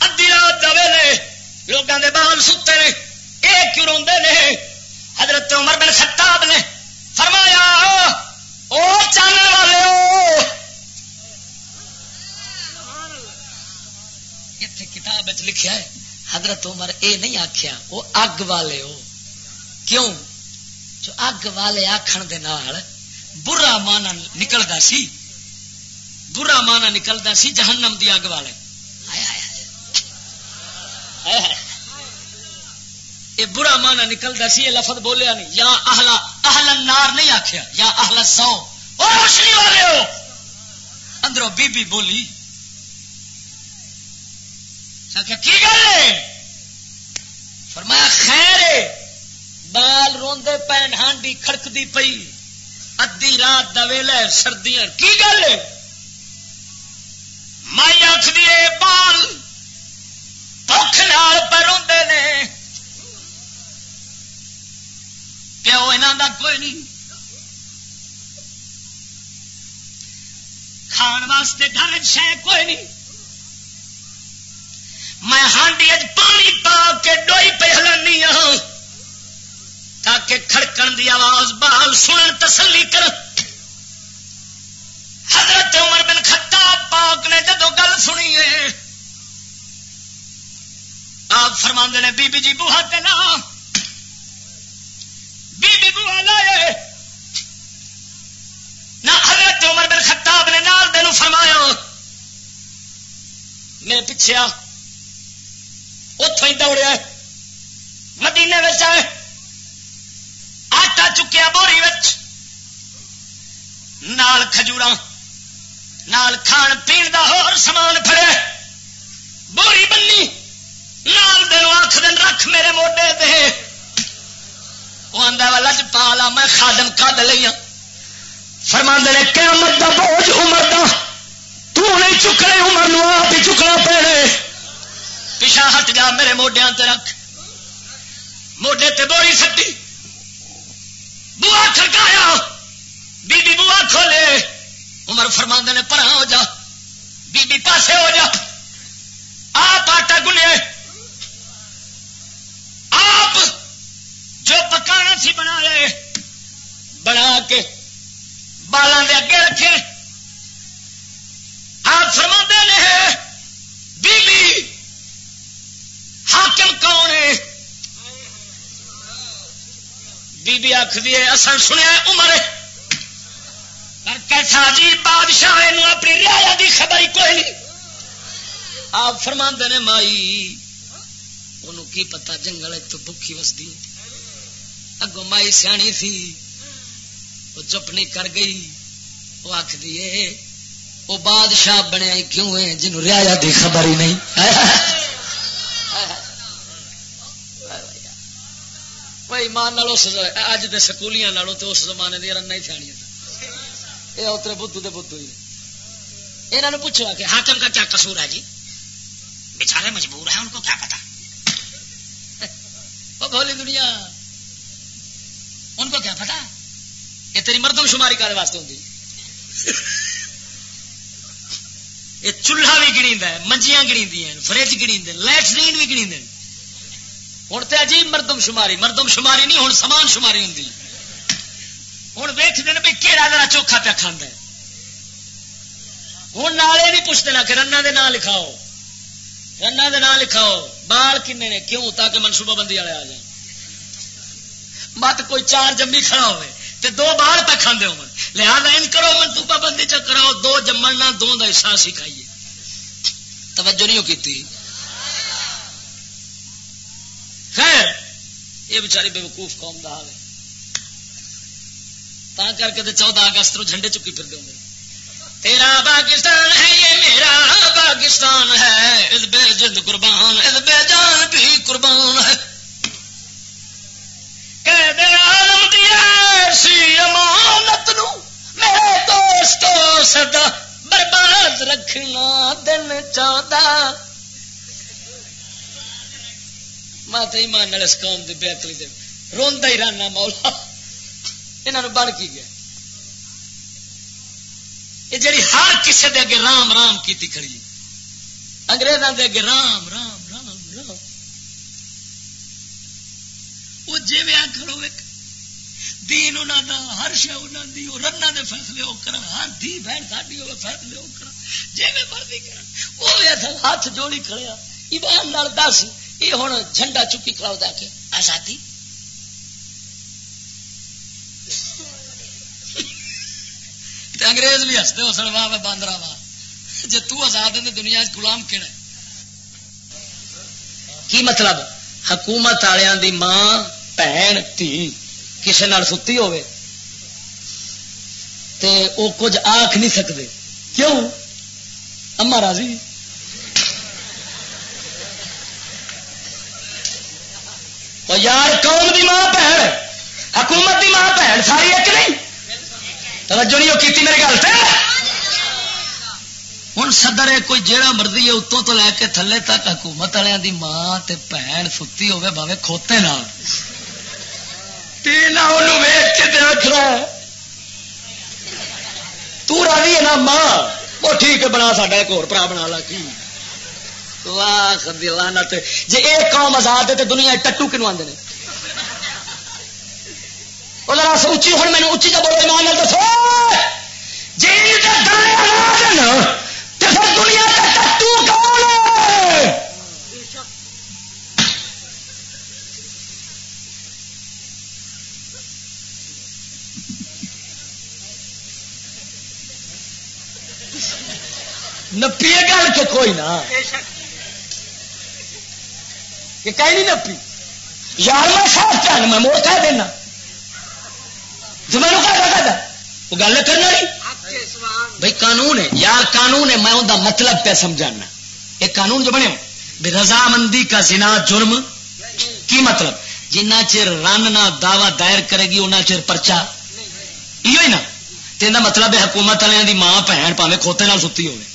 ادی رات دے لوگوں دے بال ستے نے۔ یہ کیوں روندے نے؟ حضرت عمر بن خطاب نے فرمایا او چانن والے اتنے کتاب لکھا ہے، حضرت عمر اے نہیں آخیا وہ اگ والے ہو۔ کیوں؟ جو اگ والے آخر برا مانا نکلتا سی، برا مانا نکلتا سی جہنم دی اگ والے۔ یہ برا مانا نکلتا سی، یہ لفظ بولیا نہیں۔ یا اہلا اہل نار نہیں آخیا یا اہل سو اور روشنی والے ہو۔ اندروں بی بی بولی کی گل ہے؟ فرمایا، خیر بال روندے پین، ہانڈی کھڑکتی پئی۔ ادی رات ویلا سردیاں۔ کی گل ہے؟ مائی آخری بال پک نال پہ روندے نے۔ پیو یہاں دا کوئی نہیں۔ کھان واسطے گھر شہ کوئی نہیں۔ میں ہانڈی پانی پا کے ڈوئی پہ ہلانی ہوں تاکہ کھڑکن دی آواز بال سن تسلی کر حضرت عمر بن خطاب پاک نے جدو گل سنی ہے، آپ فرما نے، بی بی جی بوہا تلا بی بی بوہا نہ حضرت عمر بن خطاب نے نال دے فرمایا۔ میرے پیچھے آ۔ اتوں ہی دوڑیا مدینے آئے۔ آٹا چکیا بوری نال کھجور نال کھان پین دا ہور سامان پڑے بوری بنی نال دن آخ دن رکھ میرے موڈے دے وہ آدھا والا چ پالا، میں خادم کد لیا ہاں۔ فرما نے، قیامت دا بوجھ عمر دا۔ تو نہیں چکنے عمر نو، آپ ہی چکنا پڑے پیچھا ہٹ جا میرے موڈیا رکھ۔ موڈے تے بوری سٹی۔ بوا کھڑکایا۔ بی بی بوا کھولے۔ عمر فرما نے پر ہو جا۔ بی بی پاسے ہو جا۔ آپ آٹا گنیا آپ جو پکانا سی بنا لے، بنا کے بالوں کے اگے رکھے۔ آپ فرما نے بی بی حاکم کون ہے؟ بی بی آخری اصل سنیا عمر کیسا جی بادشاہ اپنی ریا کی خبر کوئی نہیں۔ آپ فرما نے، مائی، انہوں کی پتا جنگل تو بکھی وستی اگوں مائی سیانی تھی، وہ چپ نہیں کر گئی۔ وہ آخ دیے وہ بادشاہ بنیا کیوں ہے، جنہوں ریا دی خبر ہی نہیں۔ مان اج دے سکولیاں تو اس زمانے دیا رن ہی تھانی یہ اترے بدھو دے بدھو ہی۔ یہاں نے پوچھو کہ حاکم کا کیا قصور ہے جی؟ بچارے مجبور ہیں، ان کو کیا پتا؟ <laughs> وہ بولی دنیا۔ ان کو کیا پتا؟ یہ تیری مردم شماری کرنے واسطے ہوتی یہ چولہا بھی گنی منجیاں گنی فرج گنی لائٹرین بھی گنی ہوں تو عجیب مردم شماری مردم شماری نہیں ہوں سمان شماری ہوں ہوں ویچ دین بھائی کہڑا ذرا چوکھا پیا کھانا ہوں نالے نہیں پوچھتے نا کہ رنا دے نام لکھاؤ۔ رنا دے نام لکھاؤ، بال کن نے کیوں تاکہ منصوبہ بندی والے آ جائیں مت کوئی چار جمی کھڑا ہوئے، تے دو بال پہ کھانے ہو لہٰذا ان کرو منصوبہ بندی چ کراؤ، دو جمن نہ، دو کا احساس ہی کھائیے۔ توجہ نہیں کی خیر، یہ بچاری بے وقوف قوم کا حال ہے۔ تا کر کے چودہ اگست نو جھنڈے چکی پھر دیں تیرا پاکستان ہے، یہ میرا پاکستان ہے۔ اس بے جد قربان، اس بے جان بھی قربان ہے۔ قید عالم دی ایسی امانت نو میرے دوستو سدا برباد رکھنا دن چاہتا۔ مات ایمان اس قوم کی بہتری دے روندا ہی رانا مولا۔ یہاں بن کی گیا۔ یہ جڑی ہر کسی دے اگے رام رام کی کھڑی انگریزوں دے اگے رام رام۔ جی میں کھڑو دین انہوں دا، ہر شہ انہوں دی وہ رنا دے فیصلے وہ کرن، ہر دھی بہن ساڈی وہ فیصلے وہ کرن جی میں مرضی کرن۔ وہ بھی ہاتھ جوڑی کھڑیا، ایمان نال دس، یہ ہوں جھنڈا چکی کھڑا دا کے آزادی۔ انگریز بھی ہستے ہو سن واہ میں باندرا واہ جی تزاد ہے دنیا گلام کہڑا کی مطلب؟ حکومت والوں دی ماں بھن تھی کسی ستی ہوے تے او کچھ آخ نہیں سکتے کیوں اما راضی یار قوم دی ماں بھن حکومت دی ماں بھن ساری ایک نہیں توجہ نہیں وہ کی میرے گل سے ہوں سدر ہے کوئی جیڑا مرضی ہے اتوں تو لے کے تھلے تک حکومت والوں دی ماں تے بھن ستی ہوے باوے کھوتے نہ راضی ہے نا ماں؟ وہ ٹھیک ہے، بنا سا ایک اور برا بنا لا، کی؟ جی ایک قوم آزاد ہے تو دنیا ٹٹو کنو آدھے وہ اچھی ہوں مینو اچھی جب بولے مان دسو۔ جی دنیا ٹٹو کون نپی گل کہ کوئی نہ۔ کہ کہیں نہیں نپی؟ یار میں صاف چل میں موڑ کہہ دینا۔ جو میں کہا وہ گل کرنا نہیں بھائی قانون ہے یار قانون ہے میں ان کا مطلب پہ سمجھانا۔ یہ قانون جو بنے بے رضامندی کا زنا جرم۔ کی مطلب؟ جنہ چر رن نہ دعوی دائر کرے گی ان چر پرچا یہ نا تو مطلب ہے حکومت والوں کی ماں بھن پاوے کھوتے ستی ہوگی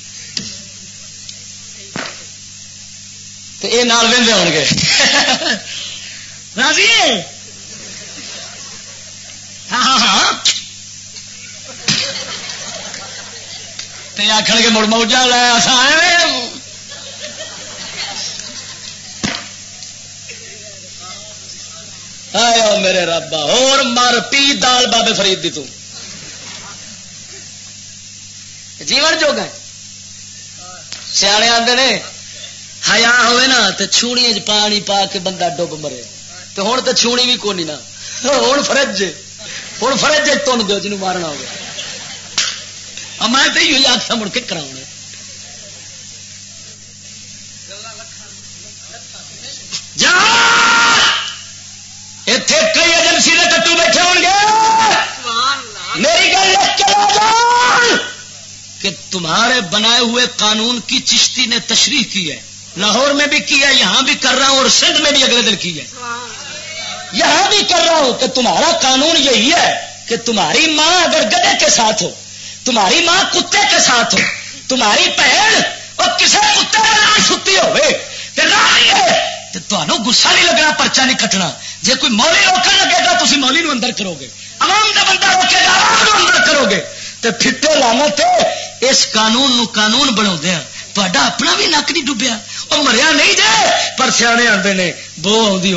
تو یہ نال وے ہو گے۔ راضی ہاں ہاں ہاں۔ آخر کے مڑ موجا لایا ہاں۔ میرے ربا اور مر پی دال بابے فرید دی تو۔ جیون جو گئے سیانے آتے نے ہیا ہوئے نا تو چھونی پانی پا کے بندہ ڈب مرے۔ تو ہوں تو چھونی بھی کونی نا۔ ہوں فرج۔ ہوں فرج تن دو جنوب مارنا ہو میں تو یہ آخا مڑ کے کرا اتے کئی ایجنسی کے کٹو بیٹھے ہو گے۔ میری گل کہ تمہارے بنائے ہوئے قانون کی چشتی نے تشریح کی ہے۔ لاہور میں بھی کی ہے، یہاں بھی کر رہا ہوں اور سندھ میں بھی اگلے دن کی ہے۔ یہاں بھی کر رہا ہوں کہ تمہارا قانون یہی ہے کہ تمہاری ماں اگر گدے کے ساتھ ہو، تمہاری ماں کتے کے ساتھ ہو، تمہاری بہن اور کسی کتے کے نام ستی ہوئے، تو گسا نہیں لگنا پرچا نہیں کٹنا۔ جی کوئی مولی روکن لگے گا تھی مولی نو اندر کرو گے۔ عوام کا بندہ روکے گا، عوام اندر کرو گے۔ تو پھٹے لانا اس قانون نو قانون بنا ہاں۔ اپنا بھی نک نہیں ڈبیا وہ مریا نہیں جائے پر سیانے آتے نے بو آدھی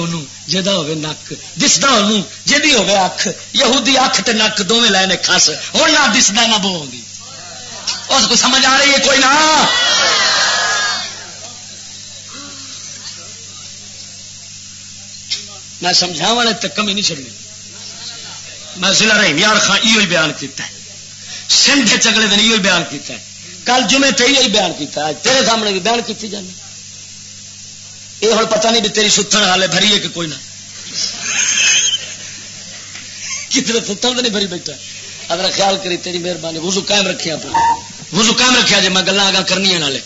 جا ہوگی نک دستا انہوں جی ہوگی اکھ یہودی اکھ تے نک دونوں لائے نے خس ہوں نہ دستا نہ بو آئی اس کو سمجھ آ رہی ہے کوئی نہ میں سمجھا والے تک کمی نہیں چڑنی میں ضلع رحیم یار خان یہ بیان کیتا ہے سندھ چگلے دن یہ بیان کیتا ہے کل جمعے تے یہی بیان کیتا ہے تیرے سامنے بھی بیان کی جانے یہ ہوں پتہ نہیں بھی تیری ستن حالے بھری ہے کہ کوئی نہ۔ کتنے ستن تو نہیں بھری بیٹھا۔ اگر خیال کری تیری مہربانی وضو قائم رکھے اپنا۔ وضو قائم رکھا جی میں گلا آگا کرنی ہے نالے۔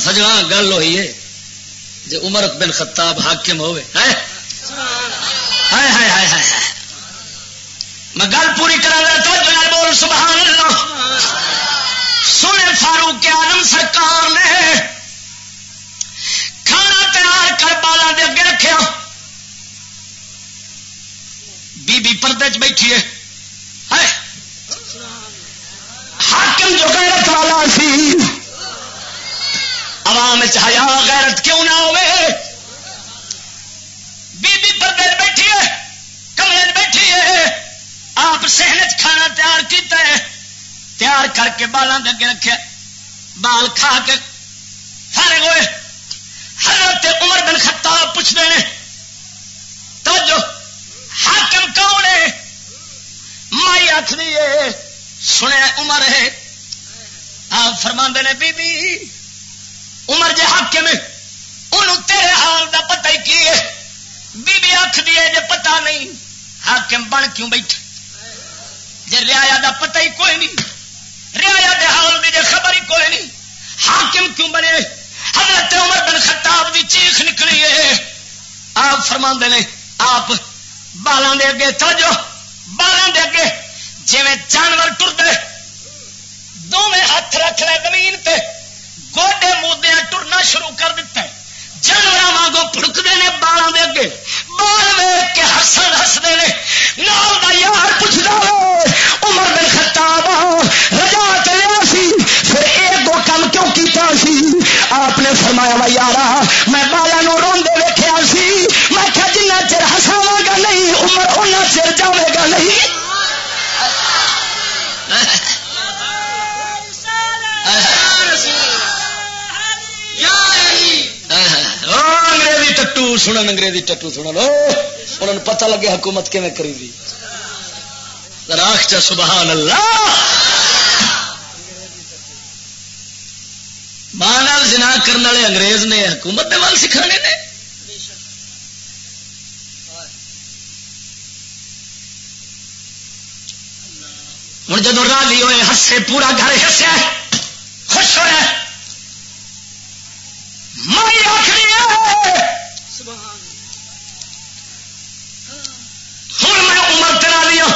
سجنا گل ہوئی ہے۔ جی عمر بن خطاب حاکم ہوئے۔ میں گل پوری کرا تو بول سبحان اللہ۔ سنے فاروق آلم سرکار نے کھانا تیار کر بالا دے اگے رکھا بی بی پردے چ بیٹھی ہے۔ حاکم جو غیرت والا سی عوام چیا غیرت کیوں نہ ہوئے؟ بی بی پردے بیٹھی ہے، کمرے بیٹھی ہے، آپ سہن کھانا تیار کیتا ہے، تیار کر کے بالوں کے اگے رکھے بال کھا کے سارے ہوئے۔ حضرت عمر بن خطاب پوچھتے ہیں توجہ، حاکم کون ہے؟ مائی آخری ہے، سنیا عمر ہے۔ آپ فرما نے بی بی عمر جی حاکم انہوں تیرے حال دا پتہ ہی کی ہے؟ بی بی آخ دی جی پتا نہیں، حاکم بن کیوں بیٹھے جی ریا دا پتہ ہی کوئی نہیں ریا دے حال دی جی خبر ہی کوئی نہیں، حاکم کیوں بنے؟ حضرت عمر بن خطاب دی چیخ نکلی ہے۔ آپ فرما نے، آپ بالوں دے اگے توجہ، بالوں دے اگے جی جانور ٹرتے دونوں ہاتھ رکھ لے زمین تے۔ گوڈے مودے ٹرنا شروع کر دیتا ہے۔ جانور واگوں پڑکتے ہیں بالوں دے اگے۔ بال ویگ کے ہسن ہستے ہیں نال کا یار پوچھتا عمر بن خطاب، رجا چلیا سی۔ پھر ایک دو کام کیوں کیتا سی؟ آپ نے فرمایا وا یار میں بالا نو روندے ویکیا سی۔ میں کیا جنہ چر ہساوا گا نہیں، عمر ان چر جاوے گا نہیں۔ انگریزی ٹٹو سنن، انگریزی ٹٹو سنن۔ انہوں نے پتہ لگے حکومت کیون کری دی۔ راک چا سبحان اللہ۔ ماں جنا کرنے والے انگریز نے، حکومت وال سکھانے نے۔ ہوں جدو رالی ہوئے، ہسے پورا گھر ہسیا خوش ہوا مائی آخری ہوں میں عمر ترا لیا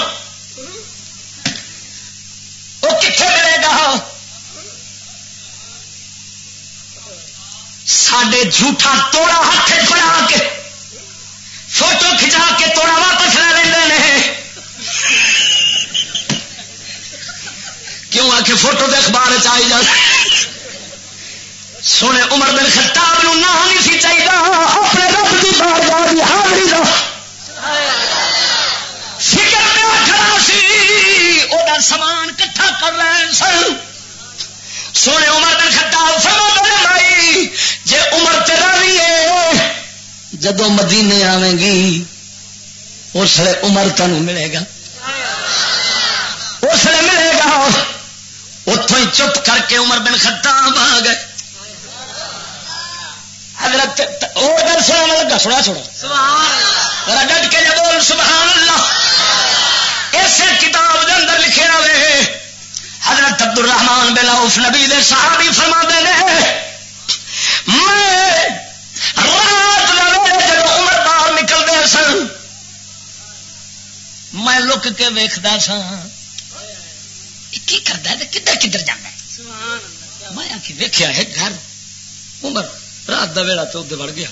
وہ کتنے ملے گا؟ سڈے جھوٹا توڑا ہاتھ بنا کے. فوٹو کھچا کے توڑا واپس لے لیں کیوں آ کے فوٹو دے اخبار چاہی جا؟ سونے عمر بن خطاب نو نہ نہیں سی چاہیے اپنے رب کی بار بار حاضری دا فکر میں کھڑا سی وہ سامان کٹھا کر رہے سن۔ سونے عمر بن خطاب فرما بھائی جے عمر تیرا بھی ہے جدو مدینے آئے گی اس لیے عمر تین ملے گا۔ اس لیے ملے گا۔ اتوں ہی چپ کر کے عمر بن خطاب آ گئے۔ حضرت وہ گل سنا لگا سنا چھوڑا ڈٹ کے جب سبحان اللہ۔ اسے کتاب دے اندر لکھے ہوئے حضرت عبد الرحمان بن عوف نبی دے صحابی فرما دے میں رات جب عمر باہر نکلتے سن۔ میں لک کے ویختا سا کی کرتا ہے؟ کدھر کدھر جانا میں آ کے ویکیا ہے گھر عمر رات کا ویلا تو ادھر بڑھ گیا۔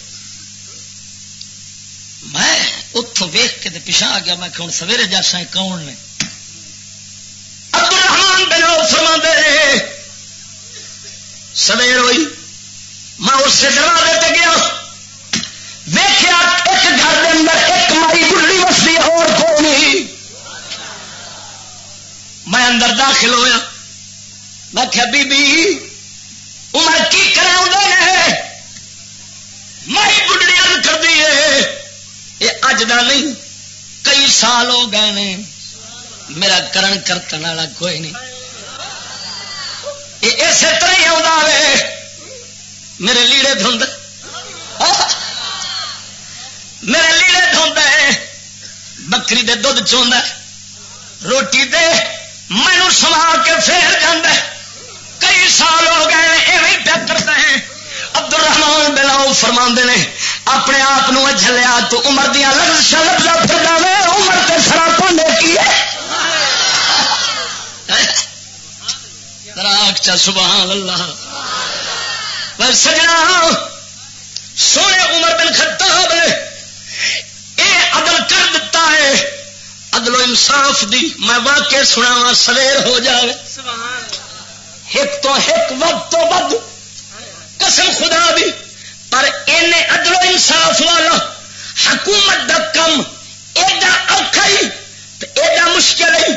میں اتوں ویخ کے پیچھا آ گیا، میں ہوں سویرے جاسا کون نے؟ عبد الرحمان بن فرما دے سویر ہوئی، میں اس سے دروازے پہ گیا۔ ویخیا ایک گھر کے اندر ایک مائی گلی وستی اور کو میں اندر داخل ہویا۔ میں کیا بی بی، عمر کی کرا مائی بڑھڑی ارد کر دی یہ اج دا نہیں، کئی سال ہو گئے نے۔ میرا کرن کرتن والا کوئی نہیں۔ یہ اسی طرح ہی آ میرے لیڑے دھند۔ میرے لیڑے دھند بکری دے دھد چوند روٹی دے۔ مینو سوا کے پھر جانا کئی سال ہو گئے ایویں پیا کرتا ہے عبد الرحمان بلاؤ فرما نے اپنے آپ جلیا تو عمر دیا لفظ لفظ پھر جائے عمر کے سراپا نے کی راک سبحان اللہ۔ پر سجنا سونے عمر بن خطاب نے یہ عدل کر دیتا ہے۔ عدل و انصاف دی میں واقع سنا سویر ہو جائے ایک تو ایک وقت تو ود قسم خدا بھی پر ان عدل و انصاف والا حکومت دا کم، ایڈا اوکھا ہی ایڈا مشکل ہی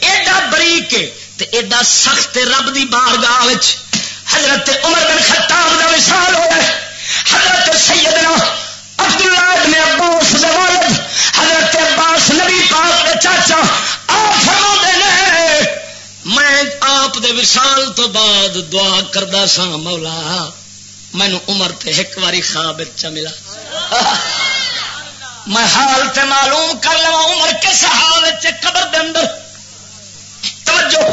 ایڈا بریک ایڈا سخت رب دی بارگاہ حضرت عمر بن خطاب دا مثال ہوا حضرت سیدنا عبداللہ ابن عباس والد، حضرت عباس نبی پاک کے چاچا، آپ فرما نے میں آپ دے وصال تو بعد دعا کردا سا مولا مینو عمر تے ایک باری خواب چ ملا۔ میں حال تے معلوم کر لوا عمر کس حال قبر دے اندر۔ توجہ۔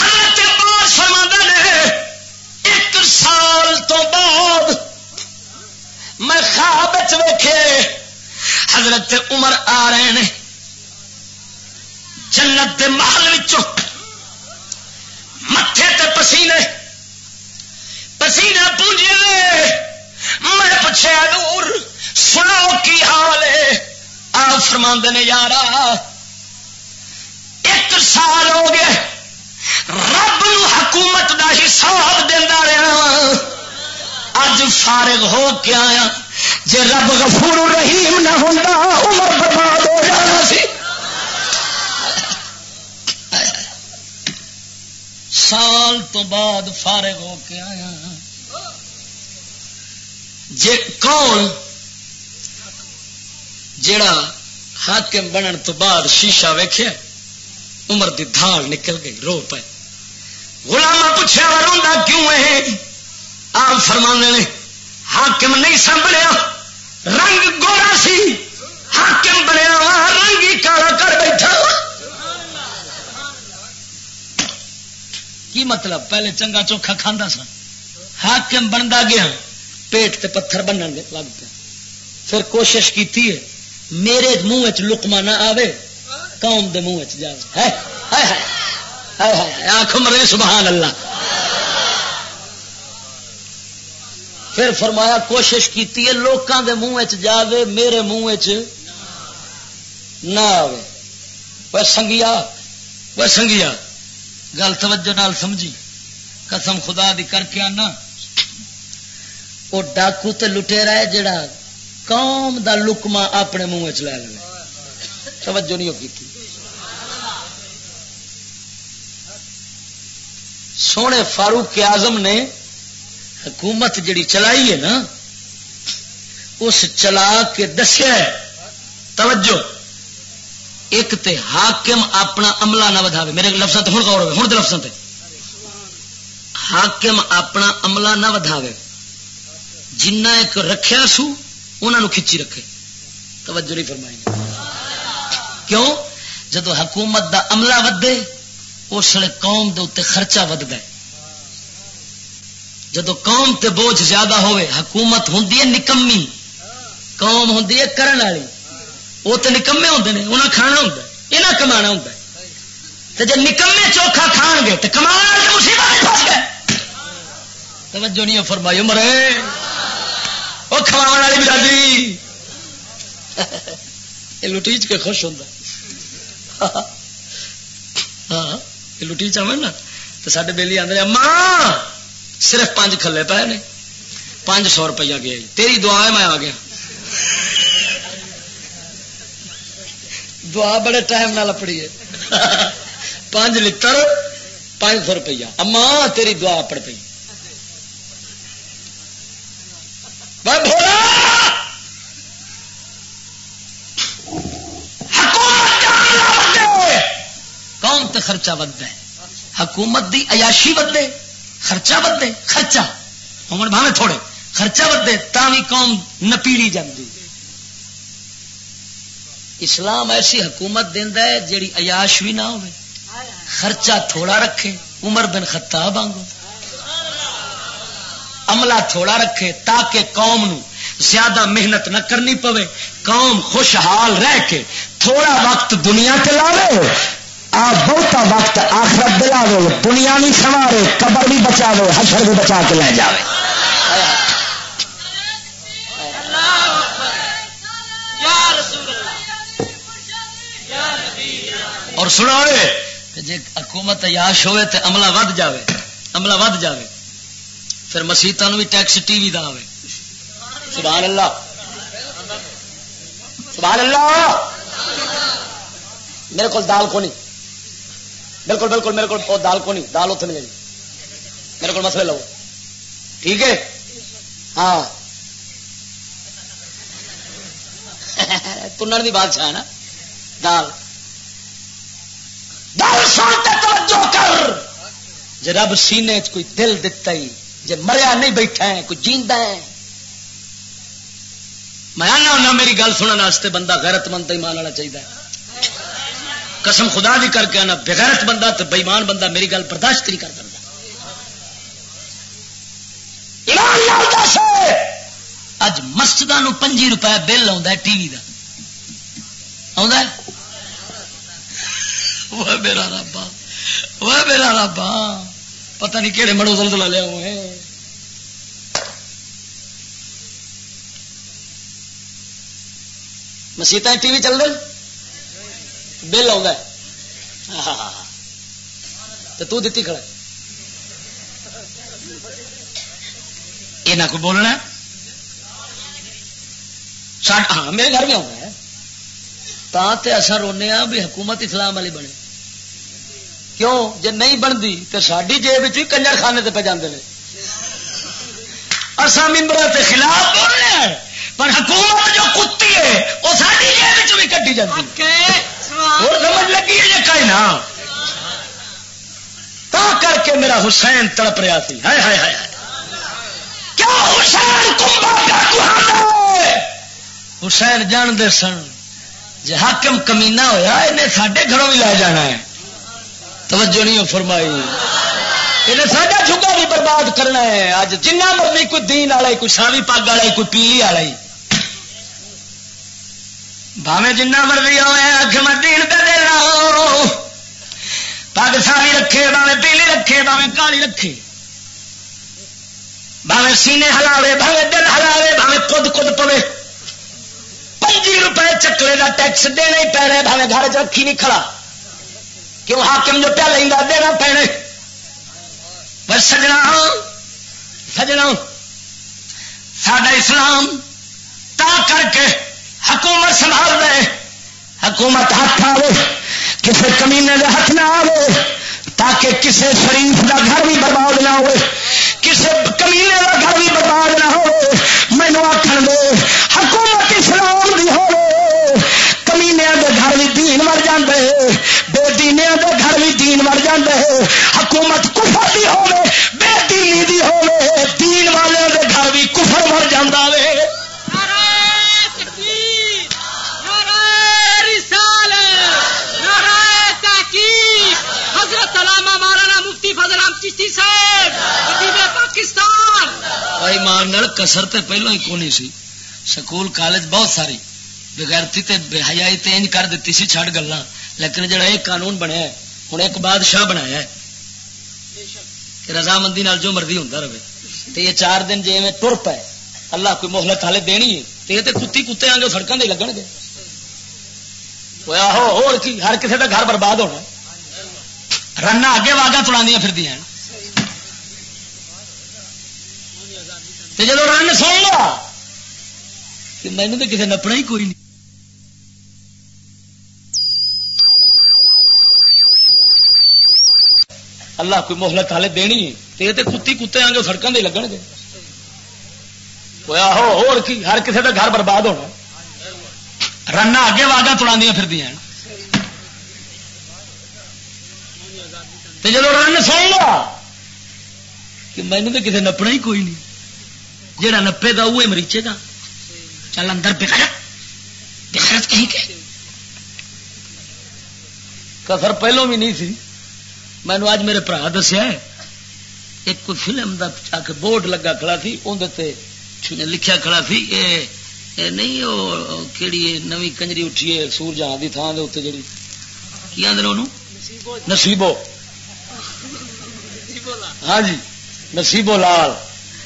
حضرت عباس فرما نے ایک سال تو بعد میں خواب ویکھے حضرت عمر آ رہے ہیں جنت کے محل متے پسینے۔ پسینے پونجے میں پوچھا دور سنو کی حال ہے۔ آ فرما نے یار ایک سال ہو گیا۔ رب حکومت دا حساب دینا رہا اج فارغ ہو کے آیا۔ جی رب غفور رحیم نہ ہوتا عمر برباد ہو جانا سی۔ سال تو بعد فارغ ہو کے آیا۔ جے کون جڑا حاکم بنن تو بعد شیشہ ویخیا عمر دی دھاڑ نکل گئی، رو پائے غلامہ پوچھا روا کیوں ہے؟ آپ فرما نے، حاکم نہیں سنبھلیا، رنگ گوڑا سی۔ حاکم بنیا، رنگ ہی کالا کر بیٹھا۔ کی مطلب؟ پہلے چنگا چوکھا کھانا سا۔ حاکم بنتا گیا۔ پیٹ تے پتھر بنن لگ پیا۔ پھر کوشش کی میرے منہ لکما نہ آوے، قوم دے منہ جائے آخ مرے، سبحان اللہ۔ پھر فرمایا، کوشش کی لوگوں کے منہ جاوے، میرے منہ نہ آئے وہ سنگیا وہ سنگیا۔ گل توجہ نال سمجھی۔ قسم خدا دی کر کے آنا۔ وہ ڈاکو تے لٹےرا ہے جڑا قوم دا لکما اپنے منہ چ لے لے۔ توجہ نہیں ہوگی سونے فاروق اعظم نے حکومت جڑی چلائی ہے نا، اس چلا کے دسیا توجہ۔ ایک تے حاکم اپنا عملہ نہ وداوے میرے لفظ ہوں غور ہوئے ہوں تو لفظ حاکم اپنا عملہ نہ وداوے جنہ ایک رکھیا سو انہوں کھچی رکھے۔ توجہ نہیں فرمائی۔ کیوں؟ جدو حکومت دا عملہ ودے اس لیے قوم دے اتنے خرچہ ودتا ہے۔ جدو قوم تے بوجھ زیادہ ہوئے، حکومت ہوں نکمی۔ قوم ہوں کرن والی۔ وہ تو نکمے ہوں نے انہیں کھانا ہوں یہاں کما ہوں تو جب نکمے چوکھا کھان گے تو کما مصیبت گئے۔ توجہ نہیں فرمائی مرے۔ وہ کھوا والی برادری۔ یہ لٹیچ کے خوش ہوتا ہاں یہ لٹیچ آئے نا تو سارے بےلی آدھے اما صرف پانچ کھلے پے نے، پانچ سو روپیہ گیا تیری دعا میں آ گیا۔ دعا بڑے ٹائم نہ لپڑی ہے۔ <laughs> پانچ لتر پانچ سو روپیہ۔ اما تیری دعا پڑ پی کون تو خرچہ ود ہے؟ حکومت دی عیاشی ودے خرچہ ودے خرچہ۔ ہوں بھاوے تھوڑے خرچہ ودے تا بھی قوم نپیڑی جاتی اسلام ایسی حکومت دینا ہے جیڑی عیاش بھی نہ ہو خرچہ تھوڑا رکھے، عمر بن خطاب آنگو۔ عملہ تھوڑا رکھے تاکہ قوم نو زیادہ محنت نہ کرنی پوے۔ قوم خوشحال رہ کے تھوڑا وقت دنیا کے لاوے۔ آ بہتا وقت آخرت دلاوے دنیا بھی سوارے قبر بھی بچا حشر بھی بچا کے لے جائے سنا جی حکومت یاش ہوئے تو عملہ ود جاوے عملہ ود جاوے۔ پھر مسیطان بھی ٹیکس ٹی وی دا سبحان اللہ۔ سبحان اللہ۔ میرے کو دال کو نہیں بالکل بالکل میرے کو دال کو نہیں دال اتنے ملے گی۔ میرے کو مسئلے لو۔ ٹھیک ہے؟ ہاں۔ <laughs> تنر کی بادشاہ ہے نا؟ دال۔ دال سنتے توجہ کر۔ جی رب سینے کوئی دل دتا ہی جی مریا نہیں بیٹھا ہے، کوئی جیندا ہے۔ میں آنا ہونا میری گل سننے واسطے بندہ غیرت مند ایمان والا چاہیے قسم خدا بھی کر کے آنا، بغیرت بندہ تو بےمان بندہ میری گل برداشت نہیں کر سکتا۔ اج مسجد پنجی روپئے بل آ ٹی وی کا وہ میرا رابا وہ میرا رابا پتہ نہیں کہڑے مڑو زلزلہ لیا ہوئے مسیح ٹی وی چل رہے بل آ تو دیتی کھڑا یہ نہ کوئی بولنا ہاں میرے گھر بھی آؤں ہے۔ تا اصا رونے ہاں بھی حکومت اسلام والی بنے۔ کیوں؟ جی نہیں بنتی تو ساری جیب کنجر خانے پہ جانے اصا ممبر کے خلاف بولنے ہیں پر حکومت جو کتی ہے وہ ساری جیب بھی کٹی جاتی اور سمجھ لگی ہے کہیں نہ تا کر کے میرا حسین تڑپ رہا سی۔ ہائے ہائے ہائے کیا حسین حسین جان دے سن جی حاکم کمینا ہوا انہیں سڈے گھروں بھی لے جانا ہے۔ توجہ نہیں فرمائی۔ انہیں ساڈا جگہ بھی برباد کرنا ہے۔ اج جنہ مرضی کوئی دین والا کوئی ساوی پگ والا کوئی پیلی والا بھاوے جنہ مرضی ہوئے اگ مدین دے دینا پگ ساری رکھے بھاوے پیلی رکھے بھاوے کالی رکھے۔ بھاوے سینے ہلاوے بھاوے دل ہلاوے بھاوے کد کد پوے۔ پنجی روپئے چکلے کا ٹیکس دینا ہی پینے بھاوے گھر چ رکھی نہیں کھڑا۔ کیوں حاکم جو پیا لینا دینا پینے۔ بس سجنا ہاں، سجنا۔ سڈا اسلام تا کر کے حکومت سنبھال رہے حکومت ہاتھ آئے کسی کمینے کے ہاتھ نہ آئے تاکہ کسی شریف کا گھر بھی برباد نہ ہوئے کسی کمینے کا گھر بھی برباد نہ ہو مینو آخر دے، حکومت اسلام بھی ہو کے گھر بھی دین مر بے دینیا دے گھر بھی دین مر جاندے حکومت کفر دی ہوے بے دینی دی ہوے دین والے دے گھر بھی کفر مر جاندا وے۔ حضرت علامہ مولانا مفتی فضل چشتی صاحب پاکستان۔ ایمان کسر تے پہلو ہی کونی سی۔ سکول کالج بہت ساری۔ بغیرتی تے بے حیائی تے انج کر دیتی سی چھڑ گلا لیکن جڑا ایک قانون بنیا ہے ہوں ایک بادشاہ بنایا ہے۔ کہ رضامندی نال جو مرضی ہوتا رہے۔ تے یہ چار دن جی میں تر پائے اللہ کوئی مہلت حالے دینی ہے۔ تے یہ تے کتی کتے آگے سڑکوں دے لگن گے۔ آہو ہو ہر کسی کا گھر برباد ہونا رن اگے واگا توڑا پھر دیا جب رن سن لو کہ مینو تو کسی نپنا ہی کوئی نہیں۔ اللہ کوئی مہلت ہالے دینی ہے؟ یہ کتی کتے آگے سڑکوں دے لگن گے۔ آہو ہو ہر کسی کا گھر برباد ہونا۔ رن اگے واگا توڑا پھر دیا جب رن سن لو کہ مینو تو کسی نپنا ہی کوئی نہیں۔ جہاں نپے گا وہ مریچے گا چل اندر بغیرت۔ بغیرت کہیں کہ؟ کسر پہلو بھی نہیں سی۔ مینو اج میرے برا دسیا ایک کوئی فلم کا کے بورڈ لگا کھڑا تھی اندر لکھا کھڑا تھی اے نہیں وہ کہڑی نوی کنجری اٹھی ہے سور جہاں کی تھان کے اتنے جی کی آدھے انہوں نصیبو ہاں جی نصیبو لال۔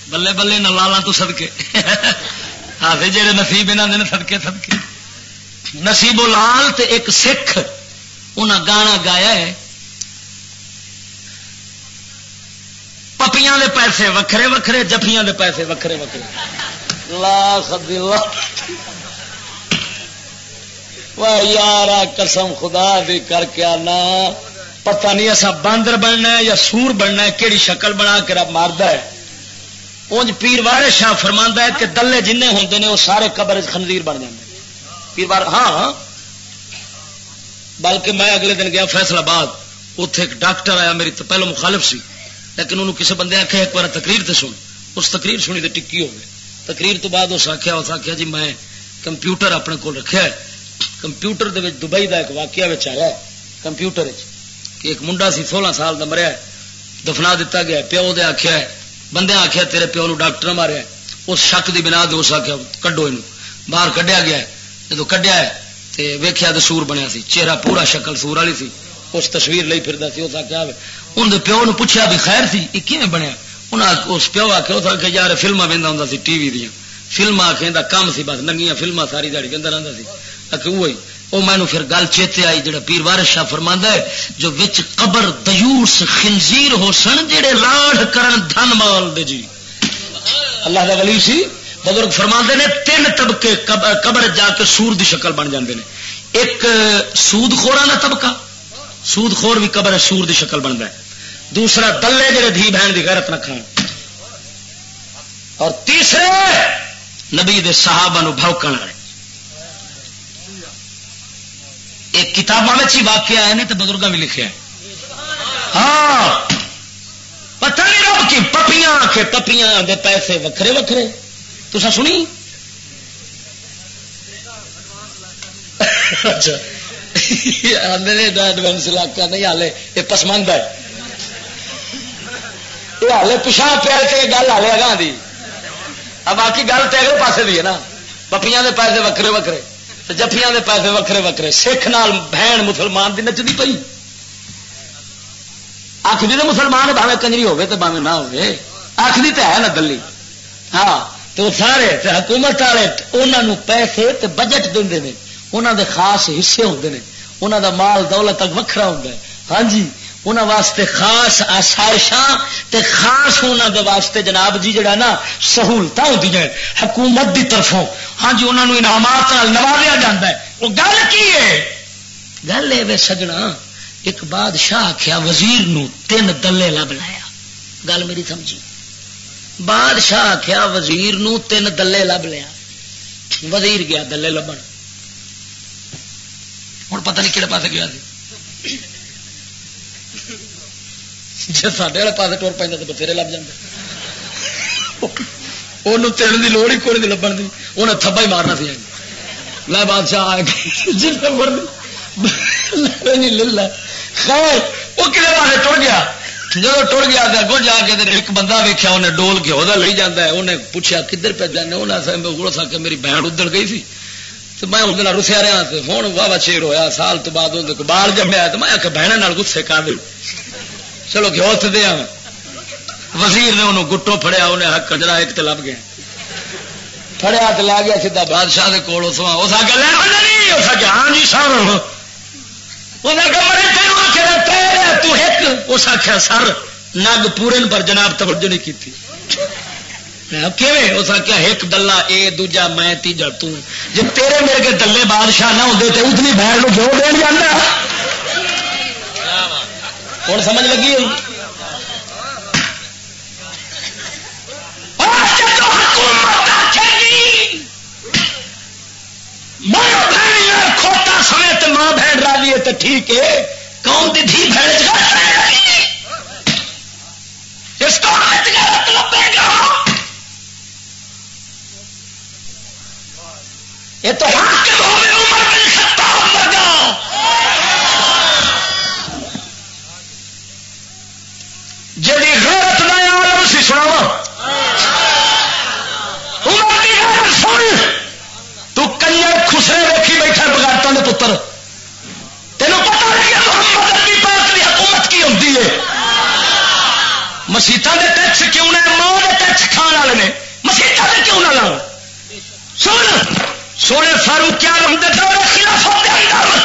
بلے بلے نہ لالا تو سدکے ہاتھ جہے نصیب یہاں نے سدکے سدکے نصیبو لال تے ایک سکھ انہیں گانا گایا ہے پپیاں دے پیسے وکھرے وکھرے جفیاں دے پیسے وکھرے وکھرے۔ لا سدی یار قسم خدا دی کر کے آنا۔ پتہ نہیں ایسا باندر بننا ہے یا سور بننا ہے کہڑی شکل بنا کے رب مارد ہے۔ اونج پیر وار شاہ فرما ہے کہ دلے جن ہوں نے وہ سارے قبر خنزیر بن جاتے پیر وار ہاں،, ہاں, بلکہ میں اگلے دن گیا فیصلہ آباد اتے ایک ڈاکٹر آیا میری تو پہلو مخالف سی۔ لیکن انہوں کسی بندے آخیا ایک بار تقریر تو سن اس تقریر سنی تو ٹکی ہو گئی تقریر تو بعد اس آخیا اس آخیا جی میں کمپیوٹر اپنے کو رکھا ہے۔ کمپیوٹر دے دبئی کا ایک واقعہ آیا کمپیوٹر کہ ایک منڈا سی سولہ سال کا مریا ہے، دفنا دتا گیا پیو دے آخیا ہے، بندے آخیا تیرے پیو نو ڈاکٹر ماریا اس شک کی بنا دے اس آخیا کڈو یہ باہر کڈیا گیا جب کڈیا ہے تو ویخیا تو سور بنیا سی۔ چہرہ پورا شکل سور والی سی۔ اس تصویر لئی پھر سی، اس آخیا ان پیو نو پوچھا بھی خیر سی یہ کیون بنیا؟ انہیں اس پیو آخیا اس آخیا یار فلما وہدا ہوں سی، ٹی وی دیا فلما آخر کام سی بس، ننگیاں فلما ساری دیہی کے اندر رہتا سی۔ آخر وہی وہ مینو پھر گل چیتے آئی، جڑا پیر وارش شاہ فرما ہے، جو وچ قبر دیوس خنزیر ہو سن، جڑے لاڑ کرن دھن مال دے جی۔ اللہ دا ولی سی، بزرگ فرما نے، تین طبقے قبر جا کے سور دی شکل بن جاندے نے۔ ایک سود خورا کا طبقہ سود خور بھی قبر سور دی شکل بنتا ہے۔ دوسرا دلے جڑے دھی بہن دی غیرت نہ کھان اور تیسرے، نبی دے صحابہ نو بھوکن والے ایک کتابوں میں ہی واقع آئے ہیں تو بزرگوں بھی لکھے ہاں پتہ نہیں رب کی پپیاں کے پپیاں دے پیسے وکھرے وکھرے۔ تو سنی؟ اچھا۔ ایڈوانس علاقہ نہیں ہالے یہ پسمند ہے۔ یہ ہالے پچھا پیا گل ہالے اگاں دی باقی گل تو اگلے پاسے دی ہے نا پپیاں دے پیسے وکھرے وکھرے جفیاں دے پیسے وکھرے وکھرے سکھ نال بہن مسلمان دی نچدی پئی آخری تو مسلمان باوے کنجری ہوے تو باوے نہ ہوے آخری تو ہے نا دلی ہاں تو سارے حکومت والے انہوں پیسے تے بجٹ دے انہوں دے خاص حصے ہوتے ہیں انہوں دا مال دولت تک وکھرا ہوتا ہے ہاں جی انہوں واسطے خاص آسائشاں تے خاص انہوں دے واسطے جناب جی جڑا نا سہولت ہوتی ہیں، حکومت دی طرفوں۔ ہاں جی انہوں نے انعامات نوازیا جاتا ہے۔ وہ گل کی ہے؟ گل ہے سجنا، ایک بادشاہ آخیا وزیر نو تین دلے لب لایا۔ گل میری سمجھی۔ بادشاہ آخیا وزیر نو تین دلے لب لیا۔ وزیر گیا دلے لبن۔ ہوں پتہ نہیں کہڑے پاس گیا جی سڈے والے پاس ٹور پہ تو بتھیرے لب جاتے وہ تیرن کی لوڑ ہی کوئی نہیں لبن کی انہیں تھبا ہی مارنا سی لے بادشاہ آ جس نہیں لے خیر وہ کسی پاس ٹر گیا جب ٹر گیا تو اگوں جا کے ایک بندہ ویکیا انہیں ڈول گیا وہ لے جانا ہے انہیں پوچھا کدھر پہ جانے انہیں سا سکے میری بہن ادھر گئی تھی تو میں اس دن رسیا رہا ہوں واہ واہ شیر ہویا سال تو بعد بال جمیا تو میں آ کے بہن گسے کر دوں چلو گھو دیا وزیر نے انہوں گٹوں فڑیا انہیں کجرا ایک تو لب گیا۔ فڑیا تو لا گیا سیدا بادشاہ کے کول، اس اس آگے لے جی! اس ہاں جی سر! اس آخیا سر! نگ پورے پر جناب توجہ نہیں کی اس آخیا ایک دلہ، اے دوجا، میں تیجا توں جی تیرے میرے کے دلے بادشاہ نہ ہوتے تو اتنی بہن جو دین جانا ہوں سمجھ لگی کھوتا سمیت ماں بہن راضی ہے تو ٹھیک ہے۔ کون دی دھی بہن اس لبے گا۔ یہ تو حاکم ہوئے عمر بن خطاب لگا جی غیرت نہ عالم سی سنا تو کنجر خسرے رکھی بیٹھا بغیرتوں کے پتر۔ تینوں پتا نہیں محمد عربی پاک کی حکومت کی ہوتی ہے۔ مسیطا کے ٹیکس کیوں نے؟ ماں کے ٹیکس کھان والے نے۔ مسیطا کے کیوں نہ لاؤ سن۔ سونے فاروق کیا رحمت دور خلافت کے اندر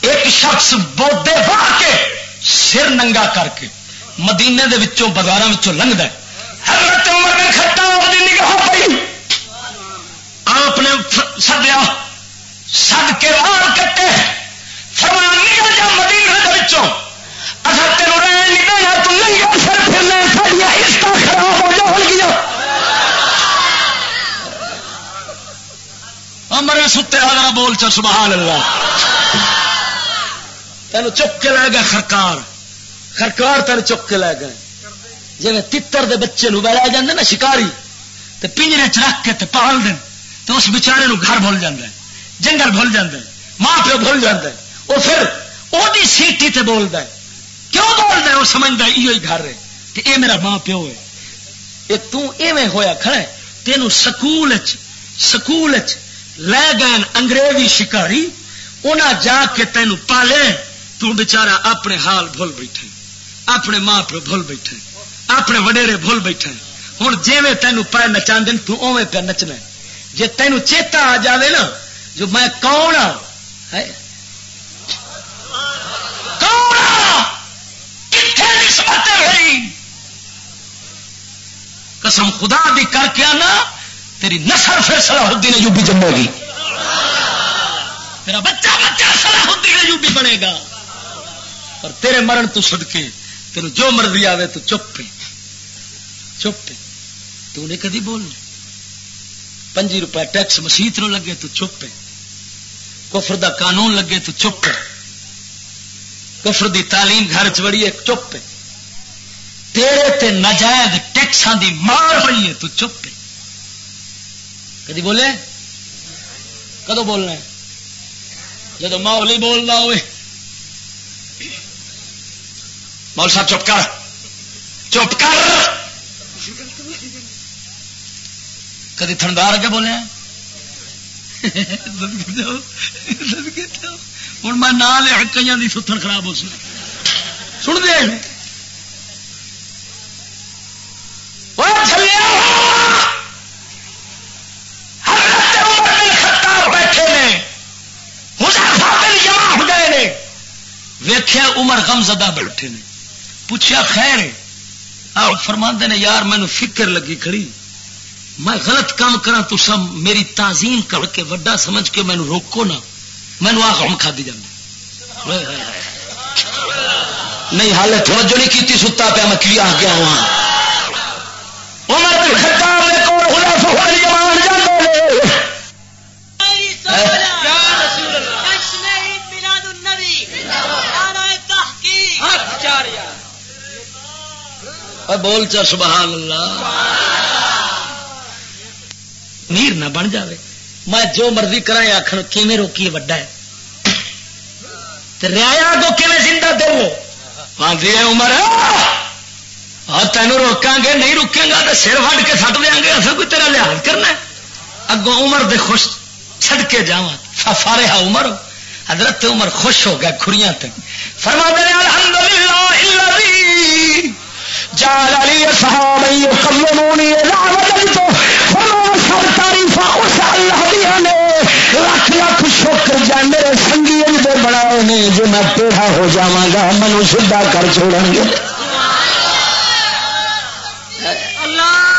ایک شخص بودے واہ کے سر ننگا کر کے مدینے دے وچوں بازار لنگتا ہے۔ حضرت عمر بن خطاب دی نگاہ پئی۔ آپ نے سدیا۔ سد کے وال کٹے۔ فرمان نکل جا مدینے دے وچوں۔ اچھا تینوں رہن نہیں دینا تو نہیں لنگا سر پھرنا ساریا حصہ خراب ہو جاؤ گیا امر ستے حضرت بول چل، سبحان اللہ۔ تینوں چپ کے لے گئے خرکار۔ خرکار تر چک کے لے گئے۔ جی تر دے بچے بہلا جاندے نا شکاری، تے پنجرے چ رکھ کے تے پال دیں تو اس بچارے نو گھر بھول جاندے، جنگل بھول جاندے، ماں پیو بھول جاندے وہ پھر وہ سیٹی تے بولتا ہے کیوں بولتا ہے وہ سمجھتا ہے یہ گھر ہے کہ اے میرا ماں پیو ہے۔ یہ تیویں ہویا کھڑا تینوں سکول سکول لے گئے انگریزی شکاری انہیں جا کے تینوں پالے تو بچارا اپنے حال بھول بیٹھے۔ اپنے ماں پیو بھول بیٹھے اپنے وڈیرے بھول بیٹھے ہوں جی تینوں پہ نچا دن تو اوے پہ نچنا جی تینوں چیتا آ جائے نا، جو میں کون ہوں قسم خدا بھی کر کے آنا، تیری نسل پھر صلاح الدین یوبی جمے گی تیرا بچہ بچہ صلاح الدین یوبی بنے گا۔ اور تیرے مرن تو سدکے تین جو مرضی آئے تو چپ پہ۔ چپ پہ۔ تو نے کدی بول پنجی روپے ٹیکس مسیت نو لگے تو چپ پہ۔ کفر دا قانون لگے تو چپ کفر دی تعلیم گھر چڑی ہے چپ تیرے تے نجائز ٹیکساں دی مار ہوئی ہے تو چپ کدی بولے؟ کدو بولنا ہے؟ جب ماحول ہی بولنا ہوئے۔ مول صاحب، چپ کر۔ چپ کر۔ کدی تھندار کے بولے ہوں میں نہ لیا کئی ستھن خراب ہو سن سن دے۔ ویخیا عمر غم زدہ بیٹھے نے۔ پوچھا خیر آپ فرما نے یار مینو فکر لگی کھڑی۔ میں غلط کام کرا تو سب میری تعظیم کر کے وڈا سمجھ کے مینو روکو نا مینو آ ہم کھا دی جانا نہیں حال توجہ نہیں کی ستا پیا میں کی آ گیا ہوں عمر بن خطاب نے۔ کون خلاف ہوئی جمان جاندے رسول اللہ۔ بول چا سبحان اللہ۔ میر نہ بن جاوے۔ میں جو مرضی کرا آخر کیویں روکیے وڈا ہے؟ ریا کو کیون زندہ دو؟ آدھی عمر۔ اور تینوں روکا گے، نہیں روکے گا تو سر وڈ کے سٹ دیا گے۔ اصل کوئی تیرا لحاظ کرنا اگوں عمر دے خوش چھڑ کے جا فارے ہا عمر۔ حضرت عمر خوش ہو گیا کھڑیاں تک فرما دے الحمدللہ جال علی صحابہ یقلمونی اذا وجدت فرما سب تعریفہ اس اللہ دیا نے۔ لکھ لکھ شکر جا میرے سنگی دے بنائے نے جو میں ٹیڑھا ہو جاواں گا منو سیدھا کر چھوڑیں گے۔ اللہ!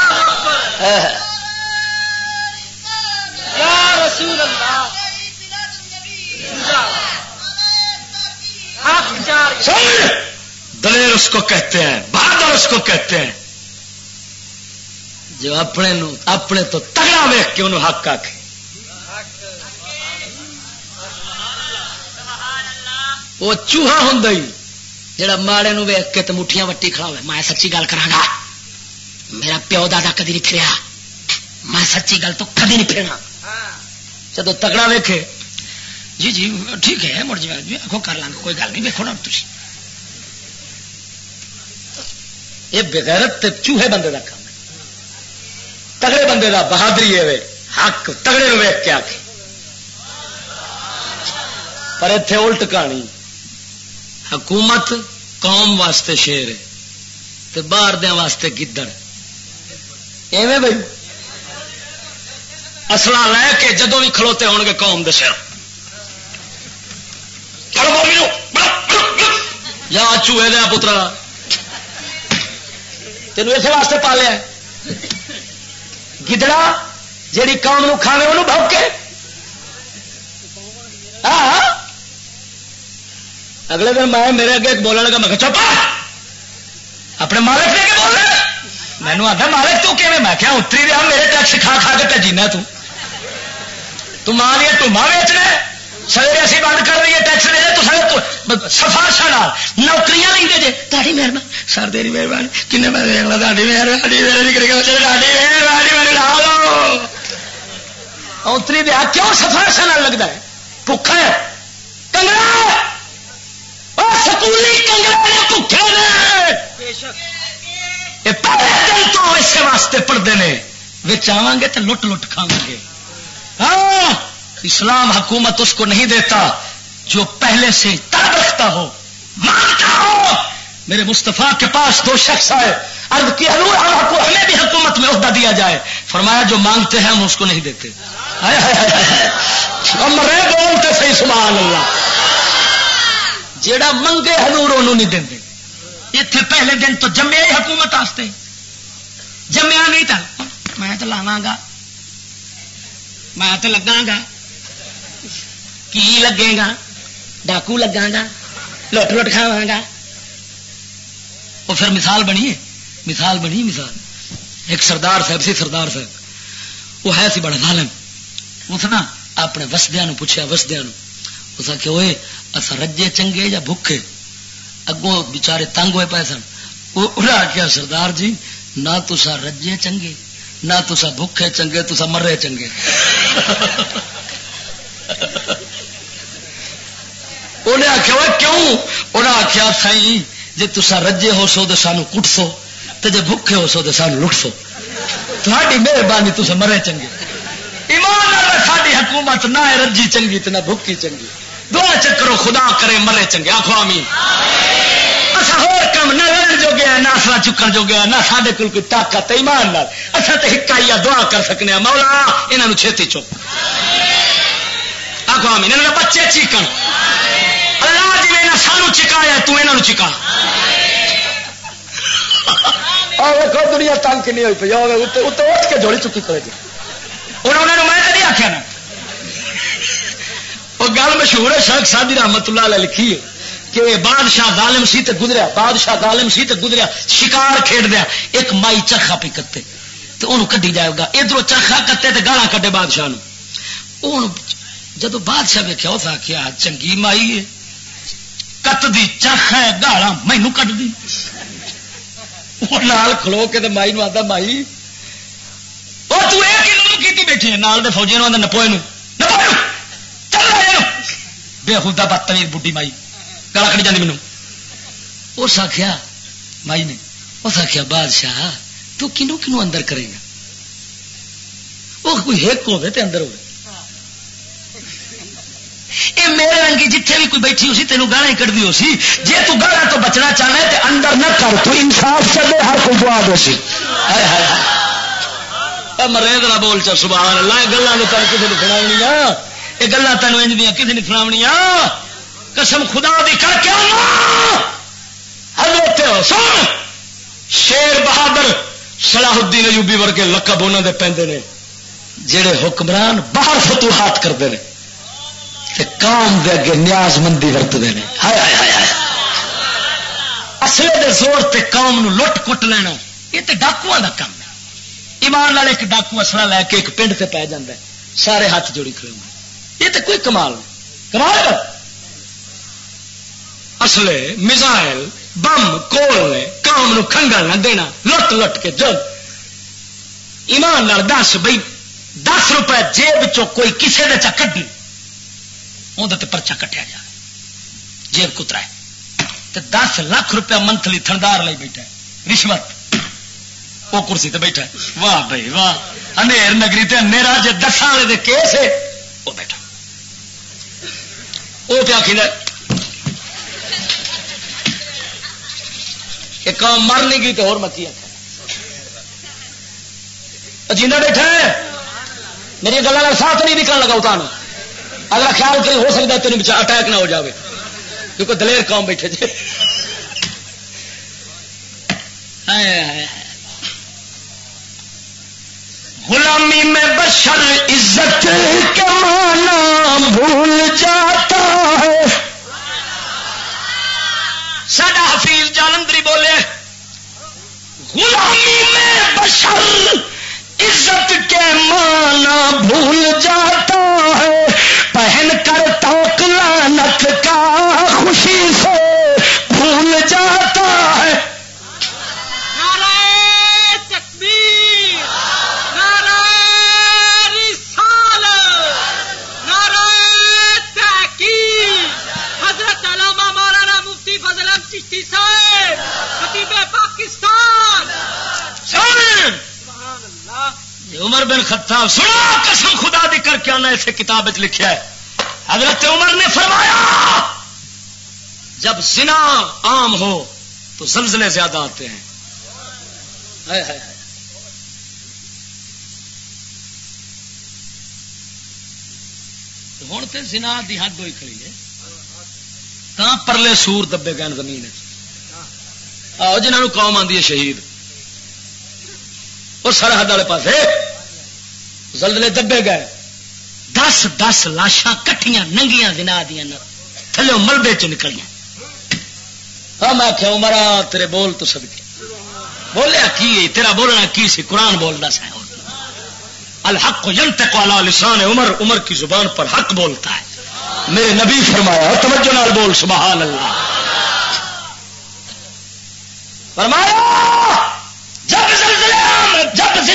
دلیر اس کو کہتے ہیں، بہادر اس کو کہتے ہیں۔ جو اپنے نو، اپنے تو تگڑا ویخ کے انہوں حق آ وہ چوہا ہوں جڑا ماڑے نو ویخ کے تو مٹھیاں وٹی کھڑا ہوئے، میں سچی گل کرا میرا پیو دادا کدی نہیں پھریا۔ میں سچی گل تو کدی نہیں پھرنا۔ جب تگڑا ویکھے جی جی ٹھیک ہے، مڑ جی آخو کر لیں کوئی گل نہیں ویکو نا تھی یہ بغیرت چوہے بندے کا کام ہے۔ تگڑے بندے کا بہادری ہے حق تگڑے ویک کے آخ پر اتے الٹ کہانی، حکومت قوم واسطے شیر ہے باہر دیا واسطے گدڑ۔ ایویں بھائی اصلا لے کے جدو بھی کھلوتے ہو گے قوم دس یا چوہے دیا پترا۔ تین اس واسطے پالیا گدڑا جیڑی قوم نو کھانے وہ بھوکے ہاں اگلے دن میں میرے اگے بولنے لگا، میں چپا اپنے مالک لے کے بول مینو آتا مالک تو کہ میں کیا اتری رہا، میرے ٹیکس کھا کھا کے جینا تو۔ ماں دیا ٹوما ویچنا سویرے اسی بند کر دیے ٹیکس لے تو سر سفارش نوکریاں لیں جی تاری مہربانی۔ سر، تیری مہربانی۔ کن مہربانی اتری دیا کیوں سفارش لگتا ہے؟ بھوکا ہے۔ کنگڑا سکولی کنگڑا بھوکے پہلے دن تو اسے واسطے پڑھتے ہیں بچ آواں گے تو لٹ لٹ کھاواں گے۔ ہاں! اسلام حکومت اس کو نہیں دیتا جو پہلے سے تب رکھتا ہو۔ مانتا ہو۔ میرے مستفا کے پاس دو شخص آئے۔ ارد کی ہمیں بھی حکومت میں عہدہ دیا جائے۔ فرمایا جو مانگتے ہیں ہم اس کو نہیں دیتے۔ بولتے صحیح سبحان اللہ۔ جیڑا منگے حضور انہوں نہیں دیں اتنے پہلے دن تو جمیا ہی حکومت آستے۔ جمیا نہیں تھا۔ میں تو لاوا گا۔ میں تو لگا گا۔ کی لگے گا ڈاکو لگا گا لٹ لٹ کھاوا گا وہ پھر مثال بنی ہے مثال بنی مثال ایک سردار صاحب سی سردار صاحب وہ ہے سی بڑا ظالم اس نا اپنے وسدیا پوچھا وسدیا اس آخ ہوئے اصا رجے چنگے یا بھوکے اگوں بچارے تنگ ہوئے پے سن انہیں آخیا سردار جی نہ تسا رجے چنگے نہ تسا بھوکے چنگے تسا مرے چنگے انہیں آخیا وہ کیوں؟ انہیں آخیا سائی جی تسا رجے ہو سو تو سانو کٹ سو تو جی بھوکے ہو سو تو سانو لٹ سو تھوڑی مہربانی تسا مرے چنگے۔ ایمان ساری حکومت نہ رجی چنگی تو نہ بھوکی چنگی۔ دعا چکرو خدا کرے مرے چنگے۔ آخو آمین۔ اصا نہ لڑن جو گیا نہ اصلا چکن جو گیا نہ سارے کول کوئی طاقت ایمان نال۔ اصا تو ہکائی دعا کر سکنے مولا یہاں چھتی چوک آخو آمین۔ بچے چیکن۔ اللہ جی نے سانو چکایا تو یہاں چکا۔ دنیا تنگ کنی ہوئی پی اتنے اٹھ کے جوڑی چکی کرے جی انہوں نے میں تو نہیں آخیا نا۔ وہ گل مشہور ہے شرک سادی رحمت اللہ علیہ لکھی ہے کہ بادشاہ ظالم سی تے گزریا بادشاہ ظالم سی تے گزریا شکار کھیڈ دیا ایک مائی چرخا پی کتے تو انہوں کڈی جائے گا۔ ادھر چرخا کتے تے گالا کٹے بادشاہ جدو بادشاہ ویکیا اس آخیا چنگی مائی ہے۔ کت دی چرخ ہے گالا مینو کٹ دی وہ نال کھلو کے مائی نو آتا مائی وہ کی بیٹھی ہے نال دے فوجی نو نپوئے نپوئے بے خدا بدتمیز بڈی مائی گلا کڑی جانی مینو اس آخیا مائی نے اس آخیا بادشاہ تو کنو کنو اندر کرے گا وہ کوئی ہک ہوے تے اندر ہوے اے میرے رنگی جتھے بھی کوئی بیٹھی ہو سی تینوں گالا ہی کٹتی ہو سی جی تو گالا تو بچنا چاہنا ہے، تے اندر نہ کر، تو انصاف چلے ہر کوئی دعا دے سی مرید نہ بول چا سبحان اللہ گلا تین کسی نے سنا یہ گلا تین انج دیا کسی نے سنا قسم خدا دی کر کے حضرت سن۔ شیر بہادر صلاح الدین ایوبی ورگے لقب انہوں دے پیندے نے، جڑے حکمران باہر فتوحات کرتے ہیں قوم دے اگے نیاز مندی ورتتے ہیں اصل دے زور تے قوم نو لٹ کٹ لینا، یہ تو ڈاکو کا کام ہے۔ ایمان والے ایک ڈاکو اصلا لے کے ایک پنڈ سے پی جا سارے ہاتھ جوڑی کھڑے ہوئے یہ تو کوئی کمال نہیں۔ کمال اصلے میزائل، بم، کول نے قوم نو کھنگل نہ دینا، لٹ لٹ کے جب ایمان لال دس بھائی دس روپئے جیب چو کوئی کسی نے چا کٹی اندر پرچا کٹیا جائے جیب کترا ہے۔ دس لاکھ روپیہ منتھلی تھندار لائی بیٹھا ہے۔ رشوت۔ وہ کرسی تے بیٹھا ہے۔ واہ بھائی، واہ۔ انیر نگری تے میرا جی دس والے دے کیس ہے۔ وہ بیٹھا۔ وہ پیا کھیلا کہ کام مر نہیں گئی تو اور مکی جینا بیٹھا ہے۔ میری گلوں ساتھ نہیں نکلنے لگا اتنا اگر خیال کری ہو سکتا ہے تین اٹیک نہ ہو جاوے۔ کیونکہ دلیر قوم بیٹھے جی۔ غلامی میں بشر عزت کے مانا بھول جاتا ہے۔ سڈا حفیظ جالندری بولے، غلامی میں بشر عزت کے مانا بھول جاتا ہے۔ پہن کر توک لانت کا خوشی سے بھول جاتا ہے۔ حضرت علامہ مولانا مفتی فضل چشتی صاحب خطیب پاکستان۔ عمر بن خطاب سنا قسم خدا دی کر کے آنا اسے کتاب لکھا ہے۔ حضرت عمر نے فرمایا، جب زنا عام ہو تو زلزلے زیادہ آتے ہیں۔ ہوں تو زنا دی حد ہوئی کھڑی ہے۔ کہاں پرلے سور دبے گئے زمین آؤ جنہوں قوم آدھی ہے شہید۔ اور سرحد والے پاس زلزلے دبے گئے۔ دس دس لاشاں کٹیاں ننگیاں دنا دیا تھلو ملبے چ نکلیاں۔ ہاں میں کیا مرا تیرے بول تو سب بولیا کی تیرا بولنا کی سی؟ قرآن بولنا سا الحق ينطق على لسان عمر عمر کی زبان پر حق بولتا ہے۔ میرے نبی فرمایا، توجہ نال بول، سبحان اللہ۔ فرمایا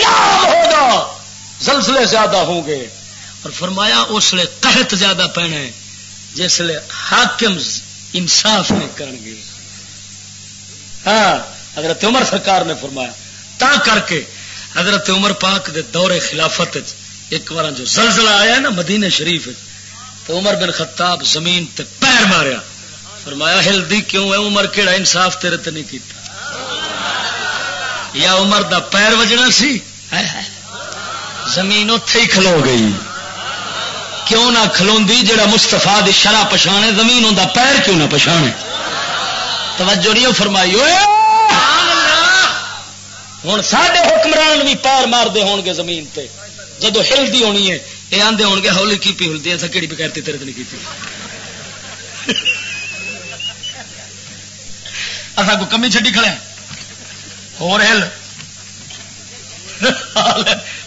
جب ہوگا، زلزلے زیادہ ہوں گے۔ اور فرمایا، اس لیے قحط زیادہ پینے جس لیے حاکم انصاف نہیں کریں گے۔ ہاں حضرت عمر سرکار نے فرمایا، تا کر کے حضرت عمر پاک دے دور خلافت ایک بار جو زلزلہ آیا نا مدینے شریف تو عمر بن خطاب زمین تے پیر ماریا۔ فرمایا، ہلدی کیوں ہے؟ عمر، کیڑا انصاف تیرے تے نہیں کیتا۔ یا عمر دا پیر وجنا سی زمین اتے ہی کھلو گئی۔ کیوں نہ کھلو جڑا مستفا دی شرح پچھانے، زمین ہوں پیر کیوں نہ پچھانے؟ توجہ نہیں فرمائی ہوں سڈے حکمران بھی پیر مارتے ہون گے زمین تے۔ جدو ہلدی ہونی ہے یہ آدھے ہو گے ہولی کی پی ہلدی ایسا کہڑی بکیرتی تیرے نہیں کی اصا کو کمی چڈی کھڑے ہو ہل۔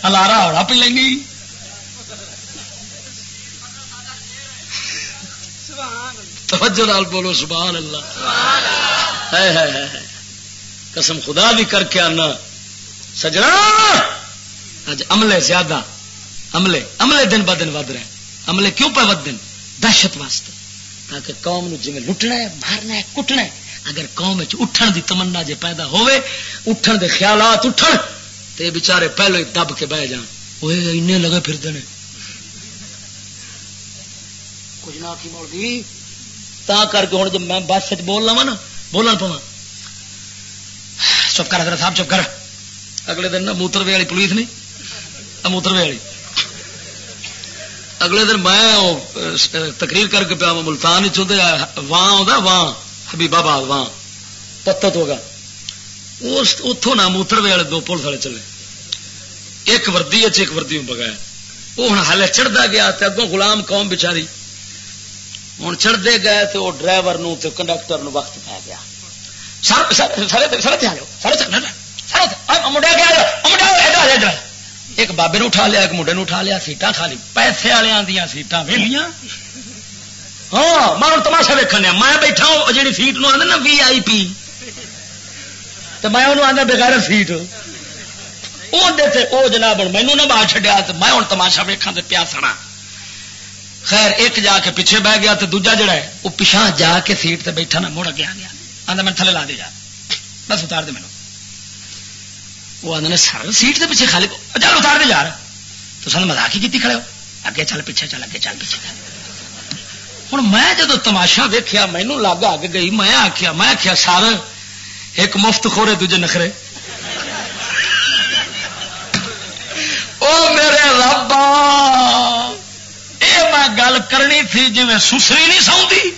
ہلارا ہونا پی لیں توجہ نال بولو، سبحان اللہ. قسم خدا بھی کر کے آنا. سجنا! اج عملے زیادہ. عملے عملے دن ب دن ود رہے. عملے کیوں پہ ود دن؟ دہشت واسطے. تاکہ قوم نو جی لٹنا ہے، مارنا ہے، کٹنا ہے، اگر قوم اٹھن دی تمنا جے پیدا ہوئے اٹھن دے خیالات اٹھن. تے بچارے پہلو ہی دب کے بہ جان۔ وہ لگے پھر دنے کچھ نہ کی موڑ تا کر کے ہوں جب میں بس بول لوا نا بولنا پوا چپ کر صاحب، چپ کر۔ اگلے دن نا والی پولیس نہیں موتروے والی۔ اگلے دن میں تقریر کر کے پیا ملتان ہی چاہتے واں آ واں حبیب آباد واں۔ پتت ہوگا۔ اتوں نہ موتر والے دو پولیس والے چلے۔ ایک وردی جی، ایک وردی بگایا وہ ہوں ہالے چڑھتا گیا اگوں غلام قوم بچاری۔ ہوں چڑھتے گئے تو وہ ڈرائیور کنڈکٹر وقت پی گیا۔ ایک بابے اٹھا لیا، ایک منڈے اٹھا لیا۔ سیٹاں خالی۔ پیسے والوں دیا سیٹاں۔ ویلیاں۔ ہاں میں ہوں تماشا ویکن میں بیٹھا جی سیٹ نو نا، وی آئی پی۔ تو میں انہوں آدھا بغیر سیٹ وہ جناب مینو نہ باہر چڈیا تو میں ہوں تماشا ویکھا تو پیا سنا۔ خیر، ایک جا کے پیچھے بہ گیا تو دوجا جڑا ہے، وہ پچھا جا کے سیٹ تے بیٹھا نا مڑ اگے آ گیا۔ آدھا میں تھلے لا دے جا۔ بس اتار دے مینو وہ آدھے سر سیٹ دے پیچھے خالی چل اتار دے یار۔ تو سن مزاق ہی کی کھڑے ہو۔ اگے چل پیچھے چل، اگے چل پیچھے ہوں میں جدو تماشا ویکیا مینو لگ اگ گئی، میں آخیا میں آخیا سر ایک مفت خورے، دوجے نخرے۔ او میرے ربا میں گل کرنی تھی جی میں سسری نہیں سوندی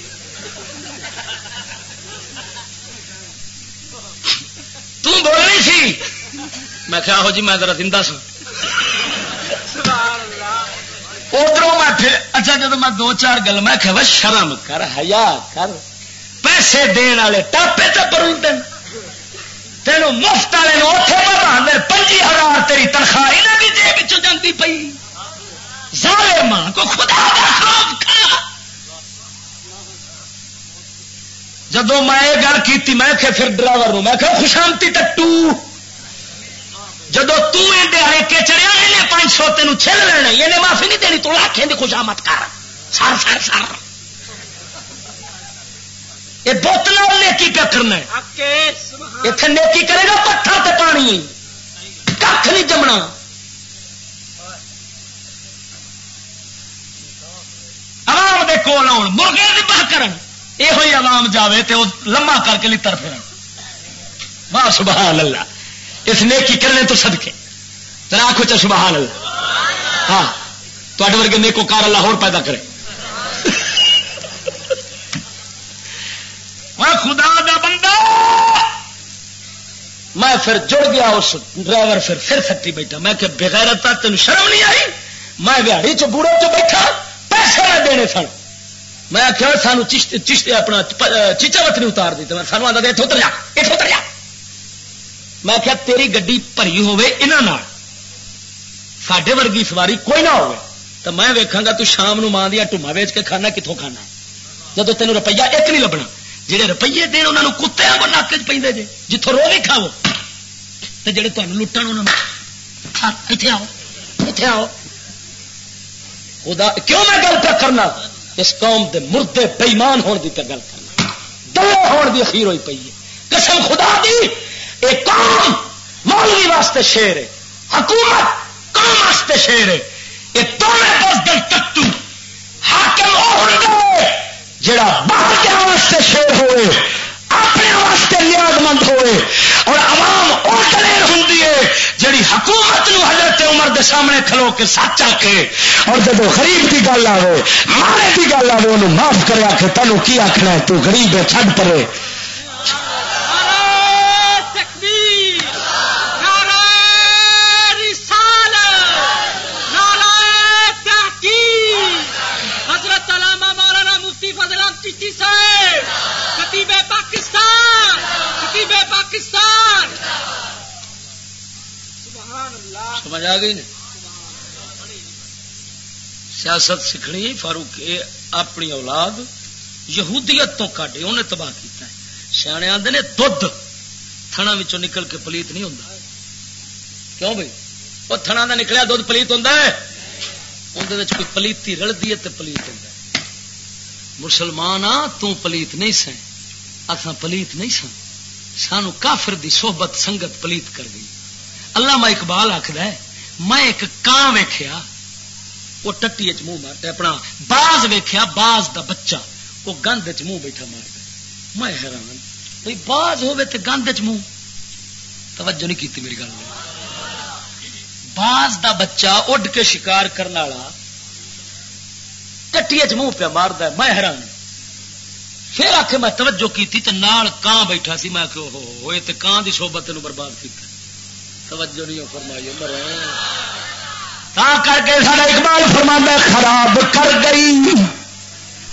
تم بولنی سی؟ میں کیا ہو جی میں ذرا زندہ سا ادھر میں اچھا جب میں دو چار گل، میں کہ شرم کر ہیا کر۔ پیسے دن والے ٹاپے تو پر تینوں مفت والے اتنے پر پنجی ہزار تیری تنخواہ نہ بھی جی جاتی پی سارے ماں کو خدا کھا۔ جب میں یہ گل کی میں کہ پھر ڈرائیور میں کہ خوشامتی ٹو جب تڈے کے چڑیا انہیں پانچ سو تین چل لینا انہیں معافی نہیں دینی، تو لاکھیں کی خوشامت کر۔ سر سر سر۔ یہ بوتل نیکی پہ کرنا اتنے نیکی کرے گا پتھر تے پانی۔ کھ نہیں جمنا۔ عوام دے کول آن مرغے دبا کرن۔ یہ ہوئی عوام جاوے تے وہ لما کر کے لتر پھر واہ سبحان اللہ۔ اس نیکی کرنے تو صدقے۔ ذرا آخو چا سبحان اللہ۔ ہاں تے ورگے نیکو کار اللہ اور پیدا کرے۔ خدا دا بندہ میں پھر جڑ گیا اس ڈرائیور پھر پھر سٹی بیٹھا میں کہ بغیر تین شرم نہیں آئی میں بہاڑی چ بوڑھے چ بیٹھا پیسے نہ دینے سن میں آخیا سانو چشت اپنا چیچا وتنی اتار دی سانو آتا اتو اتر جا اتو اتر جا میں آخیا تیری گڈی پری ہوے یہاں سڈے ورگی سواری کوئی نہ ہوگی تو میں ویکھا گا تو شام نو ماں دیا ٹوما ویچ کے کھانا کتوں کھانا جب تینوں روپیہ ایک نہیں لبنا جہے روپیے دین انہوں کتے کو نک چ پہ جی جتوں رو بھی کھاو تو جہے تمہیں لٹن انہوں اتنے آؤ اتنے آؤ۔ خدا، کیوں میں گل پہ کرنا؟ اس قوم دے مردے بےمان ہونے کی پہ گل کرنا۔ دلے ہون دی اخیر ہوئی پی ہے۔ قسم خدا دی ایک قوم مولوی واسطے شیر ہے، حکومت قوم واسطے شیر ہے۔ یہ دونوں بس گل کٹو۔ حاکم ہو جڑا باہر کے واسطے شیر ہوئے، اپنے واسطے نیاز مند ہوئے، اور عوام اور دلیر ہوں جڑی حکومت نو حضرت عمر دے سامنے کھلو کے سچ آ کے، اور جب غریب کی گل آئے مارے کی گل آئے انہوں معاف کرے آ کے تینوں کی آخنا ہے؟ تو غریب ہے، چھڈ پڑے پاکستان! سمجھ آ گئی سیاست سیکھنی فاروق اپنی اولاد یہودیت تو کٹ انہیں تباہ کیا سیانے آتے نے دھد تھنا نکل کے پلیت نہیں ہوتا کیوں بھائی وہ تھنا کا نکلیا دھد پلیت ہوتا ہے؟ اندر کوئی پلیتی رلتی ہے تو پلیت ہوتا ہے۔ مسلمان آ تلیت نہیں سیں اصا پلیت نہیں سن۔ سانو کافر دی صحبت سنگت پلیت کر گئی اللہ میں اقبال آخر میں ایک کان ویخیا وہ ٹٹی چ منہ مارتا اپنا باز ویخیا باز دا بچہ، وہ گند چ منہ بیٹھا مارتا میں حیران بھائی باز ہوے گند چ منہ۔ توجہ نہیں کی میری گل۔ باز دا بچہ اڈ کے شکار کرنے والا، ٹٹی چ منہ پہ مارد میں حیران پھر آخ میں توجہ کی نال کان بیٹھا سی؟ میں ہوئے تو کان کی سوبت تین برباد کیا توجہ نہیں فرمائی، عمر کر کے سارا اقبال فرما خراب کر گئی،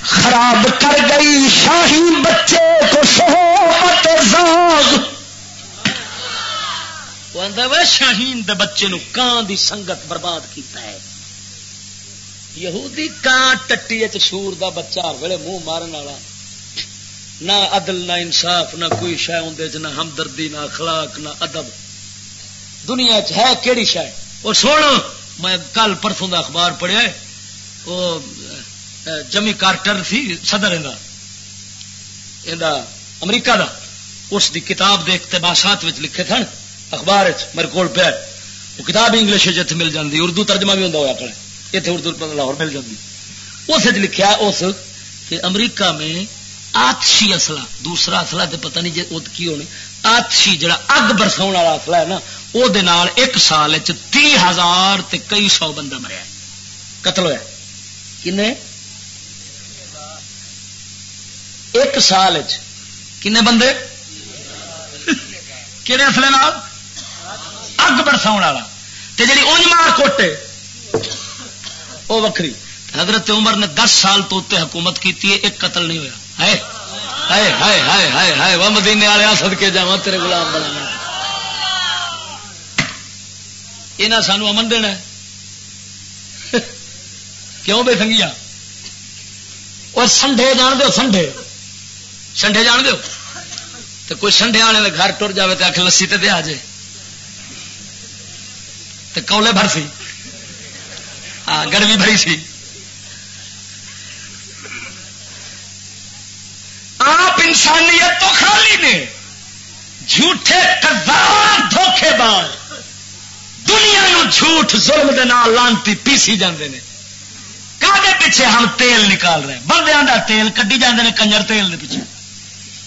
خراب کر گئی، شاہی بچے کو صحبت زاغ۔ شاہین دے بچے نو کان دی سنگت برباد کیتا ہے؟ یہودی کان ٹٹی سور دا بچہ ہر ویلے منہ مارن والا۔ نہ عدل، نہ انصاف، نہ کوئی شہ اندر نہ ہمدردی، نہ اخلاق، نہ ادب۔ دنیا چ ہے کہڑی شہ اور سن میں کل پرسوں کا اخبار پڑھیا وہ جمی کارٹر سی صدر امریکہ دا۔ اس دی کتاب دیکھتے باسات لکھے تھے اخبار میرے کو پہ وہ کتاب انگلش جتنے مل جاتی اردو ترجمہ بھی ہوں کر اتنے اردو لاہور مل جاتی اس لکھا اس کہ امریکہ میں آتشی اصلا دوسرا اصلا تو پتہ نہیں جی وہ کی ہونی آتشی جڑا اگ برساؤ والا اصلا ہے نا وہ ایک سال تی ہزار تے کئی سو بندہ مریا قتل ہوا کن ایک سال کنے بندے؟ کہڑے اصلے اگ برساؤ والا۔ جی اونج مار کوٹے وہ وکری حضرت عمر نے دس سال تو حکومت کی ایک قتل نہیں ہوا وہ مدینے والے سد کے جا تیرے گلام بنا یہاں سانو امن دینا کیوں بے سنگیا اور سنڈے جان دو سنڈے۔ سنڈے جان دو تو کوئی سنڈے والے گھر ٹر جائے تو آخ لسی تے آ جائے تو کولے بھر سی۔ ہاں گرمی بھری سی۔ آپ انسانیت تو خالی نے۔ جھوٹے کزار دھوکھے باز دنیا نو جھوٹ ظلم دے نال لانتی پیسی جاندے نے۔ کاگے پیچھے ہم تیل نکال رہے ہیں؟ بندیاں دا تیل کڈی جاندے نے کنجر تیل دے پیچھے۔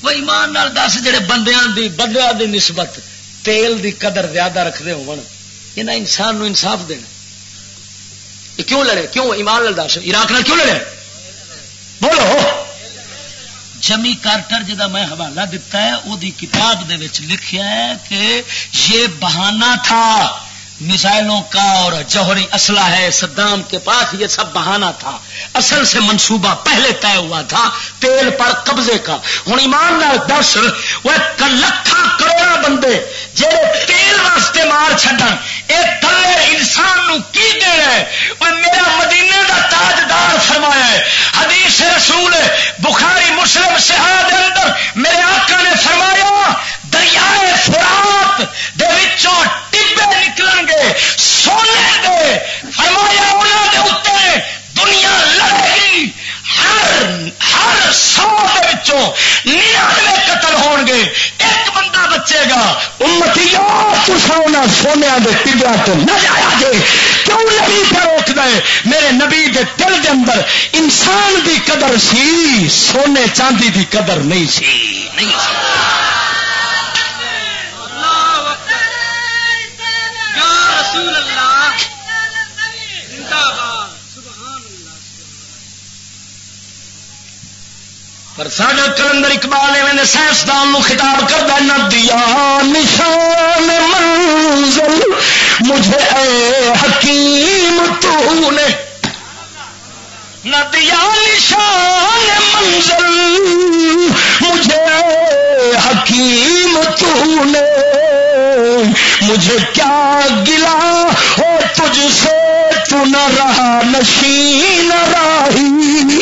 وہ ایمان نال دس جڑے بندیاں دی بندیاں دی نسبت تیل دی قدر زیادہ رکھتے ہو انہیں انسان نو انصاف دینا۔ یہ کیوں لڑے؟ کیوں ایمان لال دس؟ عراق نال کیوں لڑے؟ بولو۔ جمی کارٹر جہاں میں حوالہ دیتا ہے، وہ کتاب دے لکھیا ہے کہ یہ بہانہ تھا۔ میزائلوں کا اور جوہری اسلحہ ہے، صدام کے پاس یہ سب بہانہ تھا۔ اصل سے منصوبہ پہلے طے ہوا تھا، تیل پر قبضے کا۔ ہوں ایمان دس وہ لکھا کروڑا بندے جہے تیل واسطے مار چڈن یہ تھلے انسان نو کی دے رہے اور میرا مدینے کا تاجدار فرمایا ہے۔ حدیث رسول بخاری مسلم شہاد اندر میرے آقا نے فرمایا دریائے فرات دے وچوں ٹبے نکلن گے، سونے دے۔ فرمایا انہوں دے اتنے دنیا لڑے گی۔ ہر ہر سو ننانوے قتل ہون گے۔ ایک بندہ بچے گا۔ امتی سونا سونے دے ٹبیا تو نہ جایا جے۔ کیوں نبی پہ روک دے میرے نبی دے دل دے اندر انسان دی قدر سی، سونے چاندی دی قدر نہیں سی۔ نہیں سی۔ رسول اللہ۔ پر ساڈا کلندر اقبال میں سائنسدان خطاب کرتا نہ دیا نشان منزل، مجھے اے حکیم تو نے نہ دیا نشان منزل، مجھے حکیم تو نے مجھے کیا گلا ہو تجھ سے؟ تو نہ رہا نشین راہی۔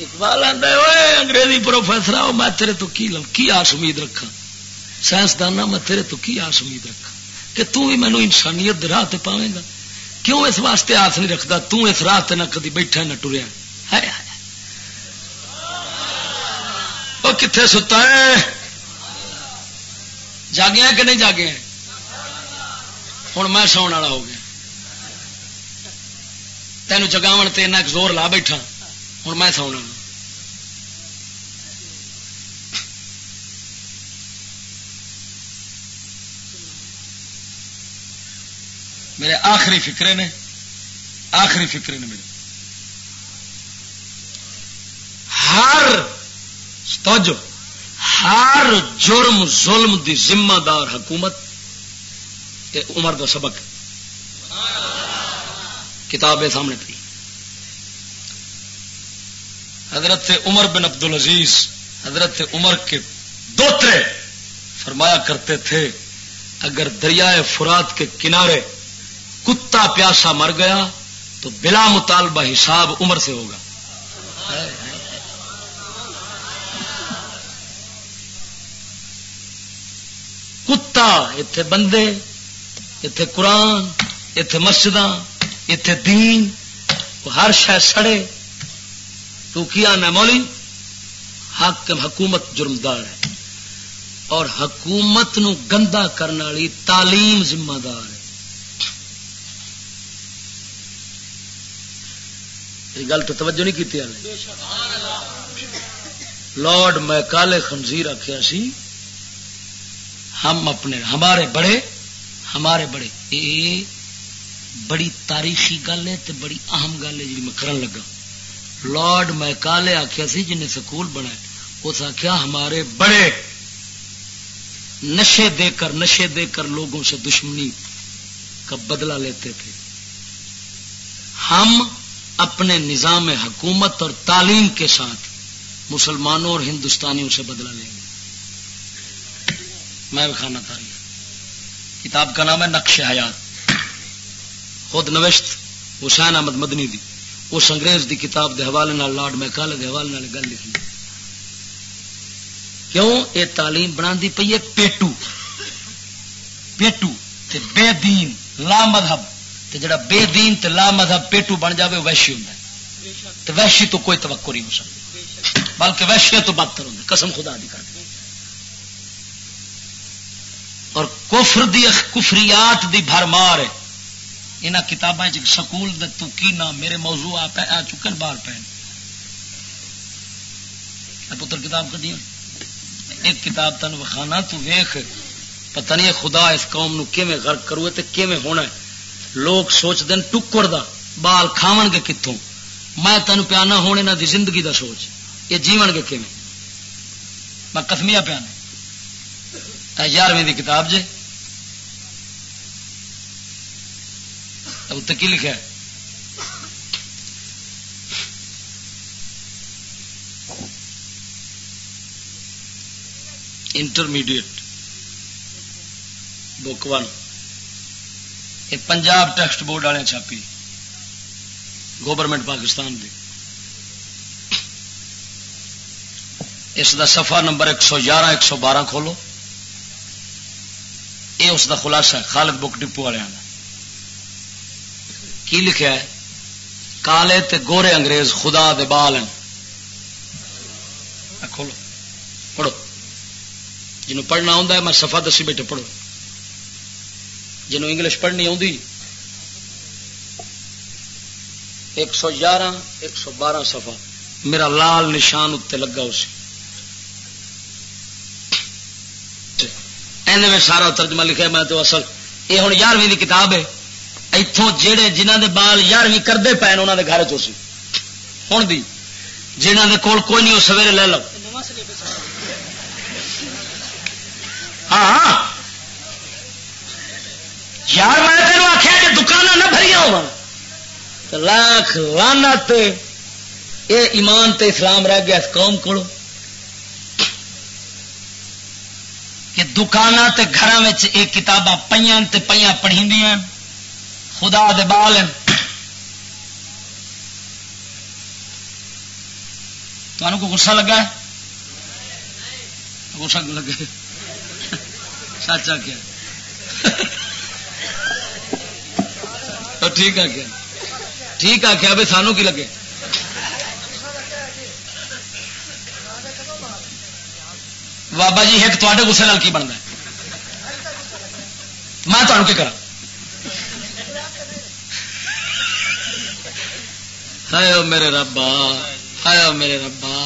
اقبال آتا ہے انگریزی پروفیسر آؤ، میں تیرے تو کی لوں، کی آس امید رکھا سائنسدان میں تیرے تو کی آس امید رکھا کہ تم بھی مینو انسانیت راہ تے پاوے گا؟ کیوں اس واسطے آس نہیں رکھتا؟ توں اس راہ نہ کدی بیٹھا نہ ٹریا۔ ہے وہ کتنے ستا ہے؟ جاگیا کہ نہیں جاگیا ہوں میں ساؤن والا ہو گیا۔ تینوں جگاو تے زور لا بیٹھا۔ ہوں میں ساؤن والا۔ میرے آخری فکرے نے، آخری فکرے نے میرے۔ ہر، توجہ، ہر جرم، ظلم دی ذمہ دار حکومت عمر کا سبق کتاب سامنے پی حضرت عمر بن عبد العزیز حضرت عمر کے دوترے فرمایا کرتے تھے، اگر دریائے فرات کے کنارے کتا پیاسا مر گیا تو بلا مطالبہ حساب عمر سے ہوگا۔ کتا اتے بندے اتے قرآن اتے مسجد اتے دین ہر شہ سڑے۔ تو کیا نا مولی؟ حاکم حکومت جرمدار ہے۔ اور حکومت نو گندا کرنے والی تعلیم ذمہ دار ہے۔ یہ گل تو توجہ نہیں کی لارڈ میں کالے خنزیر آخیا سی، ہم اپنے، ہمارے بڑے ہمارے بڑے۔ یہ بڑی تاریخی گل ہے تے بڑی اہم گل ہے جی میں کرن لگا۔ لارڈ میکالے آخیا سی جن سکول بنا اس آخیا ہمارے بڑے نشے دے کر، نشے دے کر لوگوں سے دشمنی کا بدلہ لیتے تھے۔ ہم اپنے نظام حکومت اور تعلیم کے ساتھ مسلمانوں اور ہندوستانیوں سے بدلہ لیں گے۔ میں کھانا تاریخ کتاب کا نام ہے نقش حیات۔ خود نوشت حسین احمد مدنی دی۔ اس انگریز دی کتاب دے حوالے نال لارڈ میکالے دے حوالے نال گل لکھی۔ کیوں؟ یہ تعلیم بنا دی پی ہے پیٹو۔ پیٹو تے بے دین، لا مذہب۔ تے جڑا بے دین تے لا مذہب پیٹو بن جاوے ویشی ہوں تے ویشی تو کوئی توقع نہیں ہو سکتی بلکہ ویشی تو بدتر ہوں قسم خدا دی کر۔ اور کفر دی کفریات دی بھر مار ہے یہاں کتابیں سکول تو کی نام میرے موضوع آ چکن باہر پہ۔ پتر کتاب کدی ایک کتاب تین وکھانا، تو ویخ پتہ نہیں خدا اس قوم نو کیویں غرق کرو تے کیویں ہونا ہے۔ لوگ سوچ دن ٹکر دا، بال کھاون گے کتوں میں تینوں پیانا ہونے نہ دی زندگی دا سوچ۔ یہ جیون گے کیویں؟ میں کسمیا پیانا یارویں دی کتاب جے۔ اتنے کی لکھا ہے؟ Intermediate, book one. یہ پنجاب ٹیکسٹ بورڈ والے چھاپی گورنمنٹ پاکستان دی اس دا صفحہ نمبر ایک سو گیارہ ایک سو بارہ کھولو۔ یہ اس دا خلاصہ ہے، خالد بک ڈپو والے کی لکھا ہے؟ کالے تے گورے انگریز، خدا دے بال ہیں۔ کھولو۔ پڑھو۔ جنوں پڑھنا آتا ہے، میں سفا دسی بیٹھے پڑھو۔ جنوں انگلش پڑھنی آتی ایک سو گیارہ، ایک سو بارہ سفا میرا لال نشان اتنے لگا اس میں سارا ترجمہ لکھا میں تو اصل، یہ ہوں یارویں کی کتاب ہے۔ اتوں جہے جنہ دے بال یارویں کرتے پے انہوں دے گھر چی ہوں بھی جنہ دے کول کوئی نہیں وہ سویرے لے لو۔ ہاں۔, ہاں۔ یار میں تینوں آخیا کہ دکان نہ بھری ہوا لاکھ لانا یہ ایمان تے اسلام رہ گیا اس قوم کو کہ دکان تے گھر یہ کتاباں پہ پہ پڑھی خدا دے بال تمہیں کو غصہ لگا ہے؟ غصہ لگے سچ آ کیا ٹھیک ہے کیا ٹھیک ہے کیا بھائی، سانو کی لگے؟ بابا جی ایک تے گسے نال کی بنتا میں تمہیں کی کرا ہے میرے ربا ہے میرے ربا۔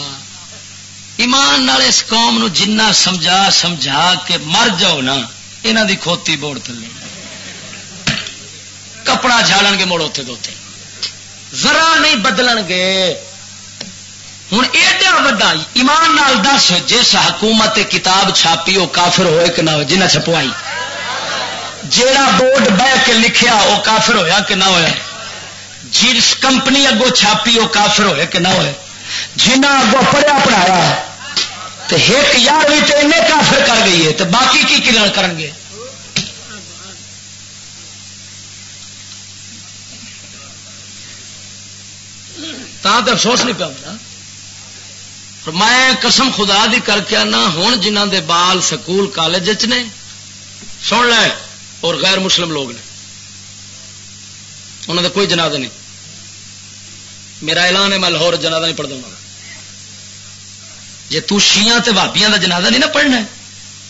ایمان نال اس قوم نو جنہ سمجھا سمجھا کے مر جاؤ نا یہاں دی کھوتی بوڑ تھلے۔ کپڑا جھاڑن گے مڑ اتنے دوتے ذرا نہیں بدل گے۔ ہوں ایڈا وا ایمان نال دس، جس حکومت کتاب چھاپی وہ کافر ہوئے کہ نہ ہو جنہیں چھپوائی۔ جیڑا بورڈ بہ کے لکھیا وہ کافر ہویا کہ نہ ہویا۔ جس کمپنی اگوں چھاپی وہ کافر ہوئے کہ نہ ہوئے۔ جنہ اگوں پڑھیا پڑھایا۔ تو ایک یار بھی تو انہیں کافر کر گئی ہے تو باقی کی کرن کرن گے؟ تا افسوس نہیں پیا میں قسم خدا دی کر کے آنا ہوں جنہ دے بال سکول، کالج نے، سن لے، اور غیر مسلم لوگ نے۔ انہوں نے کوئی جنازہ نہیں۔ میرا اعلان ہے، میں لاہور جنازہ نہیں پڑھتا جی تشیاں بھابیاں کا جنازہ نہیں نہ پڑھنا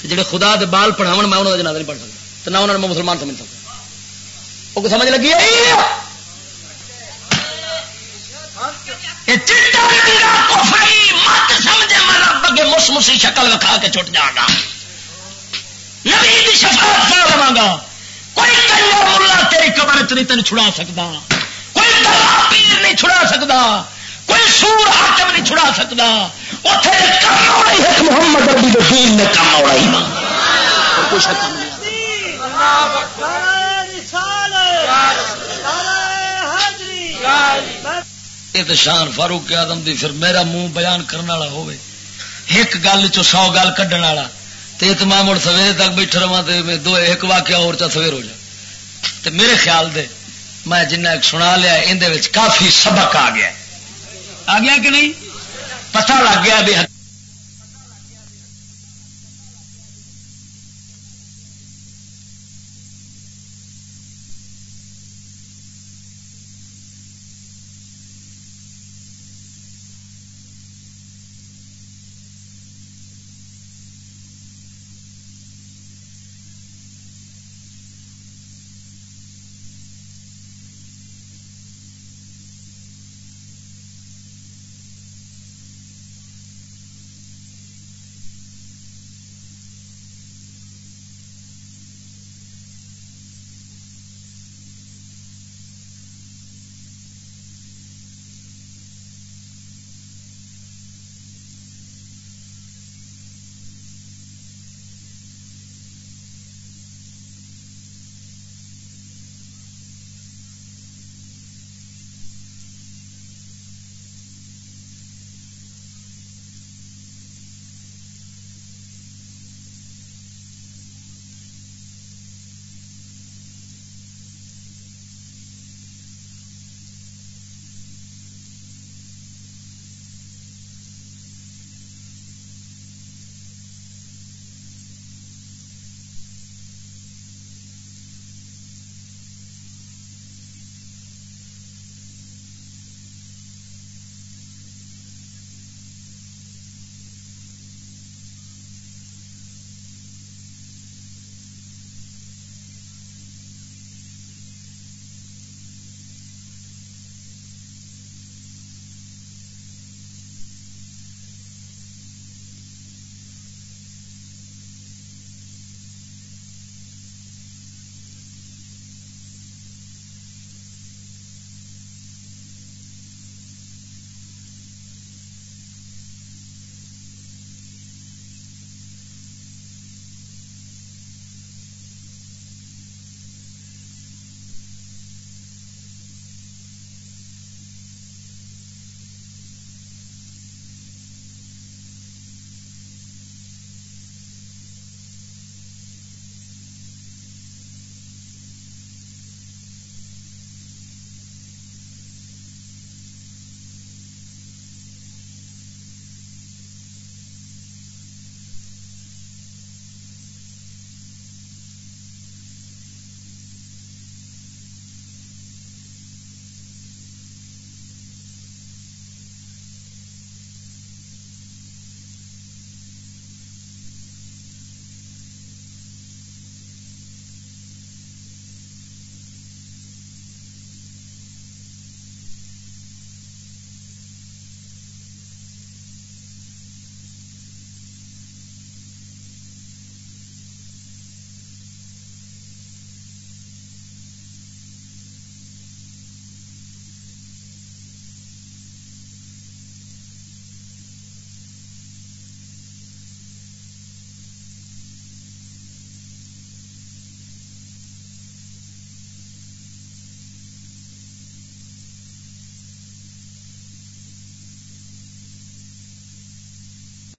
تو جڑے خدا دے بال پڑھاو میں انہوں کا جنازہ نہیں پڑھ سکتا تو نہ انہوں نے مسلمان سمجھ سکتا وہ سمجھ لگی مس مسی شکل وکھا کے چھٹ جاگا نبی شفاعت پا لوا گا کوئی کنجر ملا تیری قبر چ نہیں تین چھڑا سکتا کوئی پیر نہیں چھڑا سکتا کوئی سور حاکم نہیں چھڑا سکتا محمد نے کام یہ تو شان فاروق آدم دی، پھر میرا منہ بیان کرنے والا ہوئے ایک گل چ سو گل کھڈن والا۔ تو یہ تو میں مڑ سویرے تک بیٹھا رہا تو دو ایک واقعہ اور چا سویر ہو جا۔ تو میرے خیال دے میں جنہیں سنا لیا اندر کافی سبق آ گیا۔ آ گیا کہ نہیں؟ پتہ لگ گیا بھی